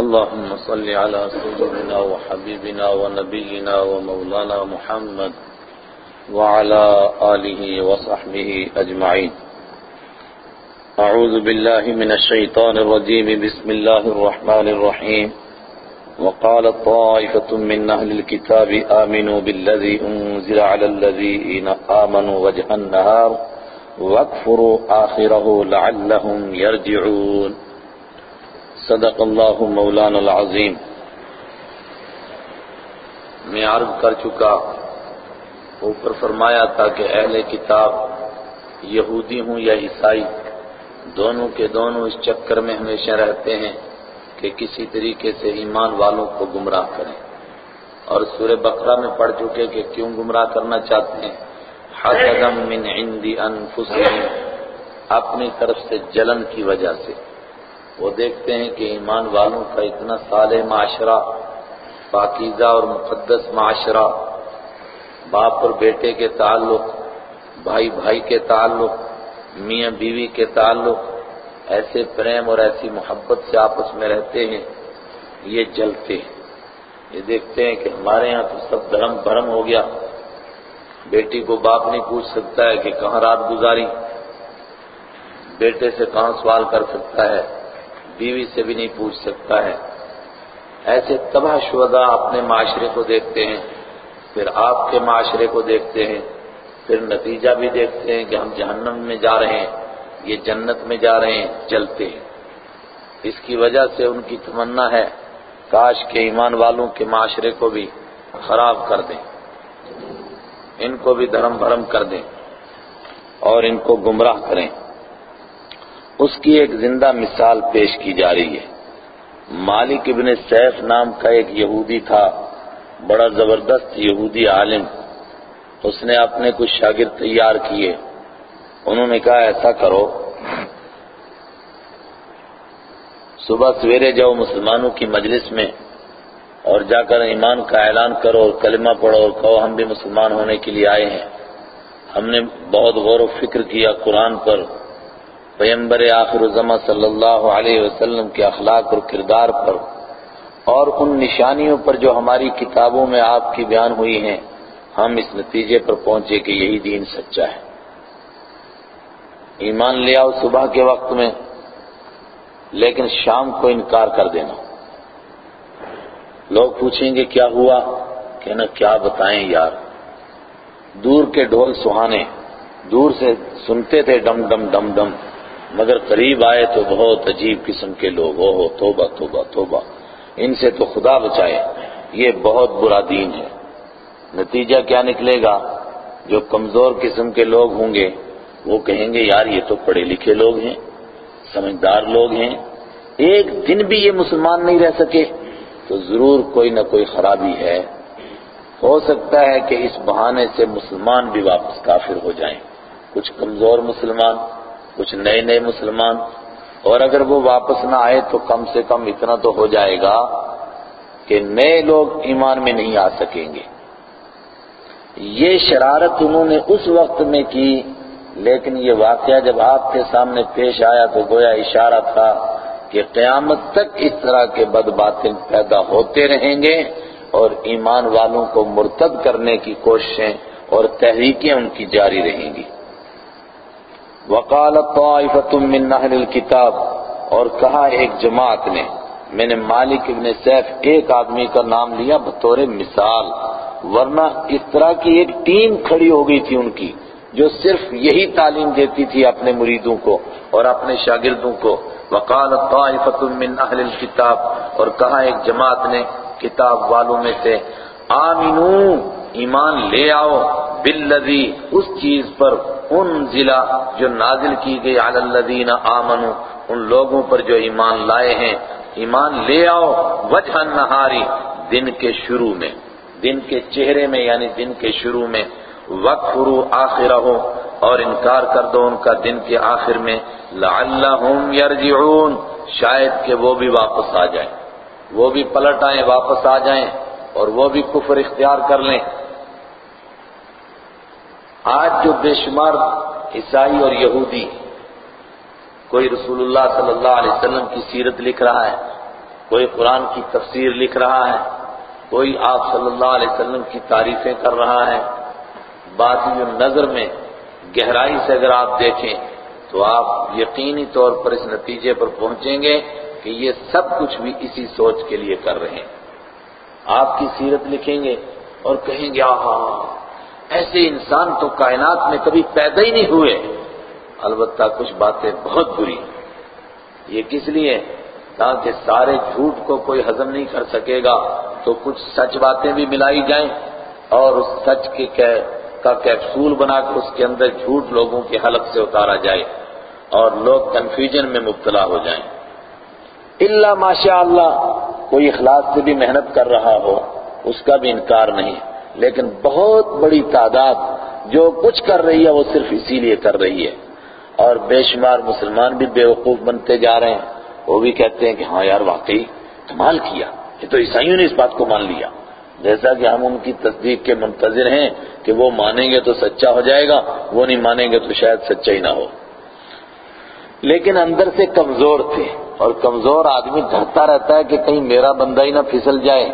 اللهم صل على سيدنا وحبيبنا ونبينا ومولانا محمد وعلى آله وصحبه أجمعين. أعوذ بالله من الشيطان الرجيم. بسم الله الرحمن الرحيم. وقال طائفة من أهل الكتاب آمنوا بالذي أنزل على الذين آمنوا وجه النهار واكفروا آخره لعلهم يرجعون. صدق اللہ مولانا العظیم۔ میں عرض کر چکا، اوپر فرمایا تھا کہ اہل کتاب یہودی ہوں یا عیسائی، دونوں کے دونوں اس چکر میں ہمیشہ رہتے ہیں کہ کسی طریقے سے ایمان والوں کو گمراہ کریں۔ اور سورہ بقرہ میں پڑھ چکے کہ کیوں گمراہ کرنا چاہتے ہیں؟ حسدم من عند انفسهم اپنی طرف سے جلن کی وجہ سے۔ وہ دیکھتے ہیں کہ ایمان والوں کا اتنا صالح معاشرہ، پاکیزہ اور مقدس معاشرہ، باپ اور بیٹے کے تعلق، بھائی بھائی کے تعلق، میاں بیوی کے تعلق، ایسے پریم اور ایسی محبت سے آپس میں رہتے ہیں، یہ جلتے ہیں۔ یہ دیکھتے ہیں کہ ہمارے یہاں تو سب دھرم بھرم ہو گیا۔ بیٹی کو باپ نہیں پوچھ سکتا ہے کہ کہاں رات گزاری، بیٹے سے کہاں سوال کر سکتا ہے۔ بیوی سے بھی نہیں پوچھ سکتا ہے۔ ایسے تباہ شدہ اپنے معاشرے کو دیکھتے ہیں، پھر آپ کے معاشرے کو دیکھتے ہیں، پھر نتیجہ بھی دیکھتے ہیں کہ ہم جہنم میں جا رہے ہیں، یہ جنت میں جا رہے ہیں، جلتے ہیں۔ اس کی وجہ سے ان کی تمنا ہے، کاش کے ایمان والوں کے معاشرے کو بھی خراب کر دیں۔ ان کو بھی دھرم بھرم کر دیں اور ان کو گمراہ کریں۔ اس کی ایک زندہ مثال پیش کی جا رہی ہے۔ مالک ابن سیف نام کا ایک یہودی تھا، بڑا زبردست یہودی عالم۔ اس نے اپنے کچھ شاگرد تیار کیے۔ انہوں نے کہا، ایسا کرو، صبح سویرے جاؤ مسلمانوں کی مجلس میں اور جا کر ایمان کا اعلان کرو اور کلمہ پڑھو اور کہو، ہم بھی مسلمان ہونے کے لیے آئے ہیں۔ ہم نے بہت غور و فکر کیا قرآن پر۔ پیمبر آخر الزما صلی اللہ علیہ وسلم کے اخلاق اور کردار پر اور ان نشانیوں پر جو ہماری کتابوں میں آپ کی بیان ہوئی ہیں، ہم اس نتیجے پر پہنچے کہ یہی دین سچا ہے۔ ایمان لے آؤ صبح کے وقت میں، لیکن شام کو انکار کر دینا۔ لوگ پوچھیں گے، کیا ہوا؟ کہنا، کیا بتائیں یار؟ دور کے ڈھول سہانے، دور سے سنتے تھے ڈم ڈم ڈم ڈم۔ مگر قریب آئے تو بہت عجیب قسم کے لوگ او ہو، توبہ توبہ توبہ۔ ان سے تو خدا بچائے، یہ بہت برا دین ہے۔ نتیجہ کیا نکلے گا؟ جو کمزور قسم کے لوگ ہوں گے، وہ کہیں گے، یار یہ تو پڑھے لکھے لوگ ہیں، سمجھدار لوگ ہیں۔ ایک دن بھی یہ مسلمان نہیں رہ سکے، تو ضرور کوئی نہ کوئی خرابی ہے۔ ہو سکتا ہے کہ اس بہانے سے مسلمان بھی واپس کافر ہو جائیں۔ کچھ کمزور مسلمان کچھ نئے نئے مسلمان۔ اور اگر وہ واپس نہ آئے تو کم سے کم اتنا تو ہو جائے گا کہ نئے لوگ ایمان میں نہیں آ سکیں گے۔ یہ شرارت انہوں نے اس وقت میں کی، لیکن یہ واقعہ جب آپ کے سامنے پیش آیا تو گویا اشارہ تھا کہ قیامت تک اس طرح کے بد باطن پیدا ہوتے رہیں گے اور ایمان والوں کو مرتد کرنے کی کوششیں اور تحریکیں ان کی جاری رہیں گی۔ وقالت طائفة من اہل الكتاب، اور کہا ایک جماعت نے، میں نے مالک ابن سیف ایک آدمی کا نام لیا بطور مثال، ورنہ اس طرح کی ایک ٹیم کھڑی ہو گئی تھی ان کی، جو صرف یہی تعلیم دیتی تھی اپنے مریدوں کو اور اپنے شاگردوں کو۔ وقالت طائفة من اہل الكتاب، اور کہا ایک جماعت نے، کتاب والوں میں سے، آمینو، ایمان لے آؤ، بالذی، اس چیز پر ان ضلع جو نازل کی گئی علی الذین آمنو ان لوگوں پر جو ایمان لائے ہیں، ایمان لے آؤ، وجہ نہاری دن کے شروع میں، دن کے چہرے میں یعنی دن کے شروع میں وقفرو آخرہ اور انکار کر دو ان کا دن کے آخر میں، لعلہم یرجعون، شاید کہ وہ بھی واپس آ جائیں۔ وہ بھی پلٹ آئیں، واپس آ جائیں، اور وہ بھی کفر اختیار کر لیں۔ آج جو بے شمار عیسائی اور یہودی کوئی رسول اللہ صلی اللہ علیہ وسلم کی سیرت لکھ رہا ہے، کوئی قرآن کی تفسیر لکھ رہا ہے، کوئی آپ صلی اللہ علیہ وسلم کی تعریفیں کر رہا ہے باطنی نظر میں گہرائی سے اگر آپ دیکھیں تو آپ یقینی طور پر اس نتیجے پر پہنچیں گے کہ یہ سب کچھ بھی اسی سوچ کے لیے کر رہے ہیں۔ آپ کی سیرت لکھیں گے اور کہیں گے، آہا ایسے انسان تو کائنات میں کبھی پیدا ہی نہیں ہوئے۔ البتہ کچھ باتیں بہت بری۔ یہ کس لیے؟ تاکہ سارے جھوٹ کو کوئی ہضم نہیں کر سکے گا، تو کچھ سچ باتیں بھی ملائی جائیں اور اس سچ کے کا کیپسول بنا کر اس کے اندر جھوٹ لوگوں کے حلق سے اتارا جائے اور لوگ کنفیوژن میں مبتلا ہو جائیں۔ اللہ ماشاء اللہ کوئی اخلاص سے بھی محنت کر رہا ہو، اس کا بھی انکار نہیں۔ لیکن بہت بڑی تعداد جو کچھ کر رہی ہے وہ صرف اسی لیے کر رہی ہے۔ اور بے شمار مسلمان بھی بے وقوف بنتے جا رہے ہیں۔ وہ بھی کہتے ہیں کہ ہاں یار، واقعی کمال کیا؟ یہ تو عیسائیوں نے اس بات کو مان لیا۔ جیسا کہ ہم ان کی تصدیق کے منتظر ہیں کہ وہ مانیں گے تو سچا ہو جائے گا، وہ نہیں مانیں گے تو شاید سچا ہی نہ ہو۔ لیکن اندر سے کمزور تھے اور کمزور آدمی ڈرتا رہتا ہے کہ کہیں میرا بندہ ہی نہ پھسل جائے۔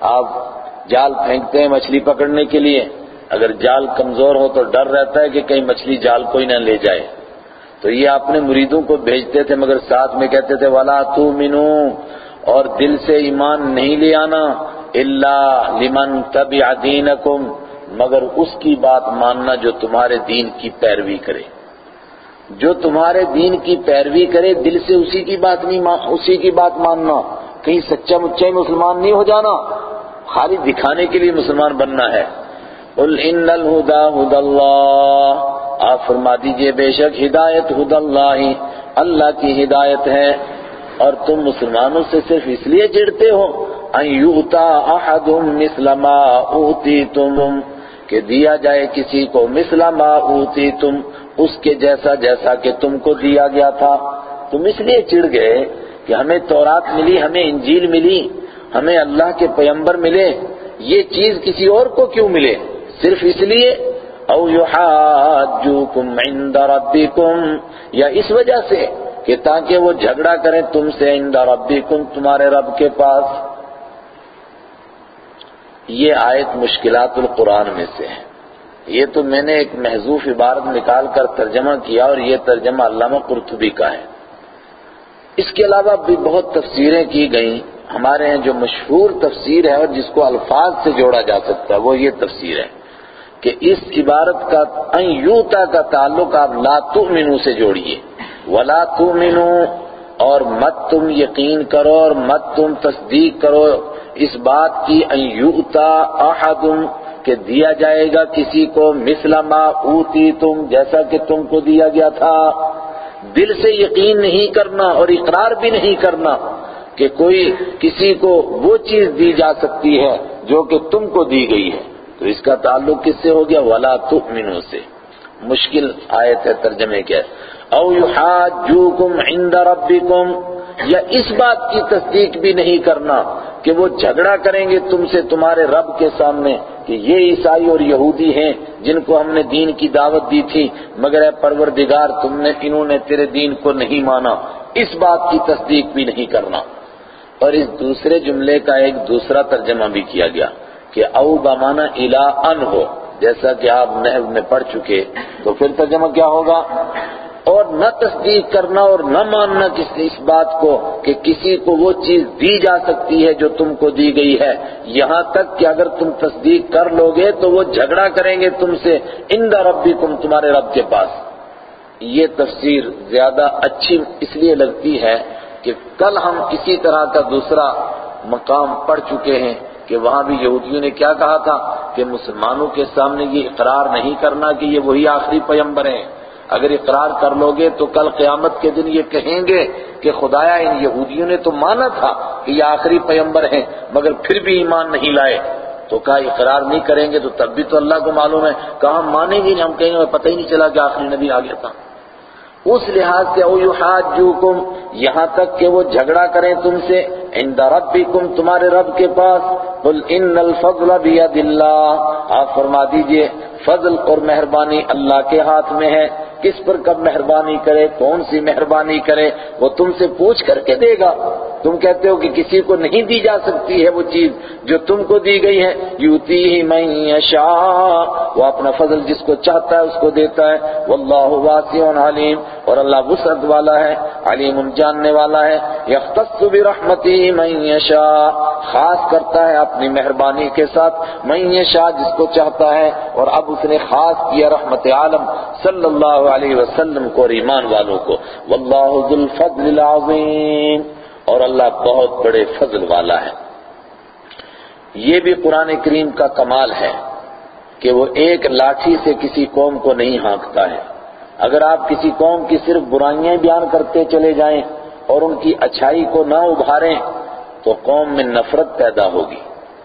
آپ جال پھینکتے ہیں مچھلی پکڑنے کے لیے۔ اگر جال کمزور ہو تو ڈر رہتا ہے کہ کہیں مچھلی جال کوئی نہ لے جائے۔ تو یہ اپنے مریدوں کو بھیجتے تھے، مگر ساتھ میں کہتے تھے والا تو منو اور دل سے ایمان نہیں لے آنا اللہ لمن تبع دینکم مگر اس کی بات ماننا جو تمہارے دین کی پیروی کرے۔ جو تمہارے دین کی پیروی کرے، دل سے اسی کی بات نہیں اسی کی بات ماننا۔ کہیں سچا مچا مسلمان نہیں ہو جانا۔ خالی دکھانے کے لیے مسلمان بننا ہے۔ قل ان الہدا ہد اللہ آپ فرما دیجیے بے شک ہدایت ہد اللہ اللہ کی ہدایت ہے۔ اور تم مسلمانوں سے صرف اس لیے جڑتے ہو۔ ان یوتا احدهم مثل ما اوتیتم کہ دیا جائے کسی کو مثل ما اوتیتم اس کے جیسا جیسا کہ تم کو دیا گیا تھا۔ تم اس لیے چڑ گئے کہ ہمیں تورات ملی، ہمیں انجیل ملی۔ ہمیں اللہ کے پیمبر ملے، یہ چیز کسی اور کو کیوں ملے؟ صرف اس لیے؟ او یحاجوکم عند ربکم، یا اس وجہ سے کہ تاکہ وہ جھگڑا کریں تم سے عند ربکم، تمہارے رب کے پاس۔ یہ آیت مشکلات القرآن میں سے ہے۔ یہ تو میں نے ایک محضوف عبارت نکال کر ترجمہ کیا اور یہ ترجمہ علامہ قرطبی کا ہے۔ اس کے علاوہ بھی بہت تفسیریں کی گئیں۔ ہمارے ہیں جو مشہور تفسیر ہے اور جس کو الفاظ سے جوڑا جا سکتا ہے، وہ یہ تفسیر ہے کہ اس عبارت کا ان یوتا کا تعلق آپ لا تؤمنو سے جوڑیے۔ ولا تؤمنو اور مت تم یقین کرو اور مت تم تصدیق کرو۔ اس بات کی ان یوتا احد کہ دیا جائے گا کسی کو، مثل ما اوتی تم جیسا کہ تم کو دیا گیا تھا۔ دل سے یقین نہیں کرنا اور اقرار بھی نہیں کرنا۔ کہ کوئی کسی کو وہ چیز دی جا سکتی ہے جو کہ تم کو دی گئی ہے۔ تو اس کا تعلق کس سے ہو گیا؟ ولا تؤمنو سے۔ مشکل آیت ہے ترجمے کے۔ او یحاجوکم عند ربکم یا اس بات کی تصدیق بھی نہیں کرنا کہ وہ جھگڑا کریں گے تم سے تمہارے رب کے سامنے کہ یہ عیسائی اور یہودی ہیں جن کو ہم نے دین کی دعوت دی تھی، مگر اے پروردگار تم نے، انہوں نے تیرے دین کو نہیں مانا۔ اس بات کی تصدیق بھی نہیں کرنا۔ اور اس دوسرے جملے کا ایک دوسرا ترجمہ بھی کیا گیا کہ او بمانا الا ان ہو۔ جیسا کہ آپ نحو میں پڑھ چکے، تو پھر ترجمہ کیا ہوگا؟ اور نہ تصدیق کرنا اور نہ ماننا کسی اس بات کو کہ کسی کو وہ چیز دی جا سکتی ہے جو تم کو دی گئی ہے۔ یہاں تک کہ اگر تم تصدیق کر لو گے تو وہ جھگڑا کریں گے تم سے۔ اند ربکم، تمہارے رب کے پاس۔ یہ تفسیر زیادہ اچھی اس لیے لگتی ہے کہ کل ہم اسی طرح کا دوسرا مقام پڑھ چکے ہیں کہ وہاں بھی یہودیوں نے کیا کہا تھا کہ مسلمانوں کے سامنے یہ اقرار نہیں کرنا کہ یہ وہی آخری پیمبر ہیں۔ اگر اقرار کر لو گے تو کل قیامت کے دن یہ کہیں گے کہ خدایا ان یہودیوں نے تو مانا تھا کہ یہ آخری پیمبر ہیں، مگر پھر بھی ایمان نہیں لائے۔ تو کہا اقرار نہیں کریں گے تو تب بھی تو اللہ کو معلوم ہے۔ کہا ہم مانیں گے، ہم کہیں گے، پتہ ہی نہیں چلا کہ آخری نبی آ گیا تھا۔ اس لحاظ سے او یحاجوکم، یہاں تک کہ وہ جھگڑا کریں تم سے، عند ربکم، تمہارے رب کے پاس۔ قل ان الفضل بید اللہ۔ آپ فرما دیجیے، فضل اور مہربانی اللہ کے ہاتھ میں ہے۔ کس پر کب مہربانی کرے، کون سی مہربانی کرے، وہ تم سے پوچھ کر کے دے گا۔ تم کہتے ہو کہ کسی کو نہیں دی جا سکتی ہے وہ چیز جو تم کو دی گئی ہے۔ یوتی ہی میں وہ اپنا فضل جس کو چاہتا ہے اس کو دیتا ہے۔ واللہ واسع علیم، اور اللہ وسعت والا ہے، علیم جاننے والا ہے۔ یختص برحمتی من یشاء، خاص کرتا ہے اپنی مہربانی کے ساتھ۔ من یشاء، جس کو چاہتا ہے، اور اب اس نے خاص کیا رحمت عالم۔ صلی اللہ علیہ وسلم کو اور ایمان والوں کو۔ واللہ ذو الفضل العظیم۔ اور اللہ بہت بڑے فضل والا ہے۔ یہ بھی قرآن کریم کا کمال ہے کہ وہ ایک لاٹھی سے کسی قوم کو نہیں ہانکتا ہے۔ اگر آپ کسی قوم کی صرف برائیاں بیان کرتے چلے جائیں اور ان کی اچھائی کو نہ ابھاریں، تو قوم میں نفرت پیدا ہوگی۔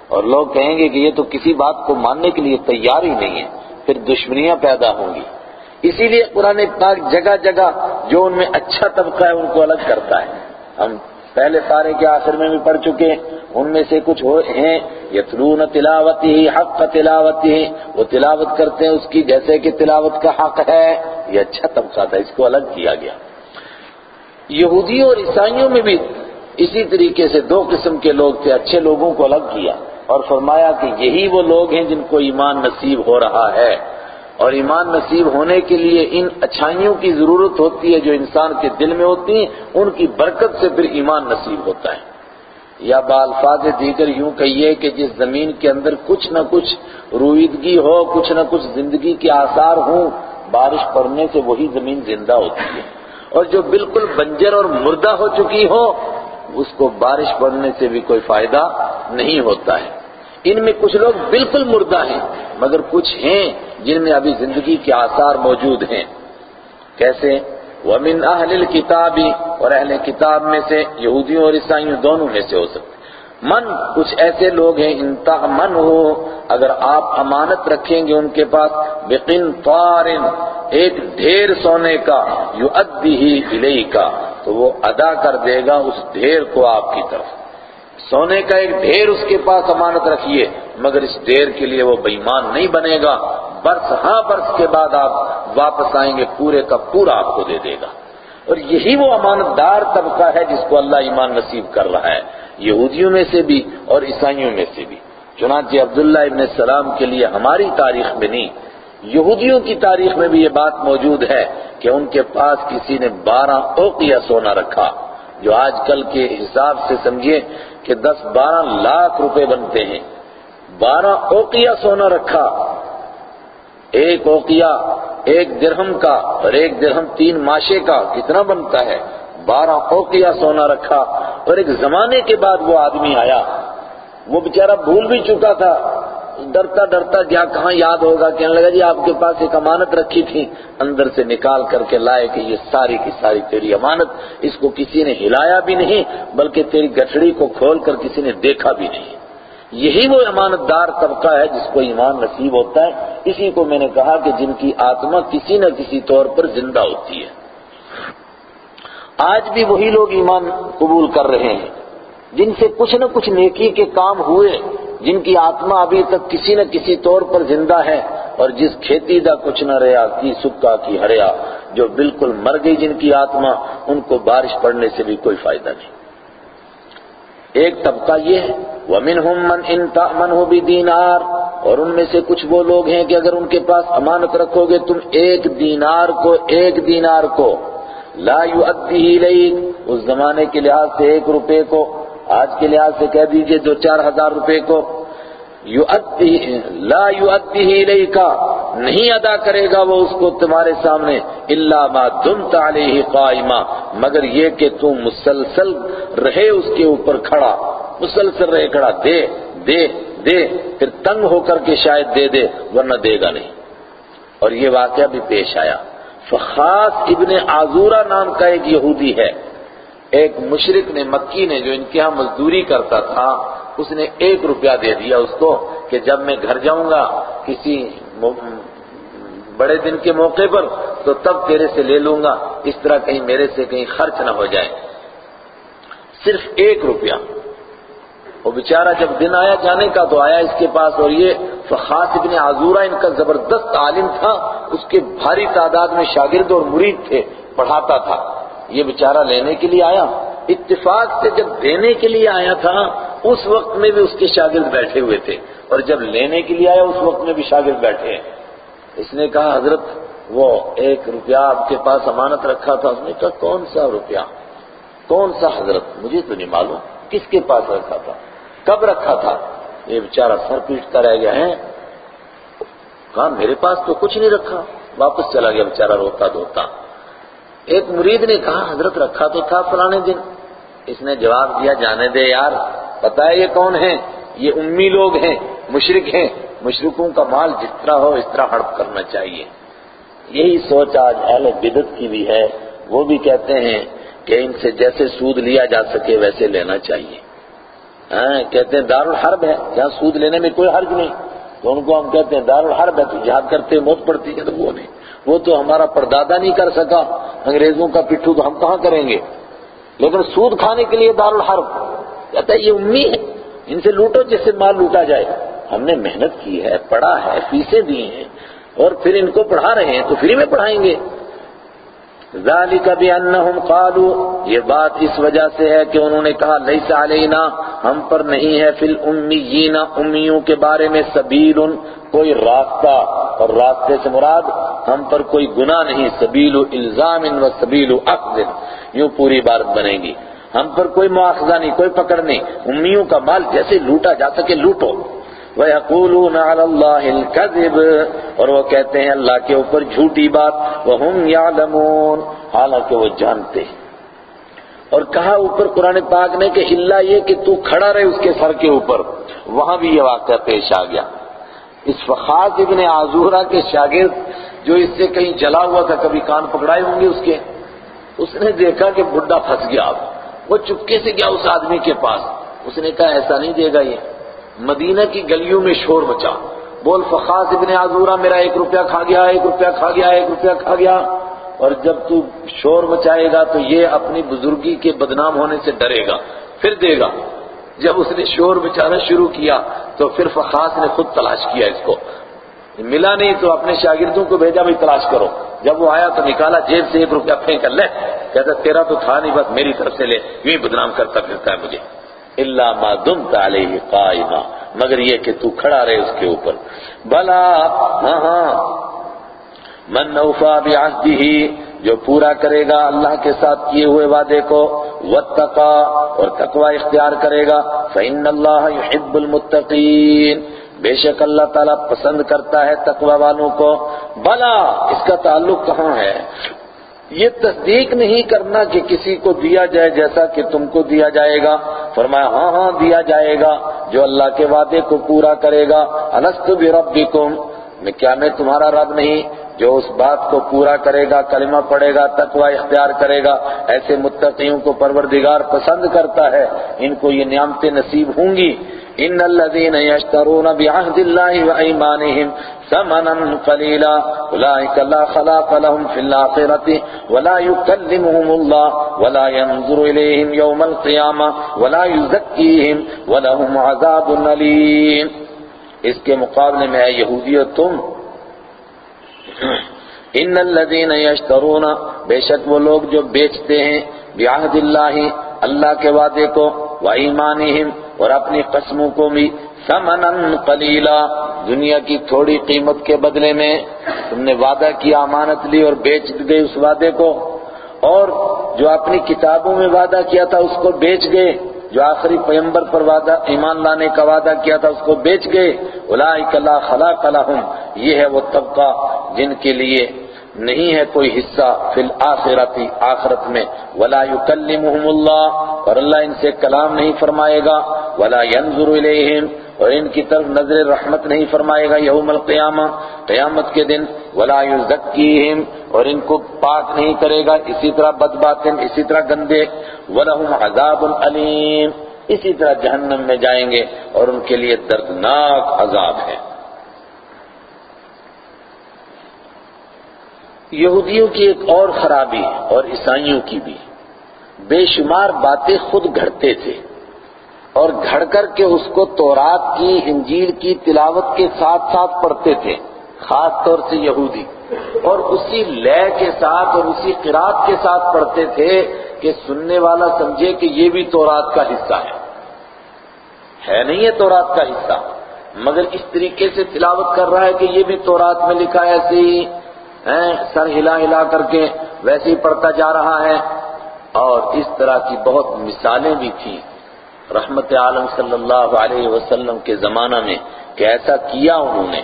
اور لوگ کہیں گے کہ یہ تو کسی بات کو ماننے کے لیے تیار ہی نہیں ہے، پھر دشمنیاں پیدا ہوں گی۔ اسی لیے قرآن پاک جگہ جگہ جو ان میں اچھا طبقہ ہے ان کو الگ کرتا ہے۔ ہم پہلے سارے کے آخر میں بھی پڑھ چکے ہیں۔ ان میں سے کچھ ہیں۔ یتلون تلاوت ہی حق کا تلاوت ہی وہ تلاوت کرتے ہیں اس کی، جیسے کہ تلاوت کا حق ہے۔ یہ اچھا طبقہ تھا، اس کو الگ کیا گیا۔ یہودیوں اور عیسائیوں میں بھی اسی طریقے سے دو قسم کے لوگ تھے، اچھے لوگوں کو الگ کیا اور فرمایا کہ یہی وہ لوگ ہیں جن کو ایمان نصیب ہو رہا ہے۔ اور ایمان نصیب ہونے کے لیے ان اچھائیوں کی ضرورت ہوتی ہے جو انسان کے دل میں ہوتی ہیں، ان کی برکت سے پھر ایمان نصیب ہوتا ہے۔ یا بالفاظ دیگر یوں کہیے کہ جس زمین کے اندر کچھ نہ کچھ رویدگی ہو، کچھ نہ کچھ زندگی کے آثار ہوں، بارش پڑنے سے وہی زمین زندہ ہوتی ہے۔ اور جو بالکل بنجر اور مردہ ہو چکی ہو، اس کو بارش پڑنے سے بھی کوئی فائدہ نہیں ہوتا ہے۔ ان میں کچھ لوگ بالکل مردہ ہیں، مگر کچھ ہیں جن میں ابھی زندگی کے آثار موجود ہیں۔ کیسے؟ وَمِنْ أَهْلِ الْكِتَابِ، اور اہل کتاب میں سے یہودیوں اور عیسائیوں دونوں میں سے ہو سکتے من، کچھ ایسے لوگ ہیں انتا من ہو اگر آپ امانت رکھیں گے ان کے پاس بقن طارن ایک ڈھیر سونے کا یو ہی کا تو وہ ادا کر دے گا اس ڈھیر کو آپ کی طرف۔ سونے کا ایک ڈھیر اس کے پاس امانت رکھیے، مگر اس ڈھیر کے لیے وہ بےمان نہیں بنے گا۔ برس ہاں برس کے بعد آپ واپس آئیں گے، پورے کا پورا آپ کو دے دے گا۔ اور یہی وہ امانت دار طبقہ ہے جس کو اللہ ایمان نصیب کر رہا ہے، یہودیوں میں سے بھی اور عیسائیوں میں سے بھی۔ چنانچہ عبداللہ ابن السلام کے لیے ہماری تاریخ میں نہیں، یہودیوں کی تاریخ میں بھی یہ بات موجود ہے کہ ان کے پاس کسی نے بارہ اوقیہ سونا رکھا، جو آج کل کے حساب سے سمجھیے کہ دس بارہ لاکھ روپے بنتے ہیں۔ بارہ اوکیا سونا رکھا۔ ایک اوکیا ایک درہم کا اور ایک درہم تین ماشے کا کتنا بنتا ہے؟ بارہ اوکیا سونا رکھا۔ اور ایک زمانے کے بعد وہ آدمی آیا۔ وہ بیچارہ بھول بھی چکا تھا۔ ڈرتا ڈرتا گیا، کہاں یاد ہوگا؟ کہنے لگا جی آپ کے پاس ایک امانت رکھی تھی۔ اندر سے نکال کر کے لائے کہ یہ ساری کی ساری تیری امانت، اس کو کسی نے ہلایا بھی نہیں، بلکہ تیری گٹھڑی کو کھول کر کسی نے دیکھا بھی نہیں۔ یہی وہ امانت دار طبقہ ہے جس کو ایمان نصیب ہوتا ہے۔ اسی کو میں نے کہا کہ جن کی آتما کسی نہ کسی طور پر زندہ ہوتی ہے۔ آج بھی وہی لوگ ایمان قبول کر رہے ہیں، جن سے کچھ نہ کچھ نیکی کے کام ہوئے۔ جن کی آتما ابھی تک کسی نہ کسی طور پر زندہ ہے اور جس کھیتی دا کچھ نہ رہا، کی سکا، کی ہریا، جو بالکل مر گئی جن کی آتما، ان کو بارش پڑنے سے بھی کوئی فائدہ نہیں۔ ایک طبقہ یہ ہے، وَمِنْهُمْ مَنْ إِنْ تَأْمَنْهُ بِدِينَارٍ، اور ان میں سے کچھ وہ لوگ ہیں کہ اگر ان کے پاس امانت رکھو گے، تم ایک دینار کو، ایک دینار کو، لا يؤديه إليك، اس زمانے کے لحاظ سے ایک روپے کو آج کے لحاظ سے کہہ دیجیے دو چار ہزار روپے کو لا يؤديه إليك نہیں ادا کرے گا وہ اس کو تمہارے سامنے، الا ما دمت عليه قائما، مگر یہ کہ تم مسلسل رہے اس کے اوپر کھڑا، مسلسل رہے کھڑا، دے دے دے، پھر تنگ ہو کر کے شاید دے دے، ورنہ دے گا نہیں۔ اور یہ واقعہ بھی پیش آیا۔ فخاص ابن آزورہ نام کا ایک یہودی ہے۔ ایک مشرق نے مکی نے جو ان کے ہاں مزدوری کرتا تھا، اس نے ایک روپیہ دے دیا اس کو کہ جب میں گھر جاؤں گا کسی بڑے دن کے موقع پر، تو تب تیرے سے لے لوں گا، اس طرح کہیں میرے سے کہیں خرچ نہ ہو جائے۔ صرف ایک روپیہ۔ وہ بیچارہ جب دن آیا جانے کا، تو آیا اس کے پاس اور یہ فخاص ابن عزورہ ان کا زبردست عالم تھا، اس کے بھاری تعداد میں شاگرد اور مرید تھے، پڑھاتا تھا۔ یہ بیچارہ لینے کے لیے آیا؟ اتفاق سے جب دینے کے لیے آیا تھا، اس وقت میں بھی اس کے شاگرد بیٹھے ہوئے تھے۔ اور جب لینے کے لیے آیا، اس وقت میں بھی شاگرد بیٹھے ہیں۔ اس نے کہا، حضرت، وہ ایک روپیہ آپ کے پاس امانت رکھا تھا۔ اس نے کہا، کون سا روپیہ؟ کون سا حضرت؟ مجھے تو نہیں معلوم۔ کس کے پاس رکھا تھا؟ کب رکھا تھا؟ یہ بیچارہ سر پیٹتا رہ گیا ہے۔ کہا، میرے پاس تو کچھ نہیں رکھا۔ واپس چلا گیا، بیچارہ روتا دھوتا۔ ایک مرید نے کہا، حضرت رکھا تو تھا فلانے دن۔ اس نے جواب دیا، جانے دے یار پتا ہے یہ کون ہیں؟ یہ امی لوگ ہیں مشرق ہیں۔ مشرقوں کا مال جس طرح ہو، اس طرح ہڑپ کرنا چاہیے۔ یہی سوچ آج اہل بدت کی بھی ہے۔ وہ بھی کہتے ہیں کہ ان سے جیسے سود لیا جا سکے، ویسے لینا چاہیے۔ ہاں کہتے ہیں دار الحرب ہے جہاں سود لینے میں کوئی حرج نہیں۔ تو ان کو ہم کہتے ہیں دار الحرب ہے، تو جہاد کرتے موت پڑتی ہے تو وہ نہیں۔ وہ تو ہمارا پردادا نہیں کر سکا۔ انگریزوں کا پٹھو تو ہم کہاں کریں گے؟ لیکن سود کھانے کے لیے دار الحرب کہتا ہے، یہ امی ہے۔ ان سے لوٹو، جس سے مال لوٹا جائے۔ ہم نے محنت کی ہے، پڑھا ہے، فیسیں دی ہیں۔ اور پھر ان کو پڑھا رہے ہیں تو فری میں پڑھائیں گے۔ ذالک بانہم قالوا، یہ بات اس وجہ سے ہے کہ انہوں نے کہا، لیس علینا، ہم پر نہیں ہے، فی الامیین، امیوں کے بارے میں سبیل کوئی راستہ اور راستے سے مراد ہم پر کوئی گناہ نہیں، سبیل الزام و سبیل اخذ یوں پوری بات بنے گی۔ ہم پر کوئی مواخذہ نہیں، کوئی پکڑ نہیں۔ امیوں کا مال جیسے لوٹا جا سکے، لوٹو۔ وَيَقُولُونَ عَلَى اللَّهِ الْكَذِبِ، اور وہ کہتے ہیں اللہ کے اوپر جھوٹی بات۔ وَهُمْ يَعْلَمُونَ، حالانکہ وہ جانتے ہیں۔ اور کہا اوپر قرآن پاک نے کہ اللہ یہ کہ تو کھڑا رہے اس کے سر کے اوپر۔ وہاں بھی یہ واقعہ پیش آ گیا۔ اس فخاص ابن عزورہ کے شاگرد جو اس سے کہیں جلا ہوا تھا، کبھی کان پکڑائے ہوں گے اس کے، اس نے دیکھا کہ بڈھا پھنس گیا۔ اب وہ چپکے سے گیا اس آدمی کے پاس۔ اس نے کہا، ایسا نہیں دے گا یہ۔ مدینہ کی گلیوں میں شور مچا۔ بول فخاص ابن عزورہ میرا ایک روپیہ کھا گیا، ایک روپیہ کھا گیا، ایک روپیہ کھا گیا۔ اور جب تو شور مچائے گا تو یہ اپنی بزرگی کے بدنام ہونے سے ڈرے گا، پھر دے گا۔ جب اس نے شور مچانا شروع کیا تو پھر فخاص نے خود تلاش کیا اس کو۔ ملا نہیں تو اپنے شاگردوں کو بھیجا بھی تلاش کرو۔ جب وہ آیا تو نکالا جیب سے ایک روپیہ پھینک کر لے۔ کہتا تیرا تو تھا نہیں، بس میری طرف سے لے۔ یوں بدنام کرتا پھرتا ہے مجھے۔ اللہ ما دم علیہ قائمہ مگر یہ کہ تو کھڑا رہے اس کے اوپر۔ بلا ہاں ہاں۔ من نوفا بعہدہ جو پورا کرے گا اللہ کے ساتھ کیے ہوئے وعدے کو، واتقا، اور تقوی اختیار کرے گا، فإن اللہ يحب المتقین بے شک اللہ تعالیٰ پسند کرتا ہے تقوی والوں کو۔ بلا، اس کا تعلق کہاں ہے؟ یہ تصدیق نہیں کرنا کہ کسی کو دیا جائے جیسا کہ تم کو دیا جائے گا۔ فرمایا ہاں ہاں دیا جائے گا، جو اللہ کے وعدے کو پورا کرے گا۔ الست بربکم میں کیا، میں تمہارا رب نہیں۔ جو اس بات کو پورا کرے گا، کلمہ پڑے گا، تقوی اختیار کرے گا، ایسے متقیوں کو پروردگار پسند کرتا ہے، ان کو یہ نعمتیں نصیب ہوں گی۔ ان الذين يشترون بعهد الله وايمانهم ثمنا قليلا اولئك لا خلاق لهم في الاخره ولا يكلمهم الله ولا ينظر اليهم يوم القيامه ولا يزكيهم ولهم عذاب اليم اس کے مقابلے میں ہے یہودیت تم ان الذين يشترون، بے شک وہ لوگ جو بیچتے ہیں بعهد الله اللہ کے وعدے کو وایمانهم اور اپنی قسموں کو بھی سمنا قلیلا دنیا کی تھوڑی قیمت کے بدلے میں تم نے وعدہ کیا، امانت لی اور بیچ گئے اس وعدے کو۔ اور جو اپنی کتابوں میں وعدہ کیا تھا، اس کو بیچ گئے۔ جو آخری پیمبر پر وعدہ، ایمان لانے کا وعدہ کیا تھا، اس کو بیچ گئے۔ اولئک لا خلاق لهم یہ ہے وہ طبقہ جن کے لیے نہیں ہے کوئی حصہ فی الاخرتی آخرت میں۔ ولا یکلمہم اللہ، اور اللہ ان سے کلام نہیں فرمائے گا۔ ولا ينظر الیہم اور ان کی طرف نظر رحمت نہیں فرمائے گا یوم القیامہ، قیامت کے دن، ولا یزکیہم اور ان کو پاک نہیں کرے گا، اسی طرح بدباطن اسی طرح گندے ولہم عذاب علیم اسی طرح جہنم میں جائیں گے، اور ان کے لیے دردناک عذاب ہے۔ یہودیوں کی ایک اور خرابی اور عیسائیوں کی بھی۔ بے شمار باتیں خود گھڑتے تھے۔ اور گھڑ کر کے اس کو تورات کی، انجیل کی تلاوت کے ساتھ ساتھ پڑھتے تھے، خاص طور سے یہودی۔ اور اسی لے کے ساتھ اور اسی قرات کے ساتھ پڑھتے تھے کہ سننے والا سمجھے کہ یہ بھی تورات کا حصہ ہے۔ ہے نہیں ہے تورات کا حصہ؟ مگر اس طریقے سے تلاوت کر رہا ہے کہ یہ بھی تورات میں لکھا ہے ایسے ہی سر ہلا ہلا کر کے ویسے ہی پڑھتا جا رہا ہے۔ اور اس طرح کی بہت مثالیں بھی تھیں۔ رحمت عالم صلی اللہ علیہ وسلم کے زمانہ میں کہ ایسا کیا انہوں نے۔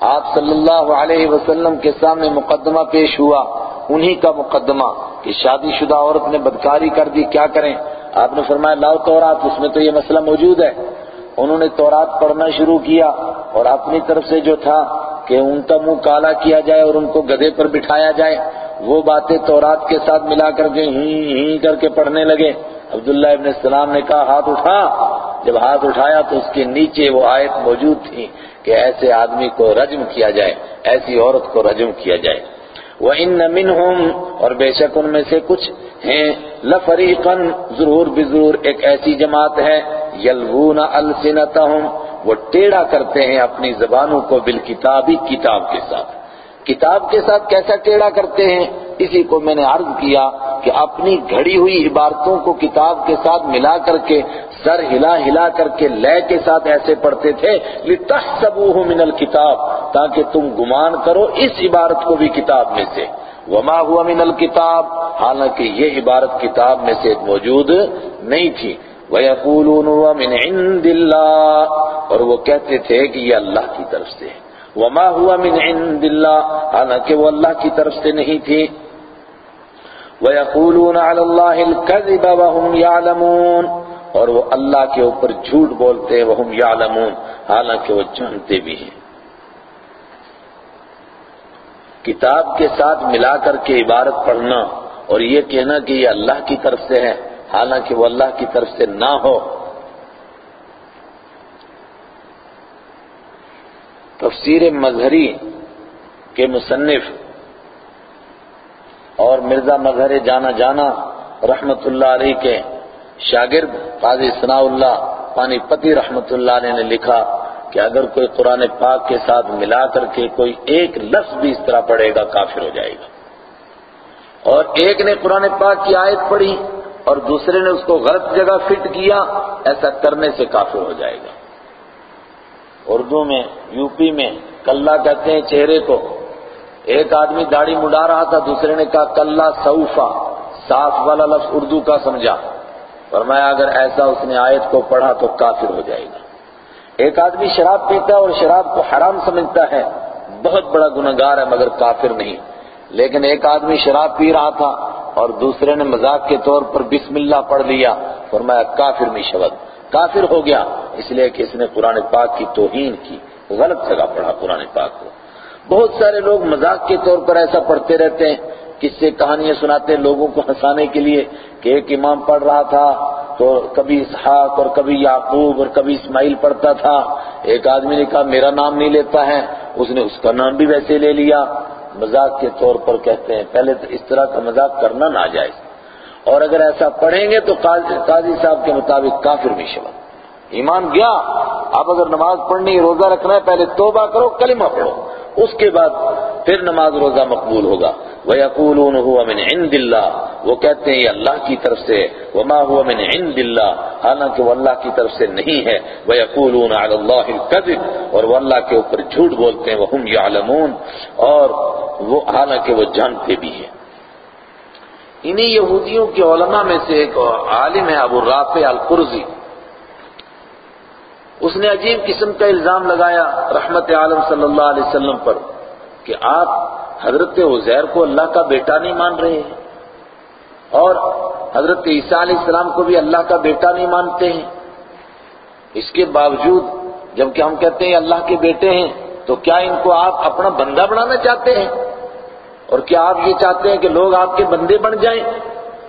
آپ صلی اللہ علیہ وسلم کے سامنے مقدمہ پیش ہوا، انہی کا مقدمہ کہ شادی شدہ عورت نے بدکاری کر دی، کیا کریں؟ آپ نے فرمایا، لاؤ تورات اس میں تو یہ مسئلہ موجود ہے۔ انہوں نے تورات پڑھنا شروع کیا اور اپنی طرف سے جو تھا کہ ان کا منہ کالا کیا جائے اور ان کو گدے پر بٹھایا جائے، وہ باتیں تورات کے ساتھ ملا کر کے ہی ہی کر کے پڑھنے لگے۔ عبداللہ ابن السلام نے کہا، ہاتھ اٹھا۔ جب ہاتھ اٹھایا تو اس کے نیچے وہ آیت موجود تھی کہ ایسے آدمی کو رجم کیا جائے، ایسی عورت کو رجم کیا جائے۔ وہ ان اور بے شک ان میں سے کچھ ہیں، لَفَرِيقًا ضرور بضرور ایک ایسی جماعت ہے یلوون السنتہم وہ ٹیڑا کرتے ہیں اپنی زبانوں کو بالکتابی کتاب کے ساتھ۔ کتاب کے ساتھ کیسا ٹیڑا کرتے ہیں؟ اسی کو میں نے عرض کیا کہ اپنی گھڑی ہوئی عبارتوں کو کتاب کے ساتھ ملا کر کے، سر ہلا ہلا کر کے لے کے ساتھ ایسے پڑھتے تھے، لِتَحْسَبُوهُ مِنَ الْكِتَابِ، تاکہ تم گمان کرو اس عبارت کو بھی کتاب میں سے۔ وما هو من الکتاب حالانکہ یہ عبارت کتاب میں سے موجود نہیں تھی۔ وَيَقُولُونَ وَمِنْ عِنْدِ اللَّهِ، اور وہ کہتے تھے کہ یہ اللہ کی طرف سے ہے۔ وما هو من عند الله. حالانکہ وہ اللہ کی طرف سے نہیں تھی. وَيَقُولُونَ عَلَى اللَّهِ الْكَذِبَ وَهُمْ يَعْلَمُونَ. اور وہ اللہ کے اوپر جھوٹ بولتے ہیں، وَهُمْ يَعْلَمُونَ. حالانکہ وہ جانتے بھی ہیں. کتاب کے ساتھ ملا کر کے عبارت پڑھنا اور یہ کہنا کہ یہ اللہ کی طرف سے ہے، حالانکہ وہ اللہ کی طرف سے نہ ہو. تفسیر مظہری کے مصنف اور مرزا مظہر جانا جانا رحمت اللہ علیہ کے شاگرد قاضی ثناء اللہ پانی پتی رحمت اللہ علیہ نے لکھا کہ اگر کوئی قرآن پاک کے ساتھ ملا کر کے کوئی ایک لفظ بھی اس طرح پڑھے گا، کافر ہو جائے گا۔ اور ایک نے قرآن پاک کی آیت پڑھی اور دوسرے نے اس کو غلط جگہ فٹ کیا، ایسا کرنے سے کافر ہو جائے گا۔ اردو میں یو پی میں، کلّا کہتے ہیں چہرے کو۔ ایک آدمی داڑھی مڈا رہا تھا، دوسرے نے کہا، کلّا سوفا۔ صاف والا لفظ اردو کا سمجھا۔ فرمایا، اگر ایسا اس نے آیت کو پڑھا تو کافر ہو جائے گا۔ ایک آدمی شراب پیتا ہے اور شراب کو حرام سمجھتا ہے۔ بہت بڑا گناہگار ہے، مگر کافر نہیں۔ لیکن ایک آدمی شراب پی رہا تھا اور دوسرے نے مذاق کے طور پر بسم اللہ پڑھ لیا۔ فرمایا، کافر میں شبد۔ کافر ہو گیا، اس لیے کہ اس نے قرآن پاک کی توہین کی، غلط جگہ پڑھا قرآن پاک کو۔ بہت سارے لوگ مذاق کے طور پر ایسا پڑھتے رہتے ہیں، کس سے کہانیاں سناتے ہیں لوگوں کو ہنسانے کے لیے کہ ایک امام پڑھ رہا تھا تو کبھی اسحاق اور کبھی یعقوب اور کبھی اسماعیل پڑھتا تھا۔ ایک آدمی نے کہا، میرا نام نہیں لیتا ہے۔ اس نے اس کا نام بھی ویسے لے لیا۔ مذاق کے طور پر کہتے ہیں، پہلے تو اس طرح کا مذاق کرنا نہ جائے اور اگر ایسا پڑھیں گے تو قاضی صاحب کے مطابق کافر بھی شبہ ایمان گیا، اب اگر نماز پڑھنی، روزہ رکھنا ہے، پہلے توبہ کرو، کلمہ پڑھو۔ اس کے بعد پھر نماز روزہ مقبول ہوگا۔ وَيَقُولُونَ هُوَ مِنْ عِنْدِ اللَّهِ۔ وہ کہتے ہیں، یہ اللہ کی طرف سے وَمَا هُوَ مِنْ عِنْدِ اللَّهِ۔ حالانکہ وہ اللہ کی طرف سے نہیں ہے۔ وَيَقُولُونَ عَلَى اللَّهِ الْكَذِبِ۔ اور وہ اللہ کے اوپر جھوٹ بولتے ہیں۔ وَهُمْ يَعْلَمُونَ۔ اور وہ، حالانکہ وہ جانتے بھی ہیں۔ انہی یہودیوں کے علماء میں سے ایک عالم ہے ابو رافع القرزی۔ اس نے عجیب قسم کا الزام لگایا رحمت عالم صلی اللہ علیہ وسلم پر کہ آپ حضرت عزیر کو اللہ کا بیٹا نہیں مان رہے ہیں اور حضرت عیسیٰ علیہ السلام کو بھی اللہ کا بیٹا نہیں مانتے ہیں۔ اس کے باوجود جبکہ ہم کہتے ہیں اللہ کے بیٹے ہیں تو کیا ان کو آپ اپنا بندہ بنانا چاہتے ہیں؟ اور کیا آپ یہ چاہتے ہیں کہ لوگ آپ کے بندے بن جائیں؟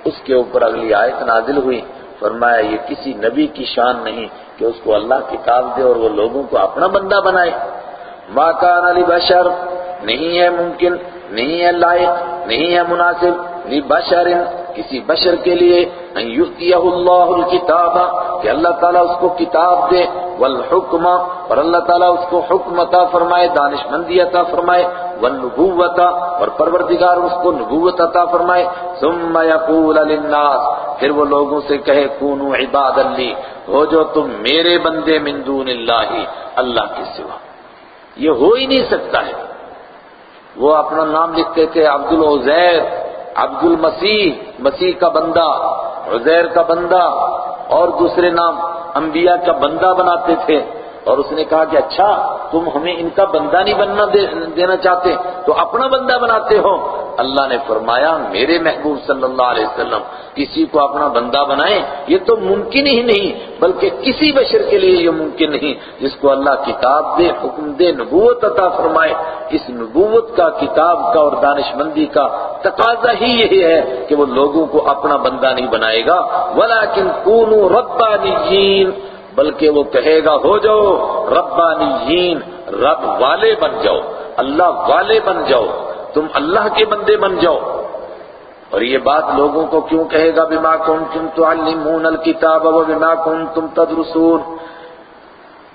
اس کے اوپر اگلی آیت نازل ہوئی۔ فرمایا، یہ کسی نبی کی شان نہیں کہ اس کو اللہ کتاب دے اور وہ لوگوں کو اپنا بندہ بنائے۔ ما کان علی بشر نہیں ہے ممکن، نہیں ہے لائق، نہیں ہے مناسب لی بشر کسی بشر کے لیے ان یؤتیہ اللہ الکتاب، کہ اللہ تعالیٰ اس کو کتاب دے۔ والحکم اور اللہ تعالیٰ اس کو حکم عطا فرمائے دانش مندی عطا فرمائے۔ والنبوت اور پروردگار اس کو نبوت عطا فرمائے، ثم یقول للناس، پھر وہ لوگوں سے کہے، کونو عباد لی، ہو جو تم میرے بندے من دون اللہ اللہ کے سوا۔ یہ ہو ہی نہیں سکتا ہے۔ وہ اپنا نام لکھتے تھے عبد العزیر عبد المسیح مسیح کا بندہ، عزیر کا بندہ، اور دوسرے نام انبیاء کا بندہ بناتے تھے۔ اور اس نے کہا کہ اچھا تم ہمیں ان کا بندہ نہیں بننا دینا چاہتے، تو اپنا بندہ بناتے ہو۔ اللہ نے فرمایا، میرے محبوب صلی اللہ علیہ وسلم، کسی کو اپنا بندہ بنائے یہ تو ممکن ہی نہیں، بلکہ کسی بشر کے لیے یہ ممکن نہیں۔ جس کو اللہ کتاب دے، حکم دے، نبوت عطا فرمائے، اس نبوت کا، کتاب کا اور دانش مندی کا تقاضا ہی یہی ہے کہ وہ لوگوں کو اپنا بندہ نہیں بنائے گا۔ ولیکن کونوا ربانیین بلکہ وہ کہے گا، ہو جاؤ، ربانیین، رب والے بن جاؤ، اللہ والے بن جاؤ، تم اللہ کے بندے بن جاؤ۔ اور یہ بات لوگوں کو کیوں کہے گا؟ بما کنتم تعلمون الکتاب و بما کنتم تدرسون۔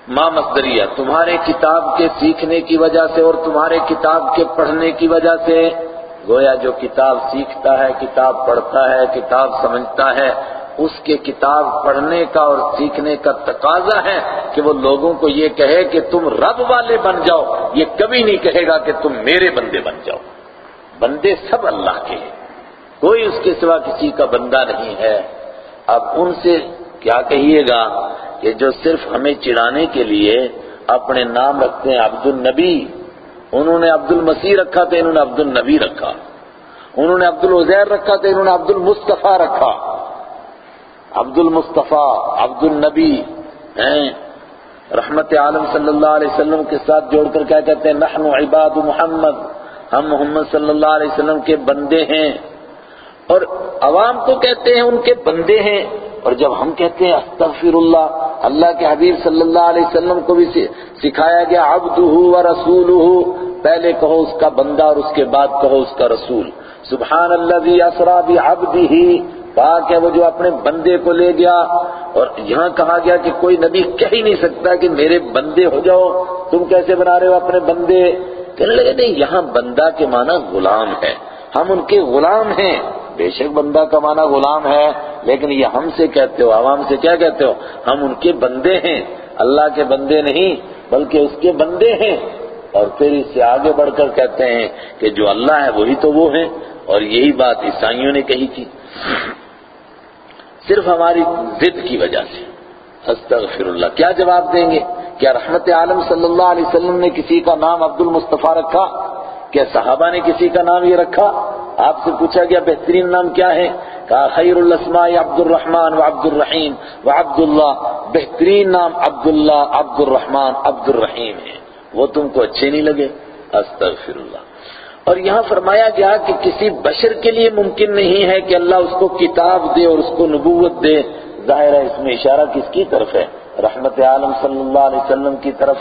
ما مصدریہ، تمہارے کتاب کے سیکھنے کی وجہ سے اور تمہارے کتاب کے پڑھنے کی وجہ سے۔ گویا جو کتاب سیکھتا ہے، کتاب پڑھتا ہے، کتاب سمجھتا ہے اس کے کتاب پڑھنے کا اور سیکھنے کا تقاضا ہے کہ وہ لوگوں کو یہ کہے کہ تم رب والے بن جاؤ، یہ کبھی نہیں کہے گا کہ تم میرے بندے بن جاؤ۔ بندے سب اللہ کے ہیں۔ کوئی اس کے سوا کسی کا بندہ نہیں ہے۔ اب ان سے کیا کہیے گا کہ جو صرف ہمیں چڑانے کے لیے اپنے نام رکھتے ہیں عبد النبی انہوں نے عبد المسیح رکھا تھا انہوں نے عبد النبی رکھا۔ انہوں نے عبد العزیر رکھا تھا انہوں نے عبد المصطفیٰ رکھا۔ عبد المصطفیٰ عبد النبی ہیں، رحمت عالم صلی اللہ علیہ وسلم کے ساتھ جوڑ کر کیا کہتے ہیں نحن عباد محمد، ہم محمد صلی اللہ علیہ وسلم کے بندے ہیں۔ اور عوام تو کہتے ہیں ان کے بندے ہیں، اور جب ہم کہتے ہیں استغفر اللہ اللہ کے حبیب صلی اللہ علیہ وسلم کو بھی سکھایا گیا عبدہ و رسولہ پہلے کہو اس کا بندہ اور اس کے بعد کہو اس کا رسول۔ سبحان اللہ اسرا بعبدہ پاک ہے، وہ جو اپنے بندے کو لے گیا اور یہاں کہا گیا کہ کوئی نبی کہہ ہی نہیں سکتا کہ میرے بندے ہو جاؤ۔ تم کیسے بنا رہے ہو اپنے بندے؟ کہنے لگے، نہیں، یہاں بندہ کے معنی غلام ہے۔ ہم ان کے غلام ہیں۔ بے شک بندہ کا معنی غلام ہے، لیکن یہ ہم سے کہتے ہو، عوام سے کیا کہتے ہو؟ ہم ان کے بندے ہیں۔ اللہ کے بندے نہیں، بلکہ اس کے بندے ہیں۔ اور پھر اس سے آگے بڑھ کر کہتے ہیں کہ جو اللہ ہے، وہی تو وہ ہیں۔ اور یہی بات عیسائیوں نے کہی تھی۔ صرف ہماری ضد کی وجہ سے۔ استغفر اللہ کیا جواب دیں گے؟ کیا رحمت عالم صلی اللہ علیہ وسلم نے کسی کا نام عبد المصطفیٰ رکھا؟ کیا صحابہ نے کسی کا نام یہ رکھا؟ آپ سے پوچھا گیا، بہترین نام کیا ہے؟ کہا خیر الاسماء عبد الرحمن و عبد الرحیم و عبد اللہ بہترین نام عبد اللہ عبد الرحمن عبد الرحیم ہے۔ وہ تم کو اچھے نہیں لگے؟ استغفر اللہ اور یہاں فرمایا گیا کہ کسی بشر کے لیے ممکن نہیں ہے کہ اللہ اس کو کتاب دے اور اس کو نبوت دے۔ ظاہر ہے اس میں اشارہ کس کی طرف ہے؟ رحمت عالم صلی اللہ علیہ وسلم کی طرف۔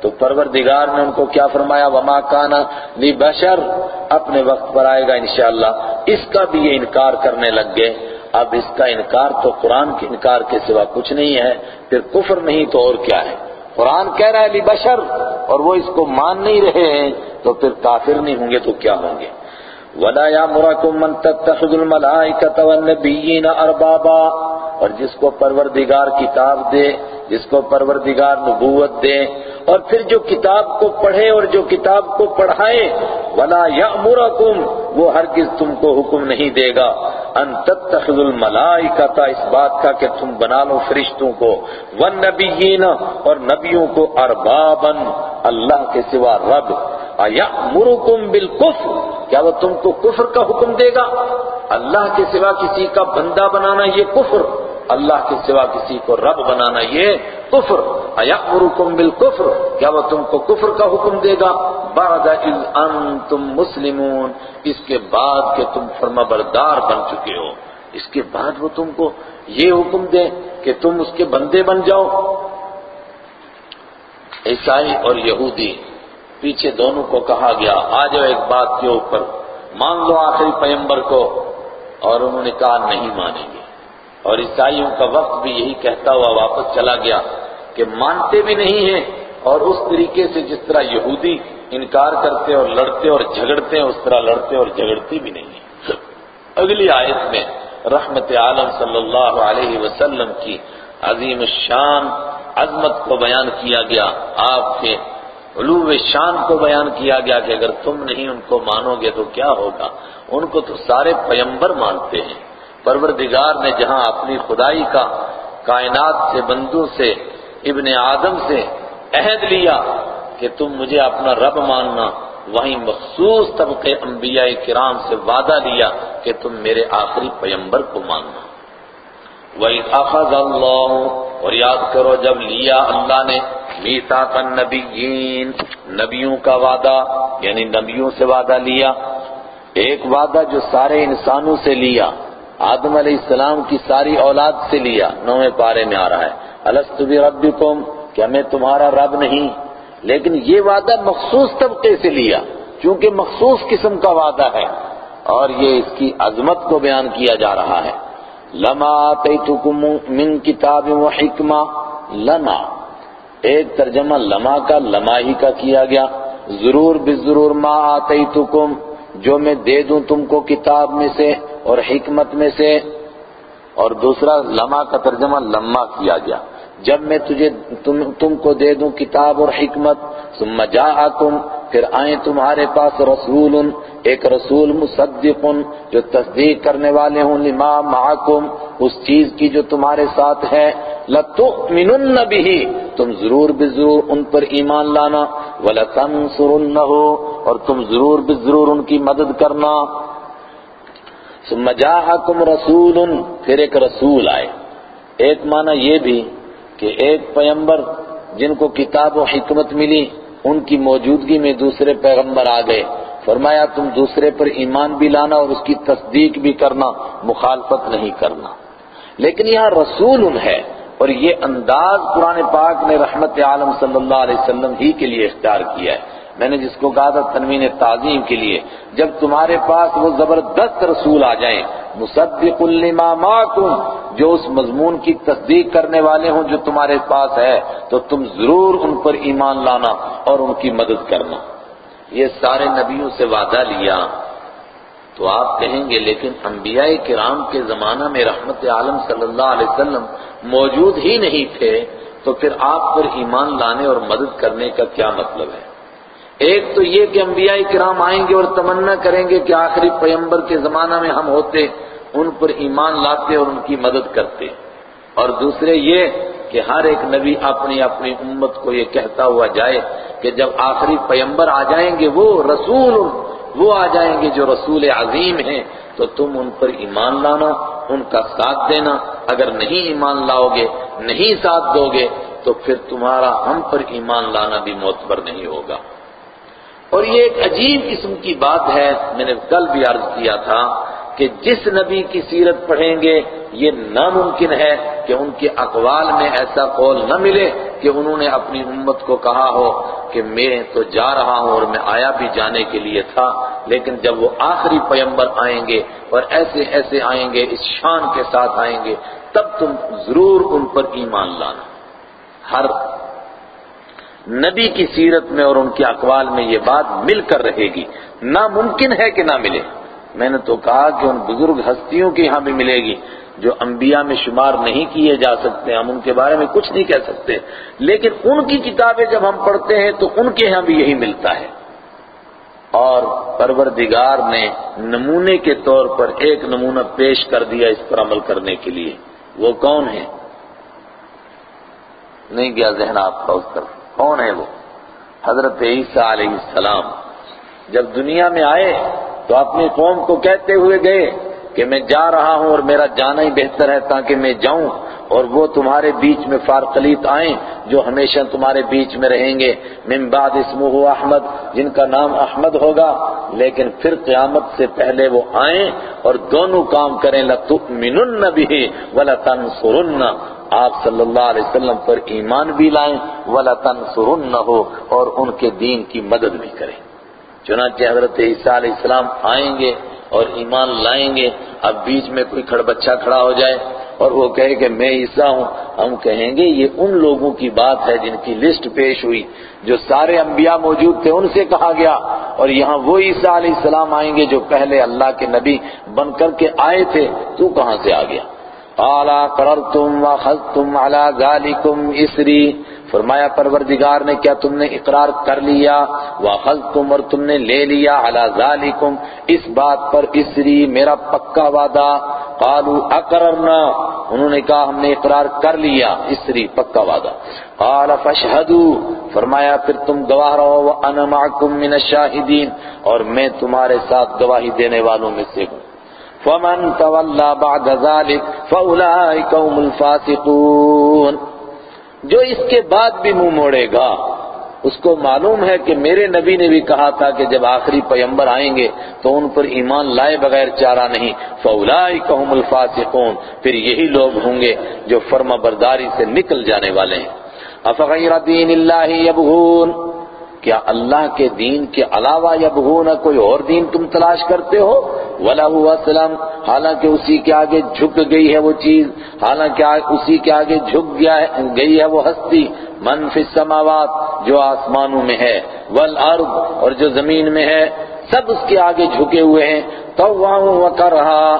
تو پروردگار نے ان کو کیا فرمایا؟ وما کانا لی بشر اپنے وقت پر آئے گا انشاءاللہ۔ اس کا بھی یہ انکار کرنے لگ گئے۔ اب اس کا انکار تو قرآن کے انکار کے سوا کچھ نہیں ہے۔ پھر کفر نہیں تو اور کیا ہے؟ قرآن کہہ رہا ہے لی بشر اور وہ اس کو مان نہیں رہے ہیں، تو پھر کافر نہیں ہوں گے، تو کیا ہوں گے؟ ولا يَعْمُرَكُمْ مَن تَتَّخِذُ الْمَلَائِكَةَ وَالنَّبِيِّينَ أَرْبَابًا اور جس کو پروردگار کتاب دے جس کو پروردگار نبوت دے اور پھر جو کتاب کو پڑھے اور جو کتاب کو پڑھائے ولا يَأْمُرَكُمْ، وہ ہرگز تم کو حکم نہیں دے گا۔ ان تتخذوا الملائکۃ اس بات کا کہ تم بنا لو فرشتوں کو۔ والنبیین اور نبیوں کو اربابا، اللہ کے سوا رب۔ ایامرکم بالکفر کیا وہ تم کو کفر کا حکم دے گا؟ اللہ کے سوا کسی کا بندہ بنانا یہ کفر۔ اللہ کے سوا کسی کو رب بنانا یہ کفر۔ ایامرکم بالکفر، کیا وہ تم کو کفر کا حکم دے گا؟ بعد اذ انتم مسلمون، اس کے بعد کہ تم فرما بردار بن چکے ہو۔ اس کے بعد وہ تم کو یہ حکم دے کہ تم اس کے بندے بن جاؤ۔ عیسائی اور یہودی، پیچھے دونوں کو کہا گیا، آ جاؤ ایک بات کے اوپر، مان لو آخری پیمبر کو۔ اور انہوں نے کہا، نہیں مانیں گے۔ اور عیسائیوں کا وقت بھی یہی کہتا ہوا واپس چلا گیا کہ مانتے بھی نہیں ہیں اور اس طریقے سے جس طرح یہودی انکار کرتے اور لڑتے اور جھگڑتے ہیں، اس طرح لڑتے اور جھگڑتے بھی نہیں اگلی آیت میں رحمت عالم صلی اللہ علیہ وسلم کی عظیم شان، عظمت کو بیان کیا گیا۔ آپ کے علو شان کو بیان کیا گیا کہ اگر تم نہیں ان کو مانو گے تو کیا ہوگا؟ ان کو تو سارے پیمبر مانتے ہیں۔ پروردگار نے جہاں اپنی خدائی کا کائنات سے بندوں سے ابن آدم سے عہد لیا کہ تم مجھے اپنا رب ماننا وہیں مخصوص طبقے انبیاء کرام سے وعدہ لیا کہ تم میرے آخری پیمبر کو ماننا۔ وہی اخذ اللہ اور یاد کرو جب لیا اللہ نے میتا کا نبیوں کا وعدہ یعنی نبیوں سے وعدہ لیا۔ ایک وعدہ جو سارے انسانوں سے لیا۔ آدم علیہ السلام کی ساری اولاد سے لیا نویں پارے میں آ رہا ہے۔ السط بربکم کیا میں تمہارا رب نہیں۔ لیکن یہ وعدہ مخصوص طبقے سے لیا، چونکہ مخصوص قسم کا وعدہ ہے۔ اور یہ اس کی عظمت کو بیان کیا جا رہا ہے۔ لما آتیتکم من کتاب و حکمہ لما ایک ترجمہ لما کا، لما ہی کا کیا گیا۔ ضرور بضرور ما آتیتکم، جو میں دے دوں تم کو کتاب میں سے۔ اور حکمت میں سے اور دوسرا لما کا ترجمہ لما کیا گیا۔ جب میں تجھے تم, تم کو دے دوں کتاب اور حکمت ثم جاءکم پھر آئیں تمہارے پاس رسول ایک رسول مصدق جو تصدیق کرنے والے ہوں لما معکم اس چیز کی جو تمہارے ساتھ ہے۔ لَتُؤْمِنُنَّ بِهِ تم ضرور بضرور ان پر ایمان لانا۔ وَلَتَنْصُرُنَّهُ اور تم ضرور بضرور ان کی مدد کرنا۔ ثم جاءکم رسول، پھر ایک رسول آئے۔ ایک معنی یہ بھی کہ ایک پیمبر جن کو کتاب و حکمت ملی، ان کی موجودگی میں دوسرے پیغمبر آ گئے۔ فرمایا، تم دوسرے پر ایمان بھی لانا اور اس کی تصدیق بھی کرنا، مخالفت نہیں کرنا۔ لیکن یہاں رسول ان ہے اور یہ انداز قرآن پاک نے رحمت عالم صلی اللہ علیہ وسلم ہی کے لیے اختیار کیا ہے۔ میں نے جس کو کہا تھا تنوین تعظیم کے لیے، جب تمہارے پاس وہ زبردست رسول آ جائیں، مصدق لما معکم، جو اس مضمون کی تصدیق کرنے والے ہوں جو تمہارے پاس ہے، تو تم ضرور ان پر ایمان لانا اور ان کی مدد کرنا۔ یہ سارے نبیوں سے وعدہ لیا۔ تو آپ کہیں گے، لیکن انبیاء کرام کے زمانہ میں رحمت عالم صلی اللہ علیہ وسلم موجود ہی نہیں تھے، تو پھر آپ پر ایمان لانے اور مدد کرنے کا کیا مطلب ہے؟ ایک تو یہ کہ انبیاء کرام آئیں گے اور تمنا کریں گے کہ آخری پیمبر کے زمانہ میں ہم ہوتے، ان پر ایمان لاتے اور ان کی مدد کرتے۔ اور دوسرے یہ کہ ہر ایک نبی اپنی اپنی امت کو یہ کہتا ہوا جائے کہ جب آخری پیمبر آ جائیں گے، وہ رسول، وہ آ جائیں گے جو رسول عظیم ہیں، تو تم ان پر ایمان لانا، ان کا ساتھ دینا۔ اگر نہیں ایمان لاؤ گے نہیں ساتھ دو گے تو پھر تمہارا ہم پر ایمان لانا بھی معتبر نہیں ہوگا۔ اور یہ ایک عجیب قسم کی بات ہے، میں نے کل بھی عرض کیا تھا کہ جس نبی کی سیرت پڑھیں گے، یہ ناممکن ہے کہ ان کے اقوال میں ایسا قول نہ ملے کہ انہوں نے اپنی امت کو کہا ہو کہ میں تو جا رہا ہوں اور میں آیا بھی جانے کے لیے تھا، لیکن جب وہ آخری پیمبر آئیں گے اور ایسے ایسے آئیں گے، اس شان کے ساتھ آئیں گے، تب تم ضرور ان پر ایمان لانا۔ ہر نبی کی سیرت میں اور ان کے اقوال میں یہ بات مل کر رہے گی۔ ناممکن ہے کہ نہ ملے۔ میں نے تو کہا کہ ان بزرگ ہستیوں کے یہاں بھی ملے گی۔ جو انبیاء میں شمار نہیں کیے جا سکتے، ہم ان کے بارے میں کچھ نہیں کہہ سکتے۔ لیکن ان کی کتابیں جب ہم پڑھتے ہیں تو ان کے یہاں بھی یہی ملتا ہے۔ اور پروردگار نے نمونے کے طور پر ایک نمونہ پیش کر دیا اس پر عمل کرنے کے لیے۔ وہ کون ہے نہیں گیا ذہن آپ کا اس طرف کون ہے وہ؟ حضرت عیسیٰ علیہ السلام۔ جب دنیا میں آئے تو اپنی قوم کو کہتے ہوئے گئے کہ میں جا رہا ہوں اور میرا جانا ہی بہتر ہے تاکہ میں جاؤں اور وہ تمہارے بیچ میں فارقلیت آئیں جو ہمیشہ تمہارے بیچ میں رہیں گے۔ من بعد اسمہ احمد، جن کا نام احمد ہوگا، لیکن پھر قیامت سے پہلے وہ آئیں اور دونوں کام کریں۔ لَتُؤْمِنُنَّ بِهِ وَلَتَنْصُرُنَّ۔ آپ صلی اللہ علیہ وسلم پر ایمان بھی لائیں وَلَتَنْصُرُنَّهُ اور ان کے دین کی مدد بھی کریں۔ چنانچہ حضرت عیسیٰ علیہ السلام آئیں گے اور ایمان لائیں گے، اب بیچ میں کوئی کھڑ بچہ کھڑا ہو جائے اور وہ کہے کہ میں عیسیٰ ہوں۔ ہم کہیں گے یہ ان لوگوں کی بات ہے جن کی لسٹ پیش ہوئی، جو سارے انبیاء موجود تھے، ان سے کہا گیا۔ اور یہاں وہ عیسیٰ علیہ السلام آئیں گے جو پہلے اللہ کے نبی بن کر کے آئے تھے، تو کہاں سے آ گیا؟ قالا قررتم واخذتم على ذلكم اسری فرمایا، پروردگار نے کیا تم نے اقرار کر لیا؟ واخذتم اور تم نے لے لیا على ذلكم، اس بات پر اسری میرا پکا وعدہ۔ قالوا اقررنا انہوں نے کہا، ہم نے اقرار کر لیا اسری پکا وعدہ۔ قال فاشهدوا، فرمایا، پھر تم گواہ رہو وانا معكم من الشاهدين، اور میں تمہارے ساتھ گواہی دینے والوں میں سے ہوں۔ فمن تولى بعد ذلك فاولئك هم الفاسقون۔ جو اس کے بعد بھی منہ موڑے گا، اس کو معلوم ہے کہ میرے نبی نے بھی کہا تھا کہ جب آخری پیمبر آئیں گے تو ان پر ایمان لائے بغیر چارہ نہیں۔ فَأُولَئِكَ هُمُ الْفَاسِقُونَ۔ پھر یہی لوگ ہوں گے جو فرما برداری سے نکل جانے والے ہیں۔ أَفَغَيْرَ دِينِ اللَّهِ يَبْغُونَ کیا اللہ کے دین کے علاوہ یا بہونا کوئی اور دین تم تلاش کرتے ہو؟ وَلَهُ وَسْلَمْ۔ حالانکہ اسی کے آگے جھک گئی ہے وہ چیز۔ حالانکہ اسی کے آگے جھک گئی ہے وہ ہستی۔ من فی السماوات جو آسمانوں میں ہے۔ والارض اور جو زمین میں ہے۔ سب اس کے آگے جھکے ہوئے ہیں۔ طوعا وکرہا۔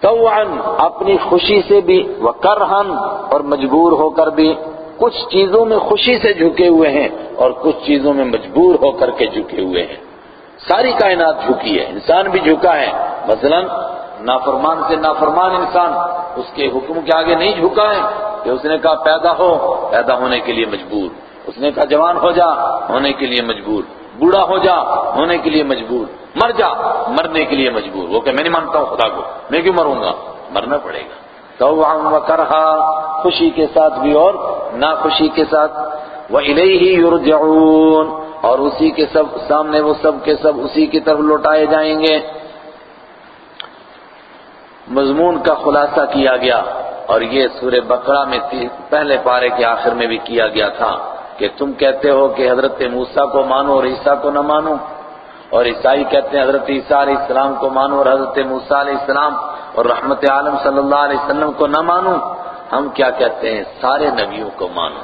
طوعا، اپنی خوشی سے بھی وکرہن اور مجبور ہو کر بھی۔ کچھ چیزوں میں خوشی سے جھکے ہوئے ہیں اور کچھ چیزوں میں مجبور ہو کر کے جھکے ہوئے ہیں۔ ساری کائنات جھکی ہے، انسان بھی جھکا ہے۔ مثلا، نافرمان سے نافرمان انسان، اس کے حکم کے آگے نہیں جھکا ہے کہ اس نے کہا پیدا ہو، پیدا ہونے کے لیے مجبور۔ اس نے کہا جوان ہو جا، ہونے کے لیے مجبور۔ بوڑھا ہو جا، ہونے کے لیے مجبور۔ مر جا، مرنے کے لیے مجبور۔ وہ کہ میں نہیں مانتا ہوں، خدا کو، میں کیوں مروں گا؟ مرنا پڑے گا۔ تو و کرہا خوشی کے ساتھ بھی اور ناخوشی کے ساتھ۔ وَإِلَيْهِ ہی اور اسی کے سب سامنے وہ سب کے سب اسی کی طرف لوٹائے جائیں گے۔ مضمون کا خلاصہ کیا گیا، اور یہ سورہ بقرہ میں پہلے پارے کے آخر میں بھی کیا گیا تھا کہ تم کہتے ہو کہ حضرت موسیٰ کو مانو اور عیسیٰ کو نہ مانو۔ اور عیسائی کہتے ہیں حضرت عیسیٰ علیہ السلام کو مانو اور حضرت موسیٰ علیہ السلام اور رحمت عالم صلی اللہ علیہ وسلم کو نہ مانو، ہم کیا کہتے ہیں؟ سارے نبیوں کو مانو،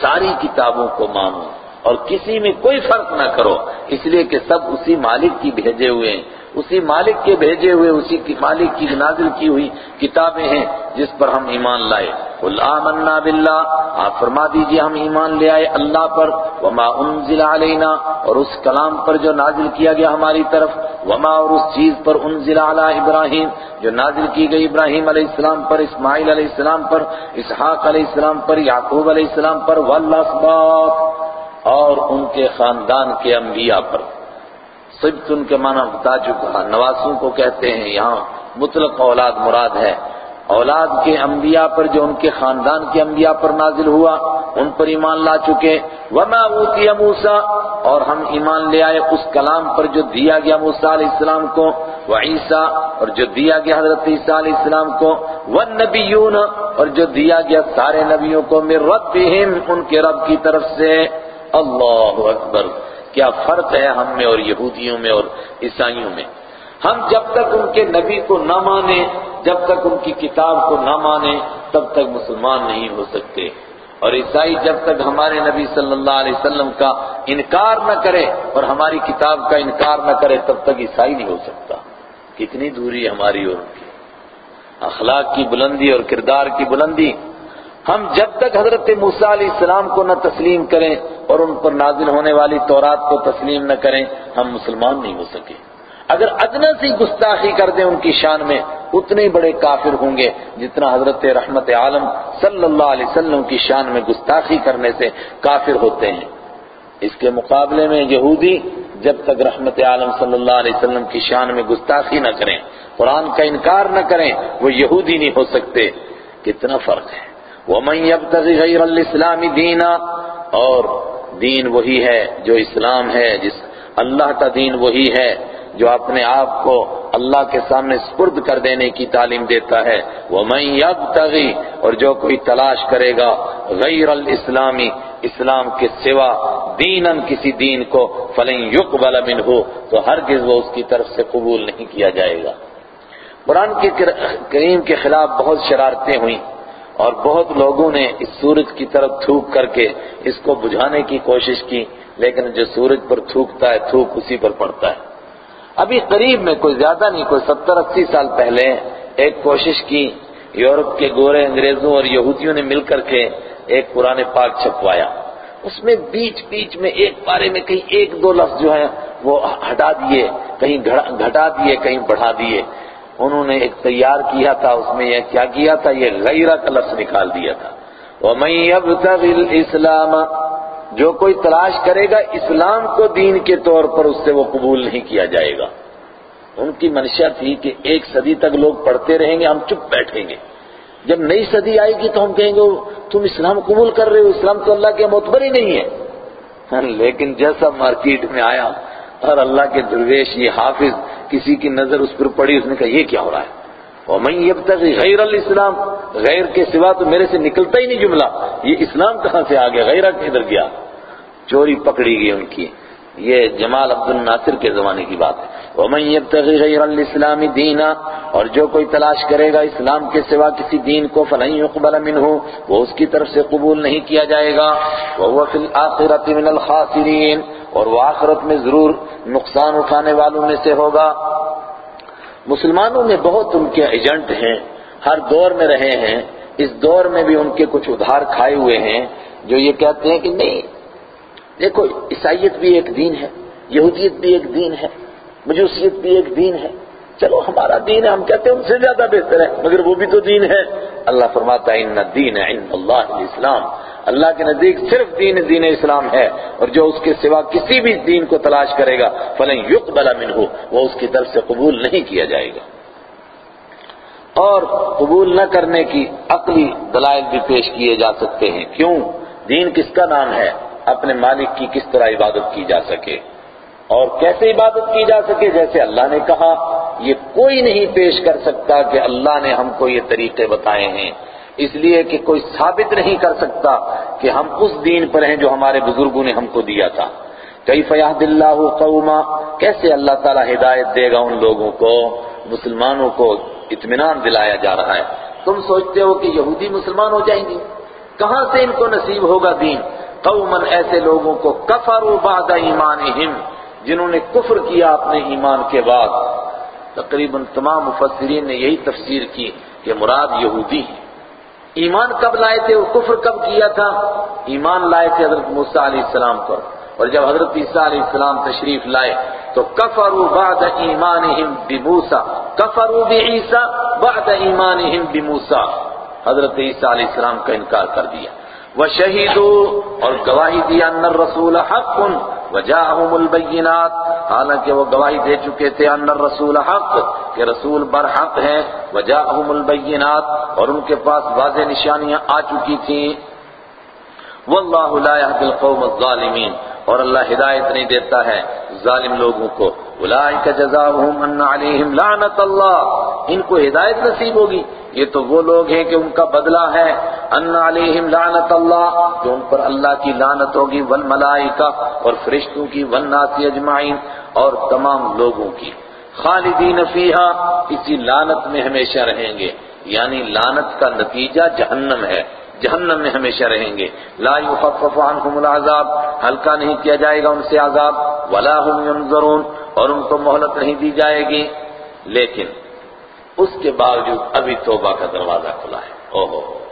ساری کتابوں کو مانو، اور کسی میں کوئی فرق نہ کرو، اس لیے کہ سب اسی مالک کی بھیجے ہوئے ہیں۔ اسی مالک کے بھیجے ہوئے، اسی کی مالک کی نازل کی ہوئی کتابیں ہیں، جس پر ہم ایمان لائے۔ قل آمنا باللہ، آپ فرما دیجیے ہم ایمان لے آئے اللہ پر۔ وما انزل علینا، اور اس کلام پر جو نازل کیا گیا ہماری طرف۔ وما، اور اس چیز پر انزل علی ابراہیم، جو نازل کی گئی ابراہیم علیہ السلام پر، اسماعیل علیہ السلام پر، اسحاق علیہ السلام پر، یعقوب علیہ السلام پر، والاسباط، اور ان کے خاندان کے انبیاء پر۔ سبت ان کے معنی بتا چکا نواسوں کو کہتے ہیں یہاں مطلق اولاد مراد ہے۔ اولاد کے انبیاء پر جو ان کے خاندان کے انبیاء پر نازل ہوا، ان پر ایمان لا چکے۔ وما اوتی موسیٰ اور ہم ایمان لے آئے اس کلام پر جو دیا گیا موسیٰ علیہ السلام کو، وعیسیٰ، اور جو دیا گیا حضرت عیسیٰ علیہ السلام کو، والنبیون، اور جو دیا گیا سارے نبیوں کو، من ربهم، ان کے رب کی طرف سے۔ اللہ اکبر۔ کیا فرق ہے ہم میں اور یہودیوں میں اور عیسائیوں میں؟ ہم جب تک ان کے نبی کو نہ مانیں، جب تک ان کی کتاب کو نہ مانیں، تب تک مسلمان نہیں ہو سکتے۔ اور عیسائی جب تک ہمارے نبی صلی اللہ علیہ وسلم کا انکار نہ کرے اور ہماری کتاب کا انکار نہ کرے، تب تک عیسائی نہیں ہو سکتا۔ کتنی دوری ہماری اور ان کی؟ اخلاق کی بلندی اور کردار کی بلندی۔ ہم جب تک حضرت موسیٰ علیہ السلام کو نہ تسلیم کریں اور ان پر نازل ہونے والی تورات کو تسلیم نہ کریں، ہم مسلمان نہیں ہو سکے۔ اگر ادنا سی گستاخی کر دیں ان کی شان میں، اتنے بڑے کافر ہوں گے جتنا حضرت رحمت عالم صلی اللہ علیہ وسلم کی شان میں گستاخی کرنے سے کافر ہوتے ہیں۔ اس کے مقابلے میں یہودی جب تک رحمت عالم صلی اللہ علیہ وسلم کی شان میں گستاخی نہ کریں، قرآن کا انکار نہ کریں، وہ یہودی نہیں ہو سکتے۔ کتنا فرق ہے۔ وَمَنْ يَبْتَغِ غَيْرَ الْإِسْلَامِ دِينًا، اور دین وہی ہے جو اسلام ہے، جس اللہ کا دین وہی ہے، جو اپنے آپ کو اللہ کے سامنے سپرد کر دینے کی تعلیم دیتا ہے۔ وَمَنْ يَبْتَغِ، اور جو کوئی تلاش کرے گا غیر الاسلامی اسلام کے سوا دیناً کسی دین کو، فَلَنْ يُقْبَلَ مِنْهُ، تو ہرگز وہ اس کی طرف سے قبول نہیں کیا جائے گا۔ قرآن کے کریم کے خلاف بہت شرارتیں ہوئیں۔ اور بہت لوگوں نے اس سورج کی طرف تھوک کر کے اس کو بجھانے کی کوشش کی، لیکن جو سورج پر تھوکتا ہے، تھوک اسی پر پڑتا ہے۔ ابھی قریب میں کوئی زیادہ نہیں، کوئی ستر، اسی سال پہلے ایک کوشش کی، یورپ کے گورے انگریزوں اور یہودیوں نے مل کر کے ایک قرآن پاک چھپوایا۔ اس میں بیچ بیچ میں ایک پارے میں کہیں ایک دو لفظ جو ہیں، وہ ہٹا دیے، کہیں گھٹا دیے، کہیں بڑھا دیے۔ انہوں نے ایک تیار کیا تھا، اس میں یہ کیا کیا تھا؟ یہ غیرہ کا لفظ نکال دیا تھا۔ وَمَن يَبْتَغِ الْإِسْلَامَ، جو کوئی تلاش کرے گا اسلام کو دین کے طور پر، اس سے وہ قبول نہیں کیا جائے گا۔ ان کی منشا تھی کہ ایک صدی تک لوگ پڑھتے رہیں گے، ہم چپ بیٹھیں گے۔ جب نئی صدی آئے گی تو ہم کہیں گے، تم اسلام قبول کر رہے ہو؟ اسلام تو اللہ کے معتبر ہی نہیں ہے۔ لیکن جیسا مارکیٹ میں آیا اور اللہ کے درویش یہ حافظ کسی کی نظر اس پر پڑی، اس نے کہا، یہ کیا ہو رہا ہے؟ اور میں یہ تک غیر الاسلام غیر کے سوا تو میرے سے نکلتا ہی نہیں جملہ۔ یہ اسلام کہاں سے آ گیا؟ غیرہ کدھر گیا؟ چوری پکڑی گئی ان کی۔ یہ جمال عبد الناصر کے زمانے کی بات ہے۔ وَمَن يَبْتَغِ غَيْرَ الْإِسْلَامِ دِينًا، اور جو کوئی تلاش کرے گا اسلام کے سوا کسی دین کو، فَلَن يُقْبَلَ مِنْهُ، وہ اس کی طرف سے قبول نہیں کیا جائے گا۔ وَهُوَ فِي الْآخِرَةِ مِنَ الْخَاسِرِينَ، اور وہ آخرت میں ضرور نقصان اٹھانے والوں میں سے ہوگا۔ مسلمانوں میں بہت ان کے ایجنٹ ہیں، ہر دور میں رہے ہیں، اس دور میں بھی ان کے کچھ ادھار کھائے ہوئے ہیں، جو یہ کہتے ہیں کہ نہیں دیکھو، عیسائیت بھی ایک دین ہے، یہودیت بھی ایک دین ہے، مجوسیت بھی ایک دین ہے۔ چلو، ہمارا دین ہے، ہم کہتے ہیں ان سے زیادہ بہتر ہے، مگر وہ بھی تو دین ہے۔ اللہ فرماتا ہے، ان دین ہے اللہ اسلام اللہ کے نزدیک صرف دین دین اسلام ہے، اور جو اس کے سوا کسی بھی دین کو تلاش کرے گا، فلن يقبل منه وہ اس کی طرف سے قبول نہیں کیا جائے گا۔ اور قبول نہ کرنے کی عقلی دلائل بھی پیش کیے جا سکتے ہیں۔ کیوں؟ دین کس کا نام ہے؟ اپنے مالک کی کس طرح عبادت کی جا سکے اور کیسے عبادت کی جا سکے جیسے اللہ نے کہا، یہ کوئی نہیں پیش کر سکتا کہ اللہ نے ہم کو یہ طریقے بتائے ہیں۔ اس لیے کہ کوئی ثابت نہیں کر سکتا کہ ہم اس دین پر ہیں جو ہمارے بزرگوں نے ہم کو دیا تھا۔ کئی فیاض اللہ قوما؟ کیسے اللہ تعالیٰ ہدایت دے گا ان لوگوں کو، مسلمانوں کو اطمینان دلایا جا رہا ہے؟ تم سوچتے ہو کہ یہودی مسلمان ہو جائیں گے۔ کہاں سے ان کو نصیب ہوگا دین؟ قومن ایسے لوگوں کو کفروا بعد ایمانہم، جنہوں نے کفر کیا اپنے ایمان کے بعد۔ تقریباً تمام مفسرین نے یہی تفسیر کی کہ مراد یہودی ہیں۔ ایمان کب لائے تھے؟ اور کفر کب کیا تھا؟ ایمان لائے تھے حضرت موسیٰ علیہ السلام پر۔ اور جب حضرت عیسیٰ علیہ السلام تشریف لائے، تو کفروا بعد ایمانہم بموسیٰ۔ کفروا بعیسیٰ بعد ایمانہم بموسیٰ۔ حضرت عیسیٰ علیہ السلام کا انکار کر دیا۔ وَشَهِدُوا اور گواہی دیا ان الرسول حق وجاءهم البینات۔ حالانکہ وہ گواہی دے چکے تھے ان الرسول حق کہ رسول برحق ہیں وجاءهم البینات اور ان کے پاس واضح نشانیاں آ چکی تھیں۔ واللہ لا يهدي القوم الظالمین۔ اور اللہ ہدایت نہیں دیتا ہے ظالم لوگوں کو۔ اولئک جزاؤہم ان علیہم لعنت اللہ۔ ان کو ہدایت نصیب ہوگی۔ یہ تو وہ لوگ ہیں کہ ان کا بدلہ ہے۔ ان علیہم لعنت اللہ کہ ان پر اللہ کی لعنت ہوگی، والملائکہ اور فرشتوں کی، والناس اجمعین اور تمام لوگوں کی۔ خالدین فیہا، اسی لعنت میں ہمیشہ رہیں گے۔ یعنی لعنت کا نتیجہ جہنم ہے۔ جہنم میں ہمیشہ رہیں گے۔ لا يخفف عنهم العذاب، ہلکا نہیں کیا جائے گا ان سے عذاب۔ ولا هم ينظرون، اور ان کو مہلت نہیں دی جائے گی۔ لیکن اس کے باوجود ابھی توبہ کا دروازہ کھلا ہے۔ اوہو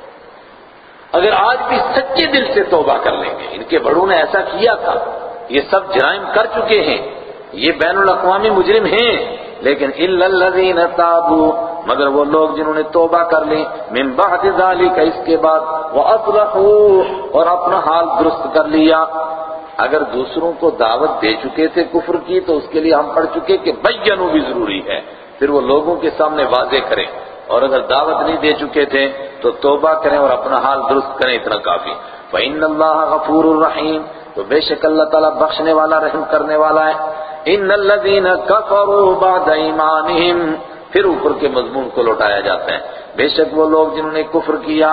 اگر آج بھی سچے دل سے توبہ کر لیں گے۔ ان کے بڑوں نے ایسا کیا تھا۔ یہ سب جرائم کر چکے ہیں۔ یہ بین الاقوامی مجرم ہیں۔ لیکن الذین تابوا مگر وہ لوگ جنہوں نے توبہ کر لی۔ من بعد ذالک، اس کے بعد واصلحوا اور اپنا حال درست کر لیا۔ اگر دوسروں کو دعوت دے چکے تھے کفر کی، تو اس کے لیے ہم پڑھ چکے کہ بینو بھی ضروری ہے۔ پھر وہ لوگوں کے سامنے واضح کریں۔ اور اگر دعوت نہیں دے چکے تھے تو توبہ کریں اور اپنا حال درست کریں اتنا کافی۔ فَإِنَّ اللَّهَ غَفُورٌ الرحیم تو بے شک اللہ تعالیٰ بخشنے والا، رحم کرنے والا ہے۔ ان الذين كفروا بعد ایمانهم پھر اوپر کے مضمون کو لوٹایا جاتا ہے۔ بے شک وہ لوگ جنہوں نے کفر کیا،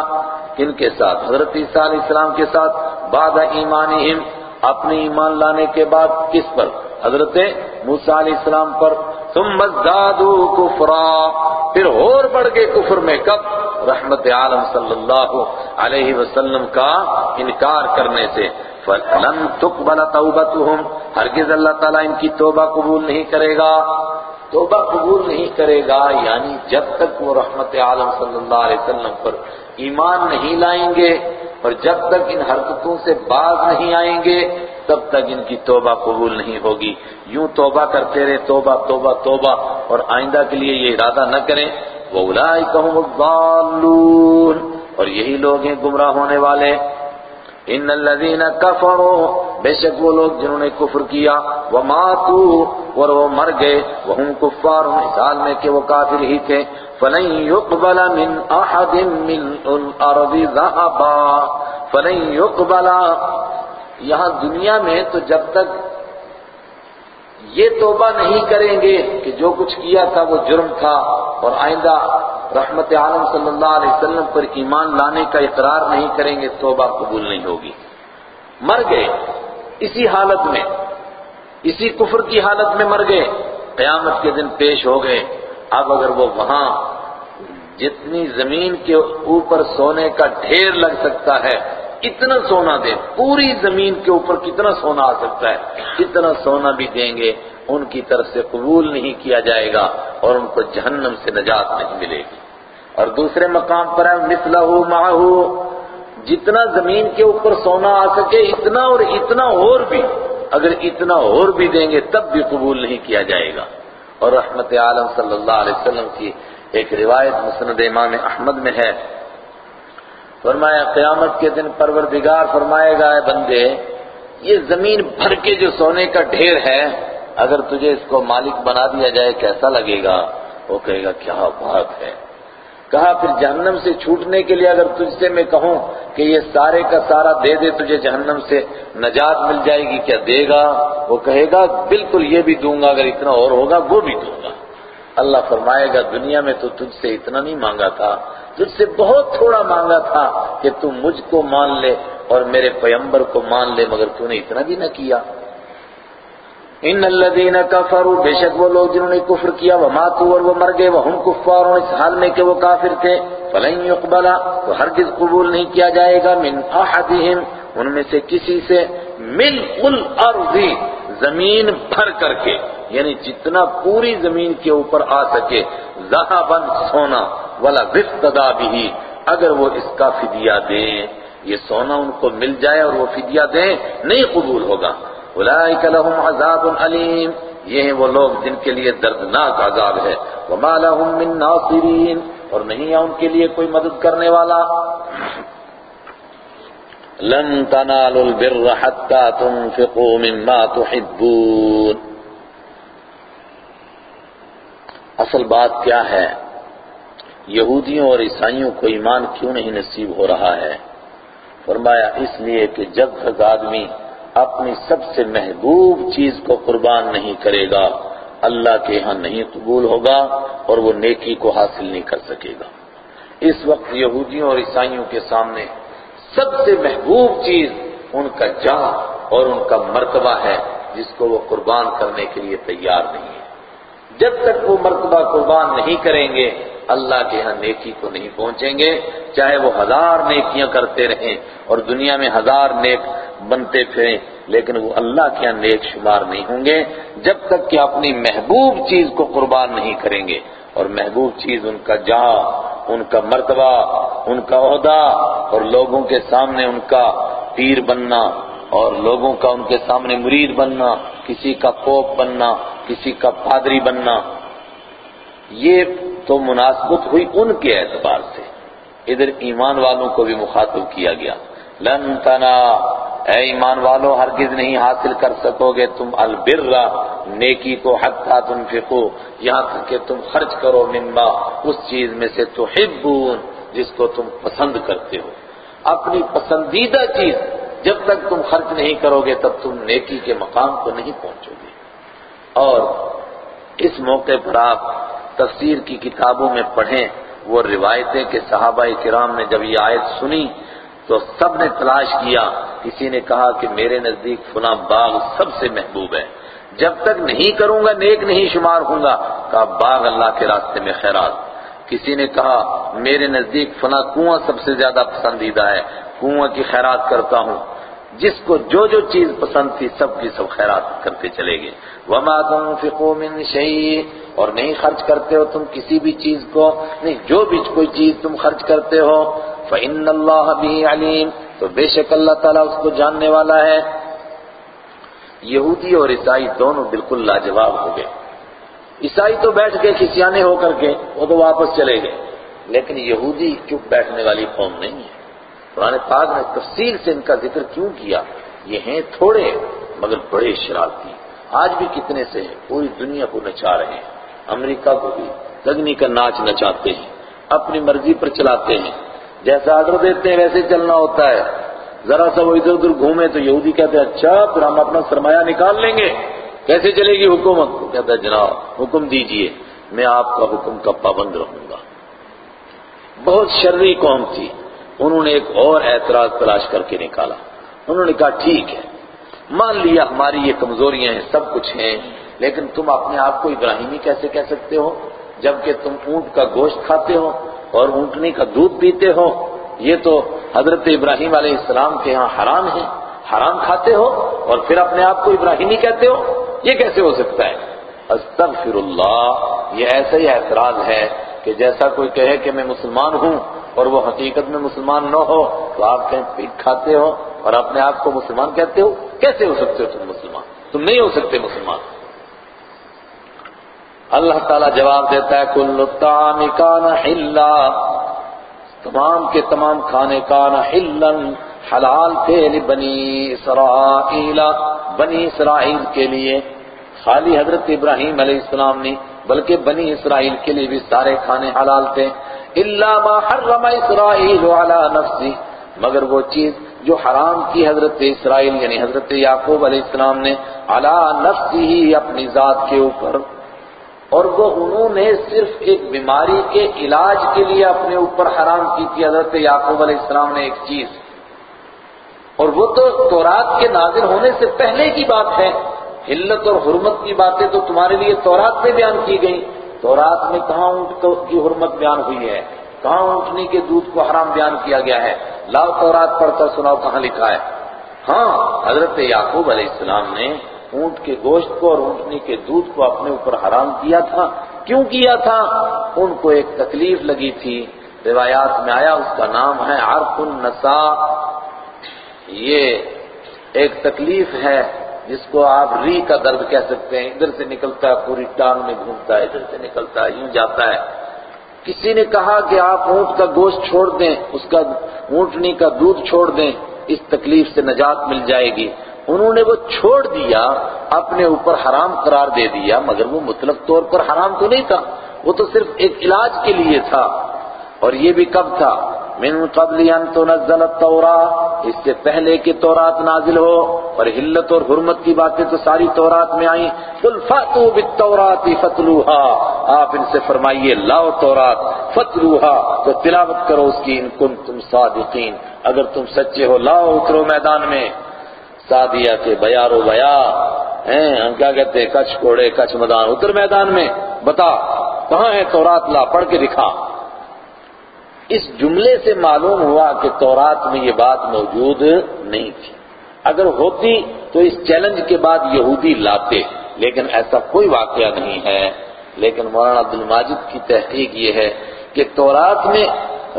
ان کے ساتھ، حضرت عیسیٰ علیہ السلام کے ساتھ، بعد ایمانہم اپنے ایمان لانے کے بعد کس پر؟ حضرت موسیٰ علیہ السلام پر۔ ثم ازدادوا کفرا پھر اور بڑھ گئے کفر میں کب؟ رحمت عالم صلی اللہ علیہ وسلم کا انکار کرنے سے۔ فلن تقبل توبتهم۔ ہرگز اللہ تعالیٰ ان کی توبہ قبول نہیں کرے گا۔ توبہ قبول نہیں کرے گا یعنی جب تک وہ رحمت عالم صلی اللہ علیہ وسلم پر ایمان نہیں لائیں گے اور جب تک ان حرکتوں سے باز نہیں آئیں گے، تب تک ان کی توبہ قبول نہیں ہوگی۔ یوں توبہ کرتے رہے، توبہ توبہ توبہ، اور آئندہ کے لیے یہ ارادہ نہ کریں۔ وہ اولئک الضالون۔ اور یہی لوگ ہیں گمراہ ہونے والے۔ ان الذين كفروا بے شک وہ لوگ جنہوں نے کفر کیا وہ ماتو اور وہ مر گئے۔ وہ کفار مثال میں کہ وہ کافر ہی تھے۔ فلن يقبل من احد من الارض ذهبا۔ فلن يقبل۔ یہاں دنیا میں تو جب تک یہ توبہ نہیں کریں گے کہ جو کچھ کیا تھا وہ جرم تھا۔ اور آئندہ رحمت عالم صلی اللہ علیہ وسلم پر ایمان لانے کا اقرار نہیں کریں گے، توبہ قبول نہیں ہوگی۔ مر گئے۔ اسی حالت میں، اسی کفر کی حالت میں مر گئے، قیامت کے دن پیش ہو گئے۔ اب اگر وہ وہاں جتنی زمین کے اوپر سونے کا ڈھیر لگ سکتا ہے، اتنا سونا دیں پوری زمین کے اوپر کتنا سونا آ سکتا ہے؟ اتنا سونا بھی دیں گے، ان کی طرف سے قبول نہیں کیا جائے گا اور ان کو جہنم سے نجات نہیں ملے گی۔ اور دوسرے مقام پر ہے مثلہ ماہو جتنا زمین کے اوپر سونا آ سکے اتنا اور اتنا اور بھی، اگر اتنا اور بھی دیں گے تب بھی قبول نہیں کیا جائے گا۔ اور رحمت عالم صلی اللہ علیہ وسلم کی ایک روایت مسند امام احمد میں ہے۔ فرمایا، قیامت کے دن پروردگار فرمائے گا، اے بندے، یہ زمین بھر کے جو سونے کا ڈھیر ہے، اگر تجھے اس کو مالک بنا دیا جائے، کیسا لگے گا؟ وہ کہے گا، کیا بات ہے۔ کہا، پھر جہنم سے چھوٹنے کے لیے اگر تجھ سے میں کہوں کہ یہ سارے کا سارا دے دے، تجھے جہنم سے نجات مل جائے گی، کیا دے گا؟ وہ کہے گا، بالکل یہ بھی دوں گا، اگر اتنا اور ہوگا، وہ بھی دوں گا۔ اللہ فرمائے گا، دنیا میں تو تجھ سے اتنا نہیں مانگا تھا، تجھ سے بہت تھوڑا مانگا تھا کہ تم مجھ کو مان لے اور میرے پیمبر کو مان لے، مگر تو نے اتنا بھی نہ کیا۔ ان الذين كفروا، بے شک وہ لوگ جنہوں نے کفر کیا وہ ماتو اور وہ مر گئے وہ ہم کفار اس حال میں کہ وہ کافر تھے، فلن يقبل، تو ہرگز قبول نہیں کیا جائے گا، من احدهم، ان میں سے کسی سے مل الارض، زمین بھر کر کے یعنی جتنا پوری زمین کے اوپر آ سکے ذهبا سونا، ولا بفتدا بھی اگر وہ اس کا فدیہ دیں، یہ سونا ان کو مل جائے اور وہ فدیہ دیں، نہیں قبول ہوگا۔ اولئک لهم عذاب علیم۔ یہ ہیں وہ لوگ جن کے لیے دردناک عذاب ہے۔ وما لهم من ناصرین۔ اور نہیں ہے ان کے لیے کوئی مدد کرنے والا۔ لن تنالوا البر حتى تنفقوا مما تحبون۔ اصل بات کیا ہے؟ یہودیوں اور عیسائیوں کو ایمان کیوں نہیں نصیب ہو رہا ہے؟ فرمایا، اس لیے کہ جب تک آدمی اپنی سب سے محبوب چیز کو قربان نہیں کرے گا۔ اللہ کے ہاں نہیں قبول ہوگا اور وہ نیکی کو حاصل نہیں کر سکے گا۔ اس وقت یہودیوں اور عیسائیوں کے سامنے سب سے محبوب چیز ان کا جاں اور ان کا مرتبہ ہے جس کو وہ قربان کرنے کے لیے تیار نہیں ہے۔ جب تک وہ مرتبہ قربان نہیں کریں گے اللہ کے ہاں نیکی کو نہیں پہنچیں گے، چاہے وہ ہزار نیکیاں کرتے رہیں اور دنیا میں ہزار نیک بنتے پھریں، لیکن وہ اللہ کے ہاں نیک شمار نہیں ہوں گے۔ جب تک کہ اپنی محبوب چیز کو قربان نہیں کریں گے، اور محبوب چیز ان کا جہاں ان کا مرتبہ، ان کا عہدہ، اور لوگوں کے سامنے ان کا پیر بننا، اور لوگوں کا ان کے سامنے مرید بننا، کسی کا پوپ بننا، کسی کا پادری بننا، یہ تو مناسبت ہوئی ان کے اعتبار سے۔ ادھر ایمان والوں کو بھی مخاطب کیا گیا۔ لن تنا، اے ایمان والوں ہرگز نہیں حاصل کر سکو گے تم البر، نیکی کو حتی تنفقو۔ یہاں تک کہ تم خرچ کرو مما، اس چیز میں سے تحبون، جس کو تم پسند کرتے ہو۔ اپنی پسندیدہ چیز، جب تک تم خرچ نہیں کرو گے، تب تم نیکی کے مقام کو نہیں پہنچو گے۔ اور اس موقع پر آپ تفسیر کی کتابوں میں پڑھیں وہ روایتیں کہ صحابہ کرام نے جب یہ آیت سنی تو سب نے تلاش کیا، کسی نے کہا کہ میرے نزدیک فلاں باغ سب سے محبوب ہے۔ جب تک نہیں کروں گا، نیک نہیں شمار ہوں گا۔ کہا، باغ اللہ کے راستے میں خیرات۔ کسی نے کہا، میرے نزدیک فنا کنواں سب سے زیادہ پسندیدہ ہے، کنواں کی خیرات کرتا ہوں۔ جس کو جو جو چیز پسند تھی سب کی سب خیرات کرتے چلے گئے۔ وما تنفقوا من شيء، اور نہیں خرچ کرتے ہو تم کسی بھی چیز کو، نہیں، جو بھی کوئی چیز تم خرچ کرتے ہو۔ فإن اللہ به علیم تو بے شک اللہ تعالیٰ اس کو جاننے والا ہے۔ یہودی اور عیسائی دونوں بالکل لاجواب ہو گئے۔ عیسائی تو بیٹھ گئے کسیانے ہو کر کے وہ تو واپس چلے گئے۔ لیکن یہودی چپ بیٹھنے والی قوم نہیں ہے۔ قرآن پاک نے تفصیل سے ان کا ذکر کیوں کیا؟ یہ ہیں تھوڑے مگر بڑے شرارتی۔ آج بھی کتنے سے ہیں؟ پوری دنیا کو نچا رہے ہیں۔ امریکہ کو بھی۔ دگنی کا ناچ نچاتے ہیں۔ اپنی مرضی پر چلاتے ہیں۔ جیسا آرڈر دیتے ہیں ویسے چلنا ہوتا ہے۔ ذرا سا وہ ادھر ادھر گھومے تو یہودی کہتے ہیں اچھا پھر ہم اپنا سرمایہ نکال لیں گے۔ کیسے چلے گی حکومت؟ کہتا ہے، جناب، حکم دیجیے، میں آپ کا حکم کا پابند رہوں گا۔ بہت شرری قوم تھی۔ انہوں نے ایک اور اعتراض تلاش کر کے نکالا۔ انہوں نے کہا، ٹھیک ہے، مان لیا ہماری یہ کمزوریاں ہیں، سب کچھ ہیں، لیکن تم اپنے آپ کو ابراہیمی کیسے کہہ سکتے ہو؟ جبکہ تم اونٹ کا گوشت کھاتے ہو اور اونٹنی کا دودھ پیتے ہو۔ یہ تو حضرت ابراہیم علیہ السلام کے ہاں حرام ہے حرام کھاتے ہو اور پھر اپنے آپ کو ابراہیمی کہتے ہو؟ یہ کیسے ہو سکتا ہے؟ استغفر اللہ، یہ ایسا ہی اعتراض ہے کہ جیسا کوئی کہے کہ میں مسلمان ہوں اور وہ حقیقت میں مسلمان نہ ہو تو آپ کہیں پیٹ کھاتے ہو اور اپنے آپ کو مسلمان کہتے ہو؟ کیسے ہو سکتے ہو تم مسلمان؟ تم نہیں ہو سکتے مسلمان۔ اللہ تعالیٰ جواب دیتا ہے، کل الطعام کان حلا۔ تمام کے تمام کھانے کان حلن حلال تھے یعنی بنی اسرائیل بنی اسرائیل کے لیے۔ خالی حضرت ابراہیم علیہ السلام نہیں، بلکہ بنی اسرائیل کے لیے بھی سارے کھانے حلال تھے۔ الا ما حرم اسرائیل علی نفسی مگر وہ چیز جو حرام کی حضرت اسرائیل یعنی حضرت یعقوب علیہ السلام نے علی نفسی ہی اپنی ذات کے اوپر، اور وہ انہوں نے صرف ایک بیماری کے علاج کے لیے اپنے اوپر حرام کی تھی، حضرت یعقوب علیہ السلام نے ایک چیز۔ اور وہ تو تورات کے نازل ہونے سے پہلے کی بات ہے، حلت اور حرمت کی باتیں تو تمہارے لیے تورات میں بیان کی گئی تورات میں کہاں اونٹ کی حرمت بیان ہوئی ہے؟ کہاں اونٹنی کے دودھ کو حرام بیان کیا گیا ہے؟ لاؤ تورات پڑھ کر سناؤ کہاں لکھا ہے۔ ہاں حضرت یعقوب علیہ السلام نے اونٹ کے گوشت کو اور اونٹنی کے دودھ کو اپنے اوپر حرام کیا تھا۔ کیوں کیا تھا؟ ان کو ایک تکلیف لگی تھی۔ روایات میں آیا، اس کا نام ہے عرق النساء۔ یہ ایک تکلیف ہے۔ جس کو آپ ری کا درد کہہ سکتے ہیں، ادھر سے نکلتا ہے، پوری ٹانگ میں گھومتا ہے، ادھر سے نکلتا ہے، یوں جاتا ہے۔ کسی نے کہا کہ آپ اونٹ کا گوشت چھوڑ دیں، اس کا اونٹنی کا دودھ چھوڑ دیں، اس تکلیف سے نجات مل جائے گی۔ انہوں نے وہ چھوڑ دیا، اپنے اوپر حرام قرار دے دیا، مگر وہ مطلق طور پر حرام تو نہیں تھا۔ وہ تو صرف ایک علاج کے لیے تھا۔ اور یہ بھی کب تھا؟ من قبل ان تنزل التوراۃ اس سے پہلے کہ تورات نازل ہو۔ اور حلت اور حرمت کی باتیں تو ساری تورات میں آئیں۔ قل فاتوا بالتوراۃ فتلوها آپ ان سے فرمائیے، لاؤ تورات فتلوها تو تلاوت کرو اس کی، ان کنتم صادقین۔ اگر تم سچے ہو، لاؤ اترو میدان میں۔ سادیا کے بیارو بیا ہیں، ہم کیا کہتے ہیں؟ کچھ کوڑے، کچھ میدان اتر میدان میں، بتا، کہاں ہے تورات؟ لا، پڑھ کے دکھا۔ اس جملے سے معلوم ہوا کہ تورات میں یہ بات موجود نہیں تھی۔ اگر ہوتی تو اس چیلنج کے بعد یہودی لاتے، لیکن ایسا کوئی واقعہ نہیں ہے۔ لیکن مولانا عبد الماجد کی تحقیق یہ ہے کہ تورات میں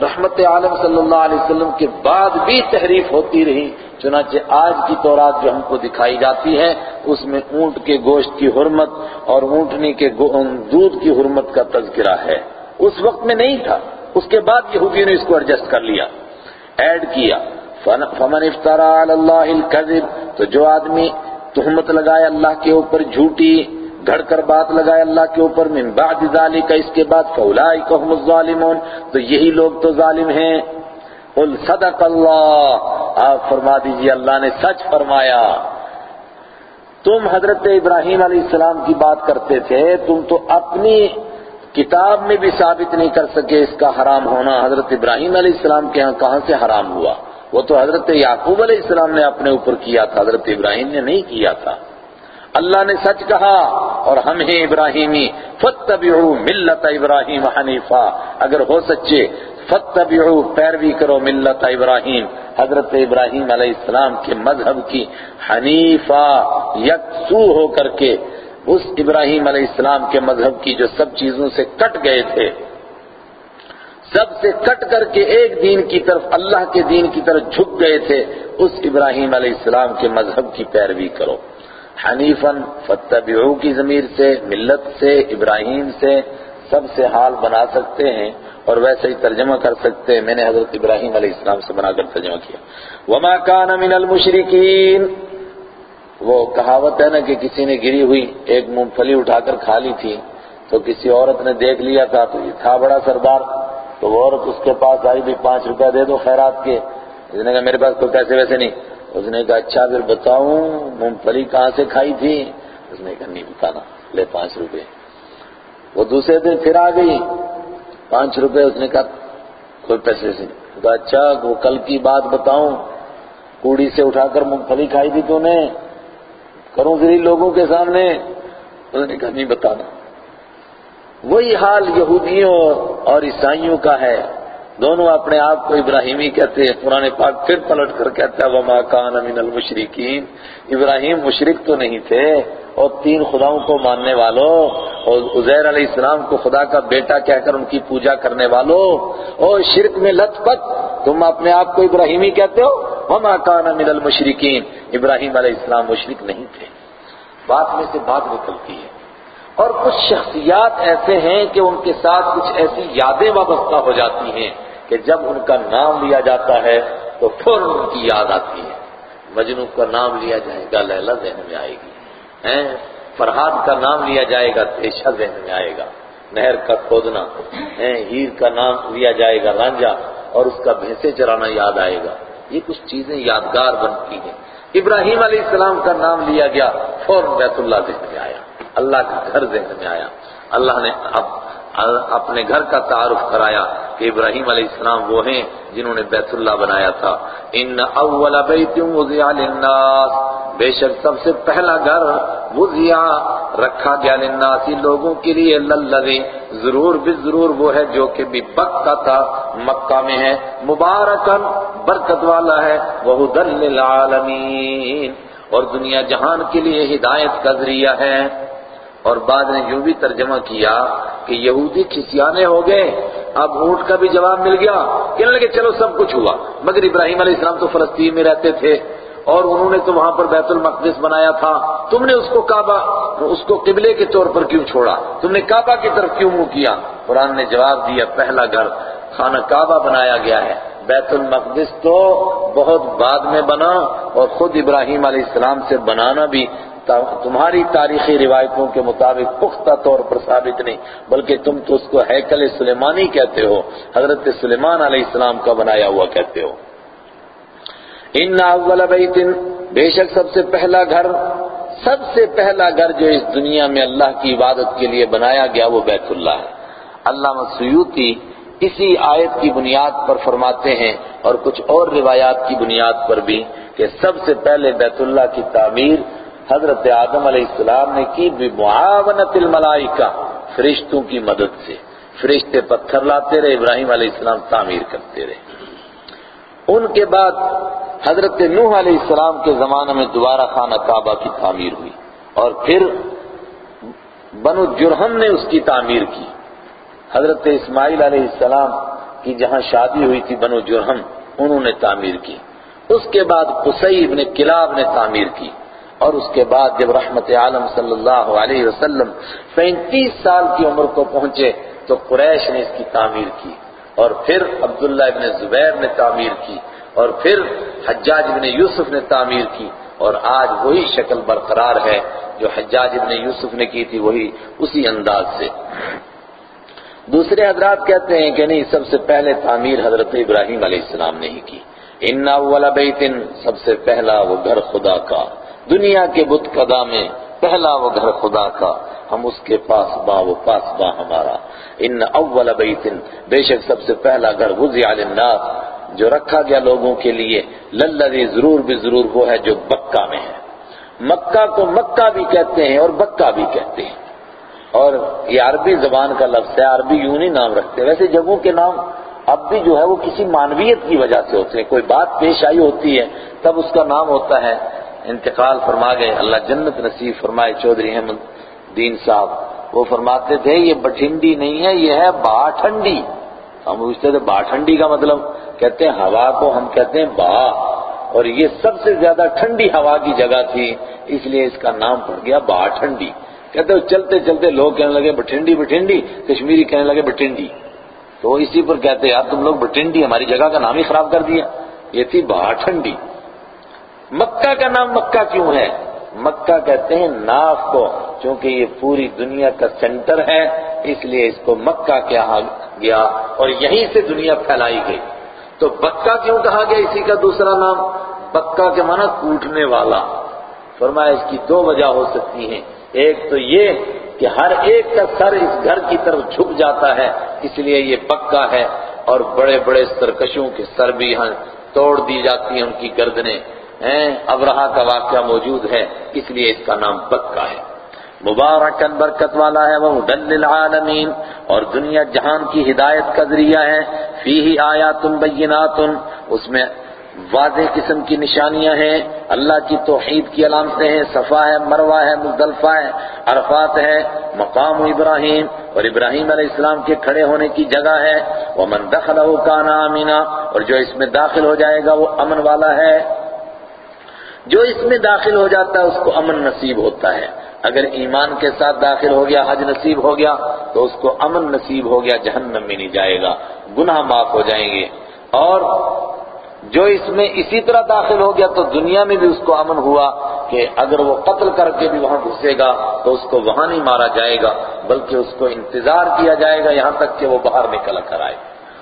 رحمت عالم صلی اللہ علیہ وسلم کے بعد بھی تحریف ہوتی رہی، چنانچہ آج کی تورات جو ہم کو دکھائی جاتی ہے، اس میں اونٹ کے گوشت کی حرمت اور اونٹنی کے دودھ کی حرمت کا تذکرہ ہے۔ اس وقت میں نہیں تھا۔ اس کے بعد یہودیوں نے اس کو ایڈجسٹ کر لیا ایڈ کیا۔ فمن افطار اللہ الكذب تو جو آدمی تہمت لگائے اللہ کے اوپر، جھوٹی گھڑ کر بات لگائے اللہ کے اوپر، من بعد ذالک، اس کے بعد فاولئک هم الظالمون، تو یہی لوگ تو ظالم ہیں۔ قل صدق اللہ، آپ فرما دیجیے اللہ نے سچ فرمایا۔ تم حضرت ابراہیم علیہ السلام کی بات کرتے تھے، تم تو اپنی کتاب میں بھی ثابت نہیں کر سکے اس کا حرام ہونا حضرت ابراہیم علیہ السلام کے ہاں کہاں سے حرام ہوا؟ وہ تو حضرت یعقوب علیہ السلام نے اپنے اوپر کیا تھا، حضرت ابراہیم نے نہیں کیا تھا۔ اللہ نے سچ کہا، اور ہم ہیں ابراہیمی فتبعو ملت ابراہیم حنیفہ اگر ہو سچے فتبعو پیروی کرو ملت ابراہیم۔ حضرت ابراہیم علیہ السلام کے مذہب کی حنیفہ یکسو ہو کر کے اس ابراہیم علیہ السلام کے مذہب کی جو سب چیزوں سے کٹ گئے تھے، سب سے کٹ کر کے ایک دین کی طرف، اللہ کے دین کی طرف جھک گئے تھے، اس ابراہیم علیہ السلام کے مذہب کی پیروی کرو۔ حنیفن فتبعو کی ضمیر سے، ملت سے، ابراہیم سے سب سے حال بنا سکتے ہیں اور ویسے ہی ترجمہ کر سکتے ہیں۔ میں نے حضرت ابراہیم علیہ السلام سے بنا کر ترجمہ کیا۔ وما كان من المشرکین وہ کہاوت ہے نا کہ کسی نے گری ہوئی، ایک مونگ پھلی اٹھا کر کھا لی تھی، تو کسی عورت نے دیکھ لیا تھا، تو یہ تھا بڑا سردار، تو وہ عورت اس کے پاس آئی، بھی پانچ روپے دے دو خیرات کے۔ اس نے کہا، میرے پاس کوئی پیسے ویسے نہیں۔ اس نے کہا اچھا پھر بتاؤں مونگ پھلی کہاں سے کھائی تھی؟ اس نے کہا، نہیں بتانا لے پانچ روپے۔ وہ دوسرے دن پھر آ گئی، پانچ روپے، اس نے کہا، کوئی پیسے سے نہیں۔ کہا اچھا وہ کل کی بات بتاؤں، کوڑی سے اٹھا کر مونگ پھلی کھائی تھی تو نے۔ کروں ذری لوگوں کے سامنے؟ اس نے کہا، نہیں بتانا وہی حال یہودیوں اور عیسائیوں کا ہے۔ دونوں اپنے آپ کو ابراہیمی کہتے ہیں، قرآن پاک پھر پلٹ کر کہتا ہے، وما کان من المشرکین ابراہیم مشرک تو نہیں تھے۔ اور تین خداؤں کو ماننے والوں، اور عزیر علیہ السلام کو خدا کا بیٹا کہہ کر ان کی پوجا کرنے والوں۔ اور شرک میں لت پت تم اپنے آپ کو ابراہیمی کہتے ہو؟ وما کان من المشرکین ابراہیم علیہ السلام مشرک نہیں تھے۔ بات میں سے بات نکلتی ہے۔ اور کچھ شخصیات ایسے ہیں کہ ان کے ساتھ کچھ ایسی یادیں وابستہ ہو جاتی ہیں کہ جب ان کا نام لیا جاتا ہے تو فوراً ان کی یاد آتی ہے۔ مجنو کا نام لیا جائے گا، لیلا ذہن میں آئے گی۔ فرحاد کا نام لیا جائے گا تیشا ذہن میں آئے گا۔ نہر کا کھودنا۔ ہیر کا نام لیا جائے گا رانجا اور اس کا بھینسے چرانا یاد آئے گا۔ یہ کچھ چیزیں یادگار بنتی ہیں۔ ابراہیم علیہ السلام کا نام لیا گیا فوراً بیت اللہ ذہن میں آیا۔ اللہ کا گھر ذہن میں آیا۔ اللہ نے اب اپنے گھر کا تعارف کرایا کہ ابراہیم علیہ السلام وہ ہیں جنہوں نے بیت اللہ بنایا تھا۔ ان اول بیت وضع للناس۔ بے شک سب سے پہلا گھر وضع رکھا گیا للناس لوگوں کے لیے، للذی ضرور بھی ضرور وہ ہے جو کہ بھی بکہ تھا، مکہ میں ہے۔ مبارکن برکت والا ہے۔ وہدن للعالمین۔ اور دنیا جہان کے لیے ہدایت کا ذریعہ ہے۔ اور بعد نے یوں بھی ترجمہ کیا کہ یہودی کھسیانے ہو گئے، اب اونٹ کا بھی جواب مل گیا۔ کہنے لگے، چلو سب کچھ ہوا۔ مگر ابراہیم علیہ السلام تو فلسطین میں رہتے تھے۔ اور انہوں نے تو وہاں پر بیت المقدس بنایا تھا۔ تم نے اس کو کعبہ، اس کو قبلے کے طور پر کیوں چھوڑا؟ تم نے کعبہ کی طرف کیوں منہ کیا؟ قرآن نے جواب دیا، پہلا گھر خانہ کعبہ بنایا گیا ہے۔ بیت المقدس تو بہت بعد میں بنا اور خود ابراہیم علیہ السلام سے بنانا بھی تمہاری تاریخی روایتوں کے مطابق پختہ طور پر ثابت نہیں، بلکہ تم تو اس کو ہیکل سلیمانی کہتے ہو، حضرت سلیمان علیہ السلام کا بنایا ہوا کہتے ہو۔ ان اول بیت، بے شک سب سے پہلا گھر، سب سے پہلا گھر جو اس دنیا میں اللہ کی عبادت کے لیے بنایا گیا وہ بیت اللہ ہے۔ اللہ سیوتی اسی آیت کی بنیاد پر فرماتے ہیں اور کچھ اور روایات کی بنیاد پر بھی کہ سب سے پہلے بیت اللہ کی تعمیر حضرت آدم علیہ السلام نے کی بمعاونت الملائکہ، فرشتوں کی مدد سے۔ فرشتے پتھر لاتے رہے، ابراہیم علیہ السلام تعمیر کرتے رہے۔ ان کے بعد حضرت نوح علیہ السلام کے زمانے میں دوبارہ خانہ کعبہ کی تعمیر ہوئی اور پھر بنو جرہم نے اس کی تعمیر کی۔ حضرت اسماعیل علیہ السلام کی جہاں شادی ہوئی تھی بنو جرہم، انہوں نے تعمیر کی۔ اس کے بعد قصی ابن کلاب نے تعمیر کی۔ اور اس کے بعد جب رحمت عالم صلی اللہ علیہ وسلم پینتیس سال کی عمر کو پہنچے تو قریش نے اس کی تعمیر کی۔ اور پھر عبداللہ ابن زبیر نے تعمیر کی اور پھر حجاج ابن یوسف نے تعمیر کی اور آج وہی شکل برقرار ہے جو حجاج ابن یوسف نے کی تھی وہی اسی انداز سے۔ دوسرے حضرات کہتے ہیں کہ نہیں، سب سے پہلے تعمیر حضرت ابراہیم علیہ السلام نے ہی کی۔ ان اول بیت سب سے پہلا وہ گھر خدا کا۔ دنیا کے بت قدا میں پہلا وہ گھر خدا کا۔ ہم اس کے پاس با وہ پاس با ہمارا۔ ان اول بیت بے شک سب سے پہلا گھر وزع للناس جو رکھا گیا لوگوں کے لیے، للذی ضرور بھی ضرور وہ ہے جو بکہ میں ہے۔ مکہ کو مکہ بھی کہتے ہیں اور بکہ بھی کہتے ہیں۔ اور یہ عربی زبان کا لفظ ہے، عربی یوں نہیں نام رکھتے ویسے جگہوں کے نام اب بھی جو ہے وہ کسی مانویت کی وجہ سے ہوتے ہیں۔ کوئی بات پیش آئی ہوتی ہے، تب اس کا نام ہوتا ہے۔ انتقال فرما گئے، اللہ جنت نصیب فرمائے، چودھری احمد۔ دین صاحب۔ وہ فرماتے تھے، یہ بٹھنڈی نہیں ہے، یہ ہے با ٹھنڈی ہم پوچھتے تھے با ٹھنڈی کا مطلب؟ کہتے ہیں، ہوا کو ہم کہتے ہیں با۔ اور یہ سب سے زیادہ ٹھنڈی ہوا کی جگہ تھی، اس لیے اس کا نام پڑ گیا با ٹھنڈی کہتے ہیں، چلتے چلتے لوگ کہنے لگے، بٹھنڈی بٹھنڈی۔ کشمیری کہنے لگے، بٹھنڈی۔ تو اسی پر کہتے ہیں، یار تم لوگ بٹھنڈی ہماری جگہ کا نام ہی خراب کر دیا۔ یہ تھی با ٹھنڈی مکہ کا نام مکہ کیوں ہے؟ مکہ کہتے ہیں، ناف کو۔ چونکہ یہ پوری دنیا کا سینٹر ہے، اس لیے اس کو مکہ کہا گیا اور یہیں سے دنیا پھیلائی گئی۔ تو بکہ کیوں کہا گیا اسی کا دوسرا نام؟ بکہ کے معنی کوٹنے والا۔ فرمایا اس کی دو وجہ ہو سکتی ہیں۔ ایک تو یہ کہ ہر ایک کا سر اس گھر کی طرف جھک جاتا ہے، اس لیے یہ بکہ ہے اور بڑے بڑے سرکشوں کے سر بھی یہاں توڑ دی جاتی ہیں ان کی گردنیں۔ ابرہا کا واقعہ موجود ہے، اس لیے اس کا نام بکہ ہے۔ مبارکن برکت والا ہے وہ ڈل للعالمین۔ اور دنیا جہان کی ہدایت کا ذریعہ ہے۔ فی ہی آیا تم اس میں واضح قسم کی نشانیاں ہیں۔ اللہ کی توحید کی علامتیں ہیں۔ صفا ہے، مروہ ہے، مزدلفہ ہے، عرفات ہے، مقام ابراہیم۔ اور ابراہیم علیہ السلام کے کھڑے ہونے کی جگہ ہے۔ وہ من دخلہ کانا آمینہ اور جو اس میں داخل ہو جائے گا، وہ امن والا ہے۔ جو اس میں داخل ہو جاتا ہے، اس کو امن نصیب ہوتا ہے۔ اگر ایمان کے ساتھ داخل ہو گیا، حج نصیب ہو گیا، تو اس کو امن نصیب ہو گیا، جہنم میں نہیں جائے گا۔ گناہ معاف ہو جائیں گے۔ اور جو اس میں اسی طرح داخل ہو گیا، تو دنیا میں بھی اس کو امن ہوا کہ اگر وہ قتل کر کے بھی وہاں گھسے گا، تو اس کو وہاں نہیں مارا جائے گا، بلکہ اس کو انتظار کیا جائے گا، یہاں تک کہ وہ باہر نکل کر آئے۔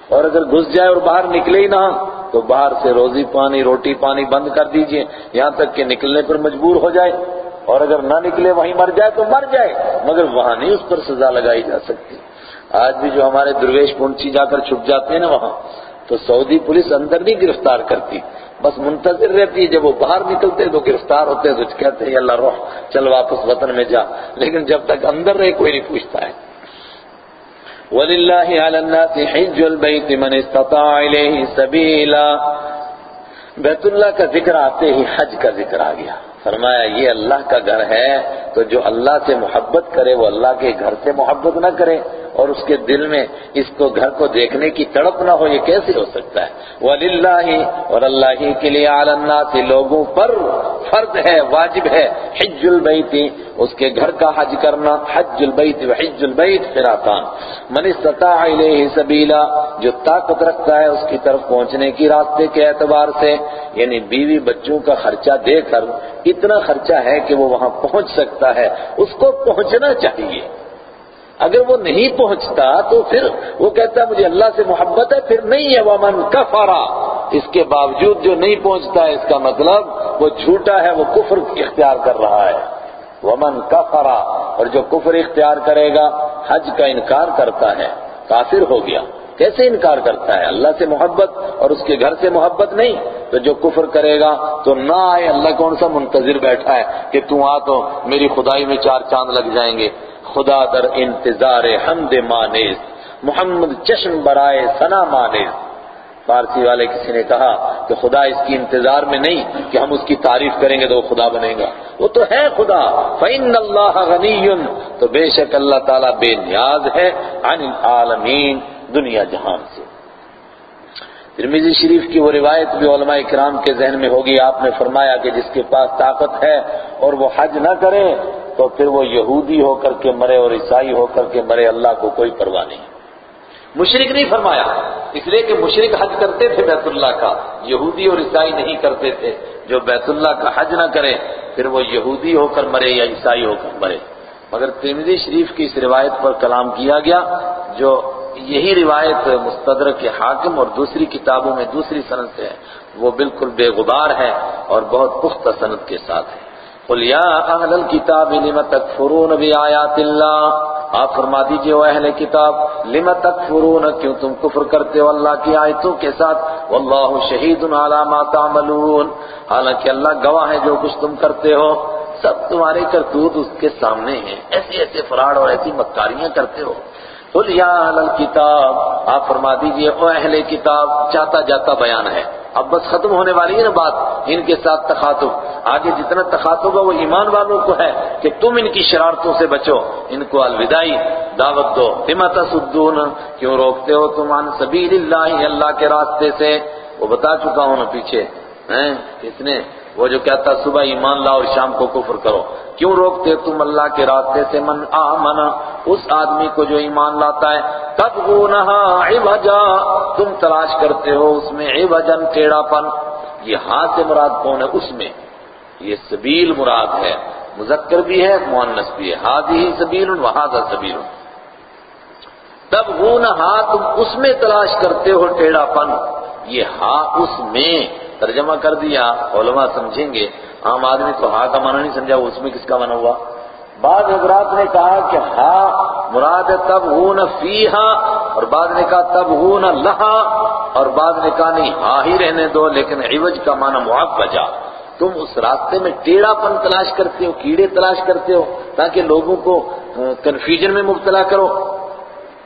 اور اگر گھس جائے اور باہر نکلے ہی نہ، تو باہر سے روزی پانی، روٹی پانی بند کر دیجیے، یہاں تک کہ نکلنے پر مجبور ہو جائے۔ اور اگر نہ نکلے، وہیں مر جائے تو مر جائے، مگر وہاں نہیں اس پر سزا لگائی جا سکتی۔ آج بھی جو ہمارے درویش پونچی جا کر چھپ جاتے ہیں نا وہاں، تو سعودی پولیس اندر نہیں گرفتار کرتی۔ بس منتظر رہتی ہے، جب وہ باہر نکلتے تو گرفتار ہوتے ہیں تو کہتے ہیں اللہ روح، چل واپس وطن میں جا۔ لیکن جب تک اندر رہے، کوئی نہیں پوچھتا ہے۔ وَلِلَّهِ عَلَى النَّاسِ حِجُّ الْبَيْتِ مَنِ اسْتَطَاعَ إِلَيْهِ سَبِيلًا بیت اللہ کا ذکر آتے ہی حج کا ذکر آ گیا۔ فرمایا، یہ اللہ کا گھر ہے تو جو اللہ سے محبت کرے، وہ اللہ کے گھر سے محبت نہ کرے۔ اور اس کے دل میں اس کو گھر کو دیکھنے کی تڑپ نہ ہو، یہ کیسے ہو سکتا ہے؟ وَلِلَّهِ، اور اللہ ہی کے لیے عَلَى النَّاسِ، لوگوں پر فرض ہے، واجب ہے، حج البیت اس کے گھر کا حج کرنا، حج البیت و حج البیت فراتان من استطاع الیہ سبیلا جو طاقت رکھتا ہے اس کی طرف پہنچنے کی راستے کے اعتبار سے یعنی بیوی بچوں کا خرچہ دے کر، اتنا خرچہ ہے کہ وہ وہاں پہنچ سکتا ہے، اس کو پہنچنا چاہیے۔ اگر وہ نہیں پہنچتا تو پھر وہ کہتا ہے مجھے اللہ سے محبت ہے، پھر نہیں ہے، ومن کفرا اس کے باوجود جو نہیں پہنچتا ہے اس کا مطلب وہ جھوٹا ہے، وہ کفر اختیار کر رہا ہے۔ ومن کفرا اور جو کفر اختیار کرے گا، حج کا انکار کرتا ہے۔ کافر ہو گیا۔ کیسے انکار کرتا ہے؟ اللہ سے محبت اور اس کے گھر سے محبت نہیں۔ تو جو کفر کرے گا، تو نہ آئے۔ اللہ کون سا منتظر بیٹھا ہے کہ تو آ تو میری خدائی میں چار چاند لگ جائیں گے۔ خدا در انتظار حمد مانیز، محمد چشم برائے سنا مانیز۔ فارسی والے کسی نے کہا کہ خدا اس کی انتظار میں نہیں کہ ہم اس کی تعریف کریں گے تو وہ خدا بنے گا۔ وہ تو ہے خدا۔ فَإِنَّ اللَّهَ غَنِيٌّ۔ تو بے شک اللہ تعالیٰ بے نیاز ہے۔ عن العالمین دنیا جہان سے۔ ترمیزی شریف کی وہ روایت بھی علماء اکرام کے ذہن میں ہوگی۔ آپ نے فرمایا کہ جس کے پاس طاقت ہے اور وہ حج نہ کرے تو پھر وہ یہودی ہو کر کے مرے اور عیسائی ہو کر کے مرے، اللہ کو کوئی پرواہ نہیں۔ مشرق نہیں فرمایا۔ اس لیے کہ مشرق حج کرتے تھے بیت اللہ کا۔ یہودی اور عیسائی نہیں کرتے تھے۔ جو بیت اللہ کا حج نہ کرے، پھر وہ یہودی ہو کر مرے یا عیسائی ہو کر مرے۔ مگر ترمذی شریف کی اس روایت پر کلام کیا گیا، جو یہی روایت مستدرک کے حاکم اور دوسری کتابوں میں دوسری صنعت سے ہے۔ وہ بالکل بے غبار ہے اور بہت پختہ صنعت کے ساتھ ہے۔ قل یا اہل الكتاب لم تکفرون بآیات اللہ؟ آپ فرما دیجیے وہ اہل کتاب، لم تکفرون؟ کیوں تم کفر کرتے ہو اللہ کی آیتوں کے ساتھ؟ واللہ شہید علی ما تعملون۔ حالانکہ اللہ گواہ ہے جو کچھ تم کرتے ہو۔ سب تمہارے کرتوت اس کے سامنے ہیں۔ ایسے ایسے فراڈ اور ایسی مکاریاں کرتے ہو۔ قل یا اہل الکتاب آپ فرما دیجیے او اہل کتاب، چاہتا جاتا بیان ہے۔ اب بس ختم ہونے والی ہے نا بات، ان کے ساتھ تخاطب۔ آگے جتنا تخاطب ہے وہ ایمان والوں کو ہے کہ تم ان کی شرارتوں سے بچو، ان کو الوداعی دعوت دو۔ ہمت سدون کیوں روکتے ہو تم؟ عن سبیل اللہ اللہ کے راستے سے۔ وہ بتا چکا ہوں نا پیچھے، ہیں کس نے وہ جو کہتا صبح ایمان لاؤ اور شام کو کفر کرو. کیوں روکتے تم اللہ کے راستے سے؟ من آمنا اس آدمی کو جو ایمان لاتا ہے. تب وہ عوجا، تم تلاش کرتے ہو اس میں عوجن ٹیڑا پن یہ ہاں سے مراد کون ہے؟ اس میں. یہ سبیل مراد ہے. مذکر بھی ہے مونس بھی ہے. ہاد ہی سبیل وہذا سبیل تب وہ تم اس میں تلاش کرتے ہو ٹیڑا پن یہ ہاں اس میں. ترجمہ کر دیا، علماء سمجھیں گے۔ عام آدمی تو ہا کا معنی نہیں سمجھا اس میں کس کا معنی ہوا؟ بعض حضرات نے کہا کہ ہا مراد تب ہوں فی اور بعض نے کہا تب ہوں لہا، اور بعض نے کہا نہیں ہاں ہی رہنے دو، لیکن عوج کا معنی معاف بجا تم اس راستے میں ٹیڑھا پن تلاش کرتے ہو، کیڑے تلاش کرتے ہو، تاکہ لوگوں کو کنفیوژن میں مبتلا کرو۔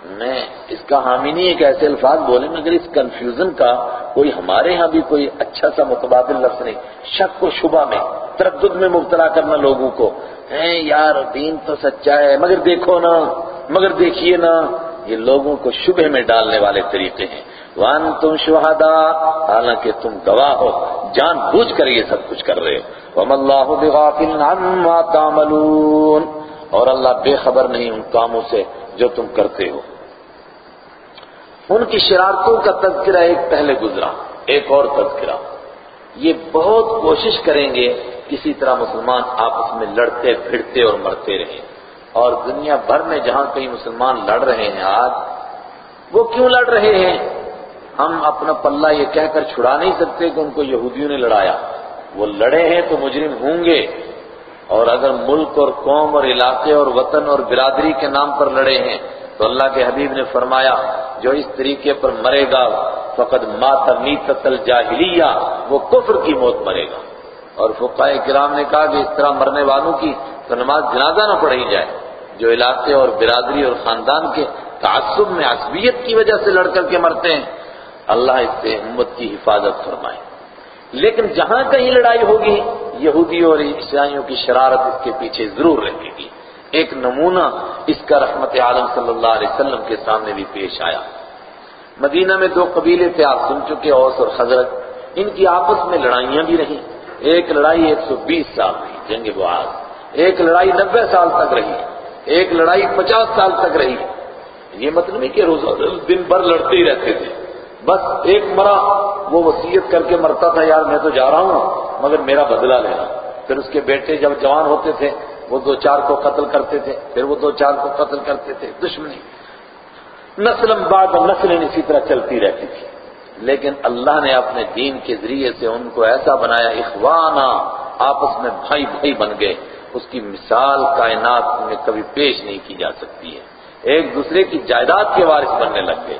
میں اس کا حامی نہیں ایک ایسے الفاظ بولے مگر اس کنفیوژن کا کوئی ہمارے ہاں بھی کوئی اچھا سا متبادل لفظ نہیں۔ شک و شبہ میں، تردد میں مبتلا کرنا لوگوں کو۔ ہیں یار، دین تو سچا ہے، مگر دیکھو نا، مگر دیکھیے نا، یہ لوگوں کو شبہ میں ڈالنے والے طریقے ہیں۔ وان تم شہادا حالانکہ تم گواہ ہو، جان بوجھ کر یہ سب کچھ کر رہے ہو۔ وم اللہ بغافل عما تعملون۔ اور اللہ بے خبر نہیں ان کاموں سے جو تم کرتے ہو۔ ان کی شرارتوں کا تذکرہ ایک پہلے گزرا، ایک اور تذکرہ۔ یہ بہت کوشش کریں گے کسی طرح مسلمان آپس میں لڑتے، پھرتے اور مرتے رہیں۔ اور دنیا بھر میں جہاں کئی مسلمان لڑ رہے ہیں آج، وہ کیوں لڑ رہے ہیں؟ ہم اپنا پلہ یہ کہہ کر چھڑا نہیں سکتے کہ ان کو یہودیوں نے لڑایا۔ وہ لڑے ہیں تو مجرم ہوں گے۔ اور اگر ملک اور قوم اور علاقے اور وطن اور برادری کے نام پر لڑے ہیں، تو اللہ کے حبیب نے فرمایا جو اس طریقے پر مرے گا فقط مات میتت الجاہلیہ، وہ کفر کی موت مرے گا۔ اور فقائے کرام نے کہا کہ اس طرح مرنے والوں کی تو نماز جنازہ نہ پڑھی جائے، جو علاقے اور برادری اور خاندان کے تعصب میں عصبیت کی وجہ سے لڑ کر کے مرتے ہیں۔ اللہ اس سے امت کی حفاظت فرمائے۔ لیکن جہاں کہیں لڑائی ہوگی، یہودیوں اور عیسائیوں کی شرارت اس کے پیچھے ضرور رہے گی۔ ایک نمونہ اس کا رحمت عالم صلی اللہ علیہ وسلم کے سامنے بھی پیش آیا۔ مدینہ میں دو قبیلے تھے، آپ سن چکے، اوس اور حضرت ان کی آپس میں لڑائیاں بھی رہیں۔ ایک لڑائی ایک سو بیس سال رہی، جنگ بہار ایک لڑائی نبے سال تک رہی۔ ایک لڑائی پچاس سال تک رہی۔ یہ مطلب نہیں کہ روز دن بھر لڑتے ہی رہتے تھے۔ بس ایک مرا وہ وسیعت کر کے مرتا تھا، یار میں تو جا رہا ہوں، مگر میرا بدلہ لینا۔ پھر اس کے بیٹے جب جوان ہوتے تھے وہ دو چار کو قتل کرتے تھے، پھر وہ دو چار کو قتل کرتے تھے، دشمنی۔ نسل بعد نسل اسی طرح چلتی رہتی تھی۔ لیکن اللہ نے اپنے دین کے ذریعے سے ان کو ایسا بنایا، اخوانا آپس میں بھائی بھائی بن گئے۔ اس کی مثال کائنات میں کبھی پیش نہیں کی جا سکتی ہے۔ ایک دوسرے کی جائیداد کے وارث بننے لگ گئے۔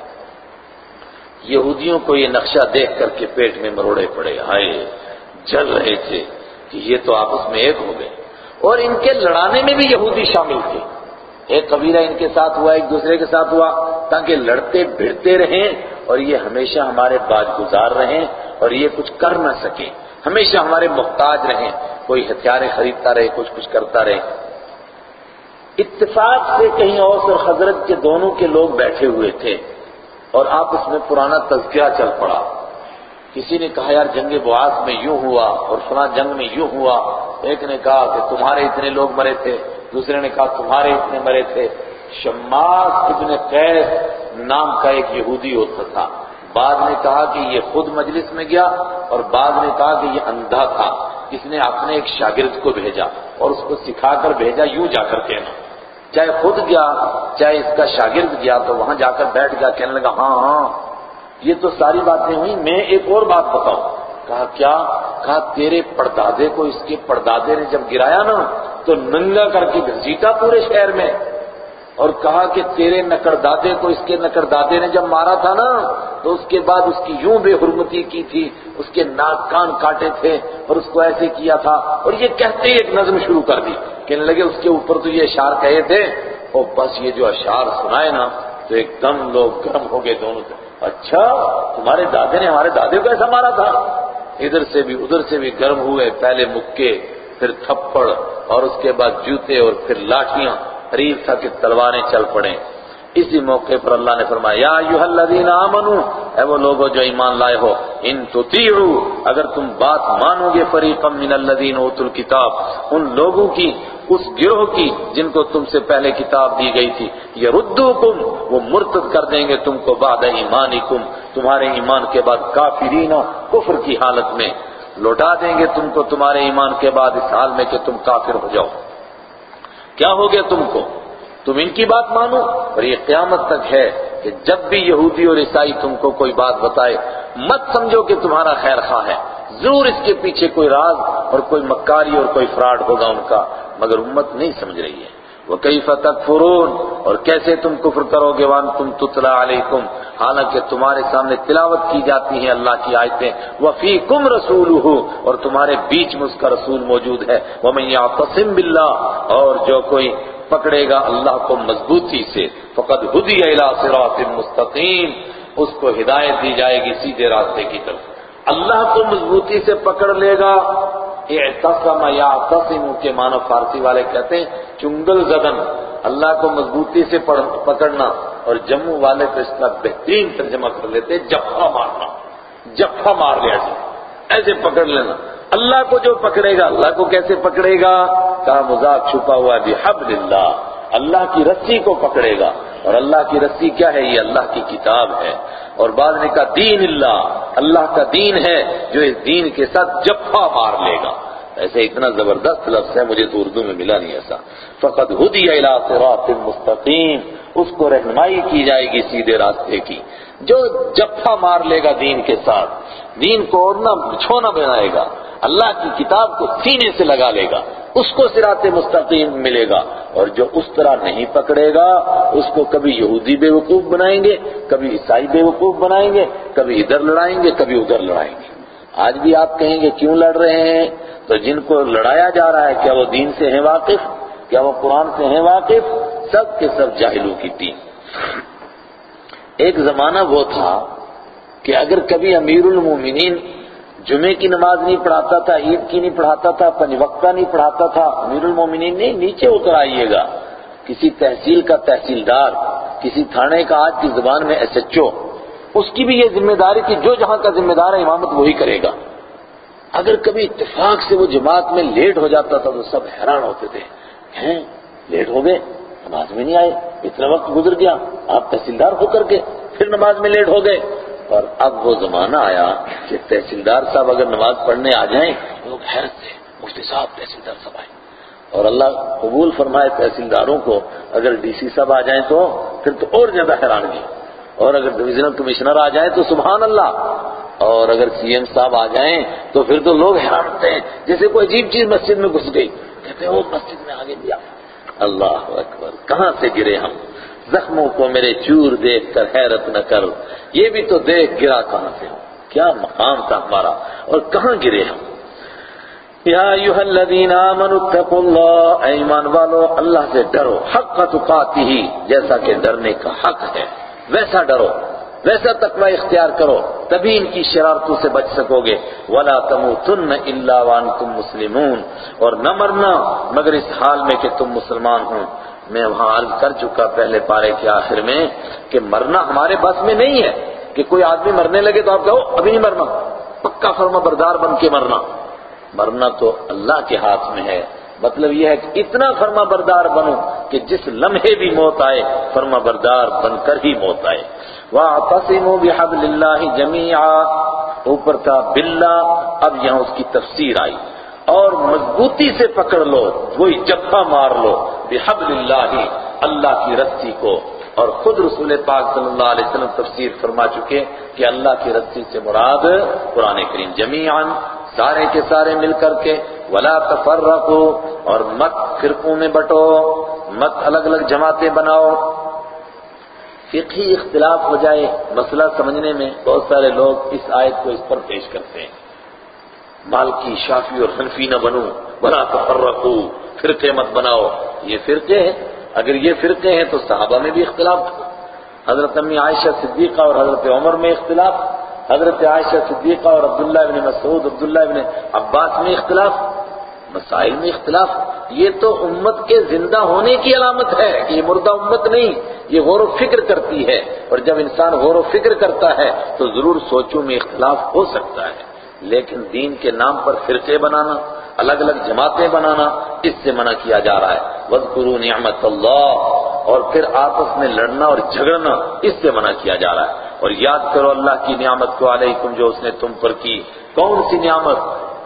یہودیوں کو یہ نقشہ دیکھ کر کے پیٹ میں مروڑے پڑے۔ ہائے، جل رہے تھے کہ یہ تو آپس میں ایک ہو گئے۔ اور ان کے لڑانے میں بھی یہودی شامل تھے۔ ایک قبیلہ ان کے ساتھ ہوا، ایک دوسرے کے ساتھ ہوا، تاکہ لڑتے بھڑتے رہیں اور یہ ہمیشہ ہمارے باج گزار رہیں اور یہ کچھ کر نہ سکیں۔ ہمیشہ ہمارے محتاج رہیں، کوئی ہتھیاریں خریدتا رہے، کچھ کچھ کرتا رہے۔ اتفاق سے کہیں اوس اور حضرت کے دونوں کے لوگ بیٹھے ہوئے تھے اور آپ اس میں پرانا تذکرہ چل پڑا۔ کسی نے کہا، یار جنگ بواس میں یوں ہوا اور فلاں جنگ میں یوں ہوا. ایک نے کہا کہ، تمہارے اتنے لوگ مرے تھے. دوسرے نے کہا، تمہارے اتنے مرے تھے. شماس ابن قیس نام کا ایک یہودی ہوتا تھا. بعد نے کہا کہ یہ خود مجلس میں گیا اور بعد نے کہا کہ یہ اندھا تھا. اس نے اپنے ایک شاگرد کو بھیجا اور اس کو سکھا کر بھیجا، یوں جا کر کہنا. چاہے خود گیا، چاہے اس کا شاگرد گیا، تو وہاں جا کر بیٹھ گیا، کہنے لگا ہاں ہاں یہ تو ساری باتیں ہوئی میں ایک اور بات بتاؤں۔ کہا، کیا؟ کہا، تیرے پردادے کو اس کے پردادے نے جب گرایا نا، تو ننگا کر کے گھسیٹا پورے شہر میں۔ اور کہا کہ تیرے نکر دادے کو اس کے نکر دادے نے جب مارا تھا نا، تو اس کے بعد اس کی یوں بے حرمتی کی تھی، اس کے ناک کان کاٹے تھے اور اس کو ایسے کیا تھا۔ اور یہ کہتے ہی ایک نظم شروع کر دی۔ کہنے لگے، اس کے اوپر تو یہ اشار کہے تھے۔ اور بس یہ جو اشار سنائے نا، تو ایک دم لوگ گرم ہو گئے دونوں سے اچھا تمہارے دادے نے ہمارے دادے کو ایسا مارا تھا۔ ادھر سے بھی ادھر سے بھی گرم ہوئے، پہلے مکے، پھر تھپڑ اور اس کے بعد جوتے اور پھر لاٹیاں قریب تھا کہ تلواریں چل پڑیں۔ اسی موقع پر اللہ نے فرمایا، یا الذین آمنو، اے وہ لوگوں جو ایمان لائے ہو، ان تطیعو، اگر تم بات مانو گے فریقا من الذین اوتوا الکتاب، ان لوگوں کی، اس گروہ کی جن کو تم سے پہلے کتاب دی گئی تھی، یردوکم، وہ مرتد کر دیں گے تم کو بعد ایمانکم، تمہارے ایمان کے بعد کافرین کفر کی حالت میں۔ لوٹا دیں گے تم کو تمہارے ایمان کے بعد اس حال میں کہ تم کافر ہو جاؤ۔ کیا ہو گیا تم کو؟ تم ان کی بات مانو اور یہ قیامت تک ہے کہ جب بھی یہودی اور عیسائی تم کو کوئی بات بتائے، مت سمجھو کہ تمہارا خیر خواہ ہے۔ ضرور اس کے پیچھے کوئی راز اور کوئی مکاری اور کوئی فراڈ ہوگا ان کا، مگر امت نہیں سمجھ رہی ہے۔ وہ کئی فتح فرون اور کیسے تم کفر کرو گے؟ وان تم تتلا علیکم حالانکہ تمہارے سامنے تلاوت کی جاتی ہیں اللہ کی آیتیں۔ وفی کم رسول اور تمہارے بیچ میں اس کا رسول موجود ہے۔ وہ میں قسم اور جو کوئی پکڑے گا اللہ کو مضبوطی سے۔ فقط ہدی صراط مستقیم۔ اس کو ہدایت دی جائے گی سیدھے راستے کی طرف۔ اللہ کو مضبوطی سے پکڑ لے گا۔ اعتصم یا اعتصم کے معنی فارسی والے کہتے ہیں چنگل زدن۔ اللہ کو مضبوطی سے پکڑنا اور جموں والے تو اس کا بہترین ترجمہ کر لیتے جفا مارنا۔ جفا مار لیا جائے۔ ایسے پکڑ لینا۔ اللہ کو جو پکڑے گا، اللہ کو کیسے پکڑے گا؟ کہا مذاق چھپا ہوا بھی حب اللہ اللہ کی رسی کو پکڑے گا۔ اور اللہ کی رسی کیا ہے؟ یہ اللہ کی کتاب ہے۔ اور بعد نے کہا، دین اللہ اللہ کا دین ہے جو اس دین کے ساتھ جفا مار لے گا۔ ایسے اتنا زبردست لفظ ہے، مجھے تو اردو میں ملا نہیں ایسا۔ فقط ہدی صراط مستقیم، اس کو رہنمائی کی جائے گی سیدھے راستے کی۔ جو جفا مار لے گا دین کے ساتھ، دین کو اوڑنا چھونا بنائے گا۔ اللہ کی کتاب کو سینے سے لگا لے گا، اس کو سرات مستقیم ملے گا، اور جو اس طرح نہیں پکڑے گا، اس کو کبھی یہودی بے وقوف بنائیں گے، کبھی عیسائی بے وقوف بنائیں گے، کبھی ادھر لڑائیں گے، کبھی ادھر لڑائیں گے۔ آج بھی آپ کہیں گے، کیوں لڑ رہے ہیں؟ تو جن کو لڑایا جا رہا ہے، کیا وہ دین سے ہیں واقف؟ کیا وہ قرآن سے ہیں واقف؟ سب کے سب جاہلوں کی ٹیم۔ ایک زمانہ وہ تھا کہ اگر کبھی امیر المومنین جمعے کی نماز نہیں پڑھاتا تھا، عید کی نہیں پڑھاتا تھا، پنج وقتہ نہیں پڑھاتا تھا، امیر المومنین نہیں، نیچے اتر آئیے گا۔ کسی تحصیل کا تحصیلدار، کسی تھانے کا، آج کی زبان میں ایس ایچ او اس کی بھی یہ ذمہ داری تھی، جو جہاں کا ذمہ دار ہے، امامت وہی کرے گا۔ اگر کبھی اتفاق سے وہ جماعت میں لیٹ ہو جاتا تھا، تو سب حیران ہوتے تھے۔ ہیں، لیٹ ہو گئے، نماز میں نہیں آئے، اتنا وقت گزر گیا، آپ تحصیلدار ہو کر کے پھر نماز میں لیٹ ہو گئے۔ اور اب وہ زمانہ آیا کہ تحصیلدار صاحب اگر نماز پڑھنے آ جائیں لوگ حیرت سے مفتی صاحب تحصیلدار صاحب آئے اور اللہ قبول فرمائے تحصیلداروں کو، اگر ڈی سی صاحب آ جائیں تو پھر تو اور زیادہ حیرانگی اور اگر ڈویژنل کمشنر آ جائیں تو سبحان اللہ۔ اور اگر سی ایم صاحب آ جائیں تو پھر تو لوگ حیران ہوتے ہیں، جیسے کوئی عجیب چیز مسجد میں گھس گئی۔ کہتے ہیں وہ مسجد میں آگے دیا اللہ اکبر، کہاں سے گرے ہم؟ زخموں کو میرے چور دیکھ کر حیرت نہ کر۔ یہ بھی تو دیکھ گرا کہاں سے ہوں کیا مقام تھا ہمارا؟ اور کہاں گرے ہم؟ یا ایوہ الذین آمنوا اتقوا اللہ۔ ایمان والو، اللہ سے ڈرو۔ حق تقاتی ہی جیسا کہ ڈرنے کا حق ہے۔ ویسا ڈرو۔ ویسا تقوی اختیار کرو۔ تبھی ان کی شرارتوں سے بچ سکو گے ولا تموتن الا وانتم مسلمون۔ اور نہ مرنا مگر اس حال میں کہ تم مسلمان ہوں۔ میں وہاں عرض کر چکا پہلے پارے کے آخر میں کہ مرنا ہمارے بس میں نہیں ہے کہ کوئی آدمی مرنے لگے تو آپ کہو ابھی نہیں مرنا، پکا فرما بردار بن کے مرنا۔ مرنا تو اللہ کے ہاتھ میں ہے۔ مطلب یہ ہے کہ اتنا فرما بردار بنو کہ جس لمحے بھی موت آئے، فرما بردار بن کر ہی موت آئے۔ وَاعْتَصِمُوا بِحَبْلِ اللَّهِ جَمِيعًا۔ اوپر تھا بِاللَّہ اب یہاں اس کی تفسیر آئی۔ اور مضبوطی سے پکڑ لو، وہی جفا مار لو۔ بحبل اللہ اللہ کی رسی کو۔ اور خود رسول پاک صلی اللہ علیہ وسلم تفسیر فرما چکے کہ اللہ کی رسی سے مراد قرآن کریم جمیعا، سارے کے سارے مل کر کے۔ ولا تفرقو اور مت فرقوں میں بٹو۔ مت الگ الگ جماعتیں بناؤ۔ فقہی اختلاف ہو جائے، مسئلہ سمجھنے میں بہت سارے لوگ اس آیت کو اس پر پیش کرتے ہیں۔ مالکی شافی اور حنفی نہ بنو بنا تفرقو، فرقے مت بناؤ۔ یہ فرقے ہیں۔ اگر یہ فرقے ہیں تو صحابہ میں بھی اختلاف۔ تھا حضرت امی عائشہ صدیقہ اور حضرت عمر میں اختلاف۔ حضرت عائشہ صدیقہ اور عبداللہ ابن مسعود، عبداللہ ابن عباس میں اختلاف۔ مسائل میں اختلاف۔ یہ تو امت کے زندہ ہونے کی علامت ہے کہ یہ مردہ امت نہیں، یہ غور و فکر کرتی ہے۔ اور جب انسان غور و فکر کرتا ہے تو ضرور سوچوں میں اختلاف ہو سکتا ہے۔ لیکن دین کے نام پر فرقے بنانا الگ الگ جماعتیں بنانا اس سے منع کیا جا رہا ہے۔ وَذْكُرُوا نِعْمَةَ اللَّهِ۔ اور پھر آپس میں لڑنا اور جھگڑنا اس سے منع کیا جا رہا ہے۔ اور یاد کرو اللہ کی نعمت کو علیکم جو اس نے تم پر کی۔ کون سی نعمت؟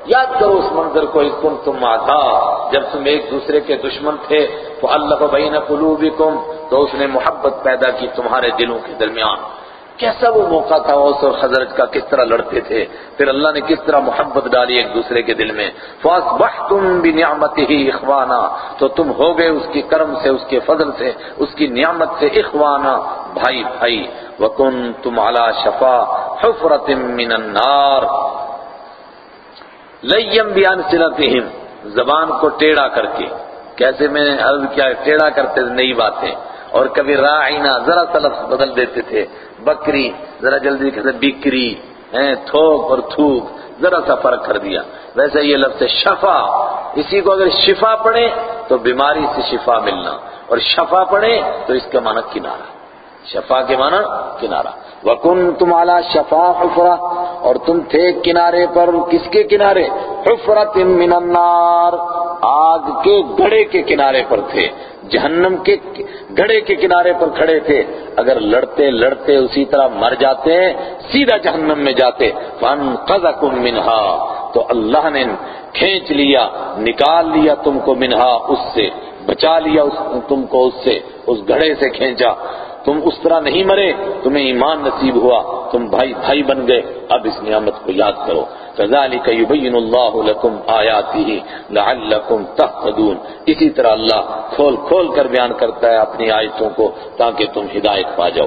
یاد کرو اس منظر کو کم تم آدھا جب تم ایک دوسرے کے دشمن تھے تو اللہ بین قلوبکم تو اس نے محبت پیدا کی تمہارے دلوں کے درمیان۔ کیسا وہ موقع تھا اوس اور حضرت کا کس طرح لڑتے تھے؟ پھر اللہ نے کس طرح محبت ڈالی ایک دوسرے کے دل میں؟ فَأَصْبَحْتُمْ بِنِعْمَتِهِ اخوانا تو تم ہو گئے اس کی کرم سے، اس کے فضل سے، اس کی نعمت سے اخوانا بھائی بھائی۔ وَكُنْتُمْ عَلَى شَفَا حُفْرَةٍ مِّنَ النَّارِ۔ لَيَّمْ بِيَانْسِلَتِهِمْ زبان کو ٹیڑا کر کے۔ کیسے میں نے عرض کیا ٹیڑا کرتے نئی باتیں۔ اور کبھی رائنا ذرا سا لفظ بدل دیتے تھے، بکری، ذرا جلدی کہتے بکری تھوک اور تھوک، ذرا سا فرق کر دیا۔ ویسے یہ لفظ شفا، اسی کو اگر شفا پڑے تو بیماری سے شفا ملنا، اور شفا پڑے تو اس کا معنی کنارہ۔ شفا کے معنی کنارہ۔ وکن تم اعلیٰ شفا حفرہ اور تم تھے کنارے پر، کس کے کنارے؟ حفرت من النار۔ آگ کے گڑے کے کنارے پر تھے، جہنم کے گڑے کے کنارے پر کھڑے تھے۔ اگر لڑتے لڑتے اسی طرح مر جاتے، سیدھا جہنم میں جاتے۔ فَانْقَذَكُمْ مِنْهَا، تو اللہ نے کھینچ لیا، نکال لیا تم کو منہا اس سے، بچا لیا تم کو اس سے، اس گھڑے سے کھینچا۔ تم اس طرح نہیں مرے، تمہیں ایمان نصیب ہوا، تم بھائی بھائی بن گئے، اب اس نعمت کو یاد کرو۔ كذلك يبين الله لكم آياته لعلكم تهتدون۔ اسی طرح اللہ کھول کھول کر بیان کرتا ہے اپنی آیتوں کو تاکہ تم ہدایت پا جاؤ۔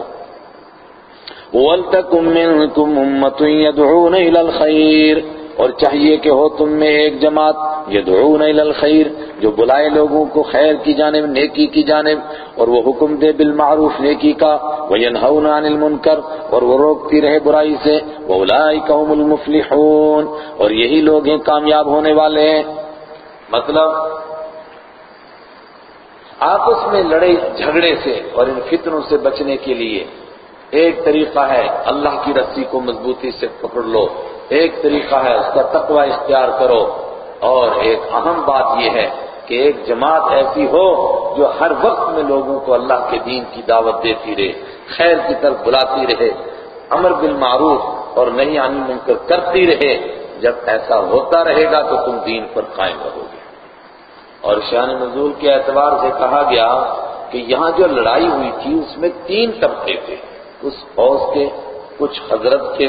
وَلْتَكُمْ مِنْكُمْ أُمَّةٌ يَدْعُونَ إِلَى الْخَيْرِ۔ اور چاہیے کہ ہو تم میں ایک جماعت یدعون الى الخیر، جو بلائے لوگوں کو خیر کی جانب، نیکی کی جانب، اور وہ حکم دے بالمعروف، نیکی کا، وینہون عن المنکر، اور وہ روکتی رہے برائی سے واولئک هم المفلحون۔ اور یہی لوگ ہیں، کامیاب ہونے والے ہیں۔ مطلب آپس میں لڑے جھگڑے سے اور ان فتنوں سے بچنے کے لیے ایک طریقہ ہے، اللہ کی رسی کو مضبوطی سے پکڑ لو۔ ایک طریقہ ہے، اس کا تقوی اختیار کرو۔ اور ایک اہم بات یہ ہے کہ ایک جماعت ایسی ہو جو ہر وقت میں لوگوں کو اللہ کے دین کی دعوت دیتی رہے، خیر کی طرف بلاتی رہے، امر بالمعروف اور نہیں آنی منکر کرتی رہے۔ جب ایسا ہوتا رہے گا تو تم دین پر قائم رہو گے۔ اور شان نزول کے اعتبار سے کہا گیا کہ یہاں جو لڑائی ہوئی تھی، اس میں تین طبقے تھے۔ اس فوج کے، کچھ حضرت کے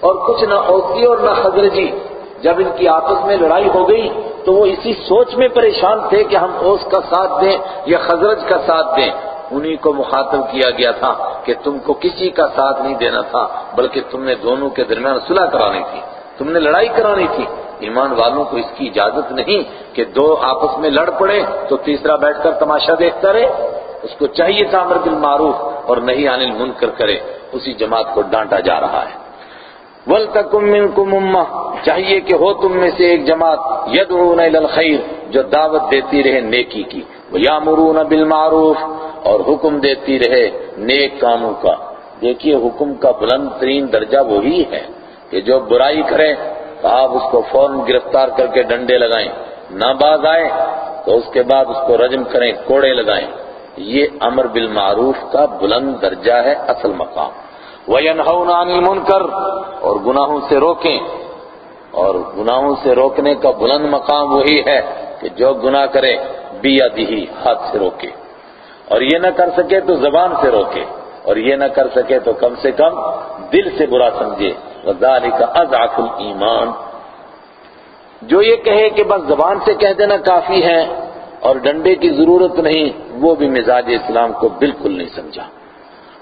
اور کچھ نہ اوسی اور نہ خزرجی۔ جب ان کی آپس میں لڑائی ہو گئی تو وہ اسی سوچ میں پریشان تھے کہ ہم اوس کا ساتھ دیں یا خزرج کا ساتھ دیں۔ انہی کو مخاطب کیا گیا تھا کہ تم کو کسی کا ساتھ نہیں دینا تھا، بلکہ تم نے دونوں کے درمیان صلح کرانی تھی۔ تم نے لڑائی کرانی تھی۔ ایمان والوں کو اس کی اجازت نہیں کہ دو آپس میں لڑ پڑے تو تیسرا بیٹھ کر تماشا دیکھتا رہے۔ اس کو چاہیے تھا امر بالمعروف اور نہیں عن المنکر کرے۔ اسی جماعت کو ڈانٹا جا رہا ہے۔ وَلْتَكُمْ مِنْكُمْ أُمَّةٌ چاہیے کہ ہو تم میں سے ایک جماعت يَدْعُونَ إِلَى الْخَيْرِ جو دعوت دیتی رہے نیکی کی وَيَامُرُونَ بِالْمَعْرُوفِ، اور حکم دیتی رہے نیک کاموں کا۔ دیکھیے، حکم کا بلند ترین درجہ وہی ہے کہ جو برائی کریں تو آپ اس کو فوراً گرفتار کر کے ڈنڈے لگائیں۔ نہ باز آئے، تو اس کے بعد اس کو رجم کریں، کوڑے لگائیں۔ یہ امر بالمعروف کا بلند درجہ ہے، اصل مقام۔ وَيَنْهَوْنَ عَنِ الْمُنْكَرِ اور گناہوں سے روکیں۔ اور گناہوں سے روکنے کا بلند مقام وہی ہے کہ جو گناہ کرے بیا دہی ہاتھ سے روکے۔ اور یہ نہ کر سکے تو زبان سے روکے۔ اور یہ نہ کر سکے تو کم سے کم دل سے برا سمجھے۔ وَذَلِكَ أَضْعَفُ الْإِيمَانِ۔ جو یہ کہے کہ بس زبان سے کہہ دینا کافی ہے اور ڈنڈے کی ضرورت نہیں، وہ بھی مزاج اسلام کو بالکل نہیں سمجھا۔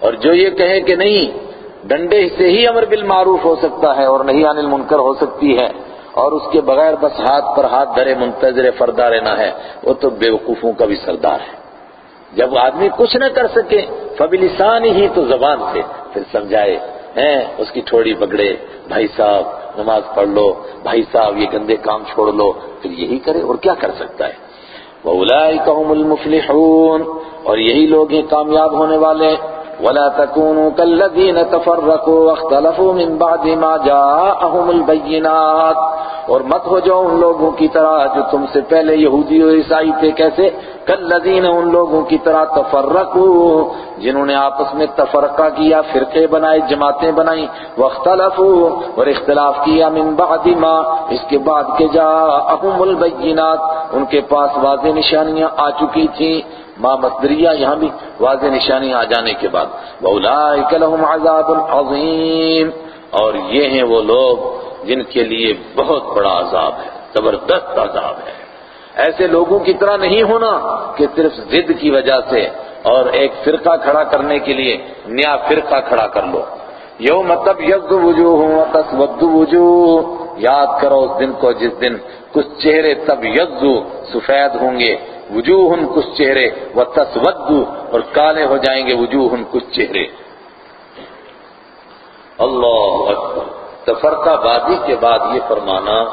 اور جو یہ کہے کہ نہیں ڈنڈے سے ہی امر بالمعروف ہو سکتا ہے اور نہیں عن المنکر ہو سکتی ہے اور اس کے بغیر بس ہاتھ پر ہاتھ دھرے منتظر فردا رہنا ہے، وہ تو بے وقوفوں کا بھی سردار ہے۔ جب آدمی کچھ نہ کر سکے فبلسان ہی تو زبان سے پھر سمجھائے، ہیں، اس کی ٹھوڑی پکڑے بھائی صاحب، نماز پڑھ لو، بھائی صاحب، یہ گندے کام چھوڑ لو، پھر یہی کرے اور کیا کر سکتا ہے؟ وَأُولَئِكَ هُمُ الْمُفْلِحُونَ اور یہی لوگ ہیں کامیاب ہونے والے۔ ولا تكونوا كالذين تفرقوا واختلفوا من بعد ما جاءهم البينات اور مت ہو جاؤ ان لوگوں کی طرح جو تم سے پہلے یہودی اور عیسائی تھے کیسے؟ کالذین ان لوگوں کی طرح تفرقوا جنہوں نے آپس میں تفرقہ کیا، فرقے بنائے، جماعتیں بنائیں، واختلفوا اور اختلاف کیا من بعد ما، اس کے بعد کہ جاءهم البينات ان کے پاس واضح نشانیاں آ چکی تھیں۔ ماں مصدریہ یہاں بھی واضح نشانی آ جانے کے بعد۔ وَأُولَئِكَ لَهُمْ عَذَابٌ عَظِيمٌ۔ اور یہ ہیں وہ لوگ جن کے لیے بہت بڑا عذاب ہے، زبردست عذاب ہے۔ ایسے لوگوں کی طرح نہیں ہونا کہ صرف ضد کی وجہ سے اور ایک فرقہ کھڑا کرنے کے لیے نیا فرقہ کھڑا کر لو۔ یو مطلب یز وجوہ ود وجوہ۔ یاد کرو اس دن کو جس دن کچھ چہرے تب یزو سفید ہوں گے۔ وجوہ کچھ چہرے و تسود اور کالے ہو جائیں گے وجوہ کچھ چہرے۔ اللہ اکبر۔ تفرقہ بازی کے بعد یہ فرمانا،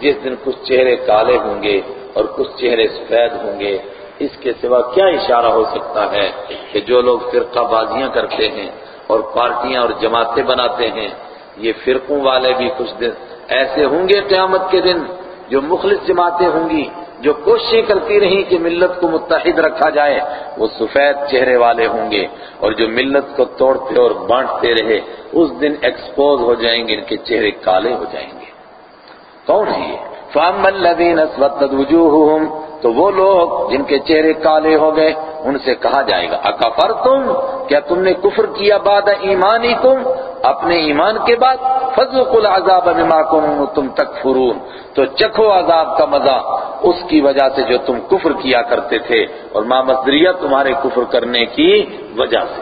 جس دن کچھ چہرے کالے ہوں گے اور کچھ چہرے سفید ہوں گے، اس کے سوا کیا اشارہ ہو سکتا ہے کہ جو لوگ فرقہ بازیاں کرتے ہیں اور پارٹیاں اور جماعتیں بناتے ہیں، یہ فرقوں والے بھی کچھ دن ایسے ہوں گے قیامت کے دن جو مخلص جماعتیں ہوں گی۔ جو کوششیں کرتی رہیں کہ ملت کو متحد رکھا جائے، وہ سفید چہرے والے ہوں گے اور جو ملت کو توڑتے اور بانٹتے رہے، اس دن ایکسپوز ہو جائیں گے، ان کے چہرے کالے ہو جائیں گے۔ کون ہے یہ؟ فَأَمَّا الَّذِينَ اسْوَدَّتْ وُجُوهُهُمْ، تو وہ لوگ جن کے چہرے کالے ہو گئے، ان سے کہا جائے گا، اکفرتم؟ کیا تم نے کفر کیا بعد ایمانی تم اپنے ایمان کے بعد فضل العذاب بما کنتم تکفرون. تو چکھو عذاب کا مزہ اس کی وجہ سے جو تم کفر کیا کرتے تھے اور ما مصدریہ تمہارے کفر کرنے کی وجہ سے۔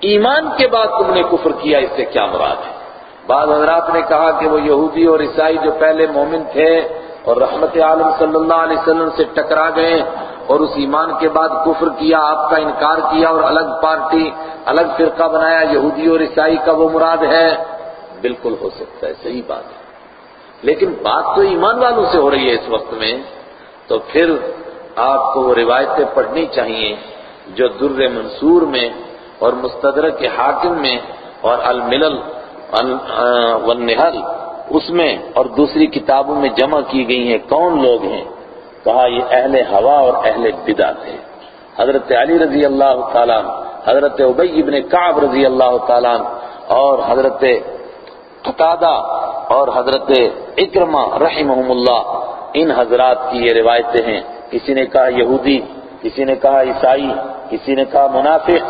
ایمان کے بعد تم نے کفر کیا، اس سے کیا مراد ہے؟ بعض حضرات نے کہا کہ وہ یہودی اور عیسائی جو پہلے مومن تھے اور رحمت عالم صلی اللہ علیہ وسلم سے ٹکرا گئے اور اس ایمان کے بعد کفر کیا، آپ کا انکار کیا اور الگ پارٹی، الگ فرقہ بنایا یہودی اور عیسائی کا وہ مراد ہے؟ بالکل ہو سکتا ہے، صحیح بات ہے۔ لیکن بات تو ایمان والوں سے ہو رہی ہے اس وقت میں۔ تو پھر آپ کو وہ روایتیں پڑھنی چاہیے جو در منصور میں اور مستدرک کے حاکم میں اور الملل والنحل اس میں اور دوسری کتابوں میں جمع کی گئی ہیں۔ کون لوگ ہیں؟ کہا، یہ اہل ہوا اور اہل بدا تھے حضرت علی رضی اللہ تعالیٰ، حضرت عبی ابن کعب رضی اللہ تعالیٰ، اور حضرت قطادہ اور حضرت اکرمہ رحمہم اللہ ان حضرات کی یہ روایتیں ہیں۔ کسی نے کہا یہودی، کسی نے کہا عیسائی، کسی نے کہا منافق،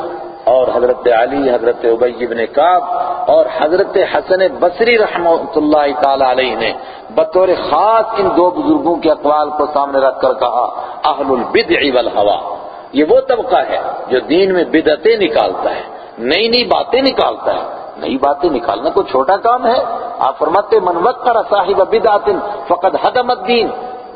اور حضرت علی، حضرت عبی بن کعب، اور حضرت حسن بصری رحمۃ اللہ تعالی علیہ نے بطور خاص ان دو بزرگوں کے اقوال کو سامنے رکھ کر کہا، اہل البدع والہوا۔ یہ وہ طبقہ ہے جو دین میں بدعتیں نکالتا ہے، نئی نئی باتیں نکالتا ہے۔ نئی باتیں نکالنا کوئی چھوٹا کام ہے۔ آپ فرماتے من وقر صاحب بدعت فقد حدم الدین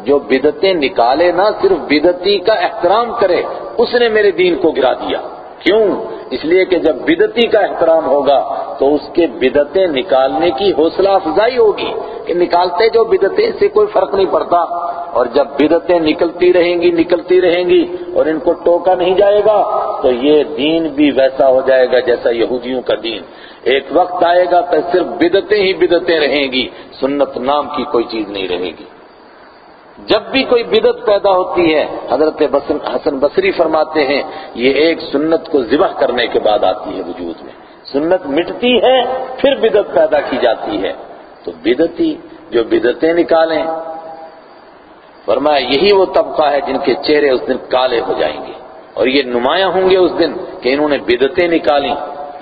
جو بدتیں نکالے نہ صرف بدتی کا احترام کرے، اس نے میرے دین کو گرا دیا۔ کیوں؟ اس لیے کہ جب بدتی کا احترام ہوگا تو اس کے بدتیں نکالنے کی حوصلہ افزائی ہوگی کہ نکالتے جو بدتیں سے کوئی فرق نہیں پڑتا۔ اور جب بدتیں نکلتی رہیں گی، نکلتی رہیں گی اور ان کو ٹوکا نہیں جائے گا، تو یہ دین بھی ویسا ہو جائے گا جیسا یہودیوں کا دین۔ ایک وقت آئے گا تو صرف بدتیں ہی بدتیں رہیں گی، سنت نام کی کوئی چیز نہیں رہے گی۔ جب بھی کوئی بدت پیدا ہوتی ہے، حضرت حسن بصری فرماتے ہیں، یہ ایک سنت کو ذبح کرنے کے بعد آتی ہے وجود میں۔ سنت مٹتی ہے، پھر بدت پیدا کی جاتی ہے۔ تو بدتی جو بدتیں نکالیں، فرمایا یہی وہ طبقہ ہے جن کے چہرے اس دن کالے ہو جائیں گے۔ اور یہ نمایاں ہوں گے اس دن کہ انہوں نے بدتیں نکالی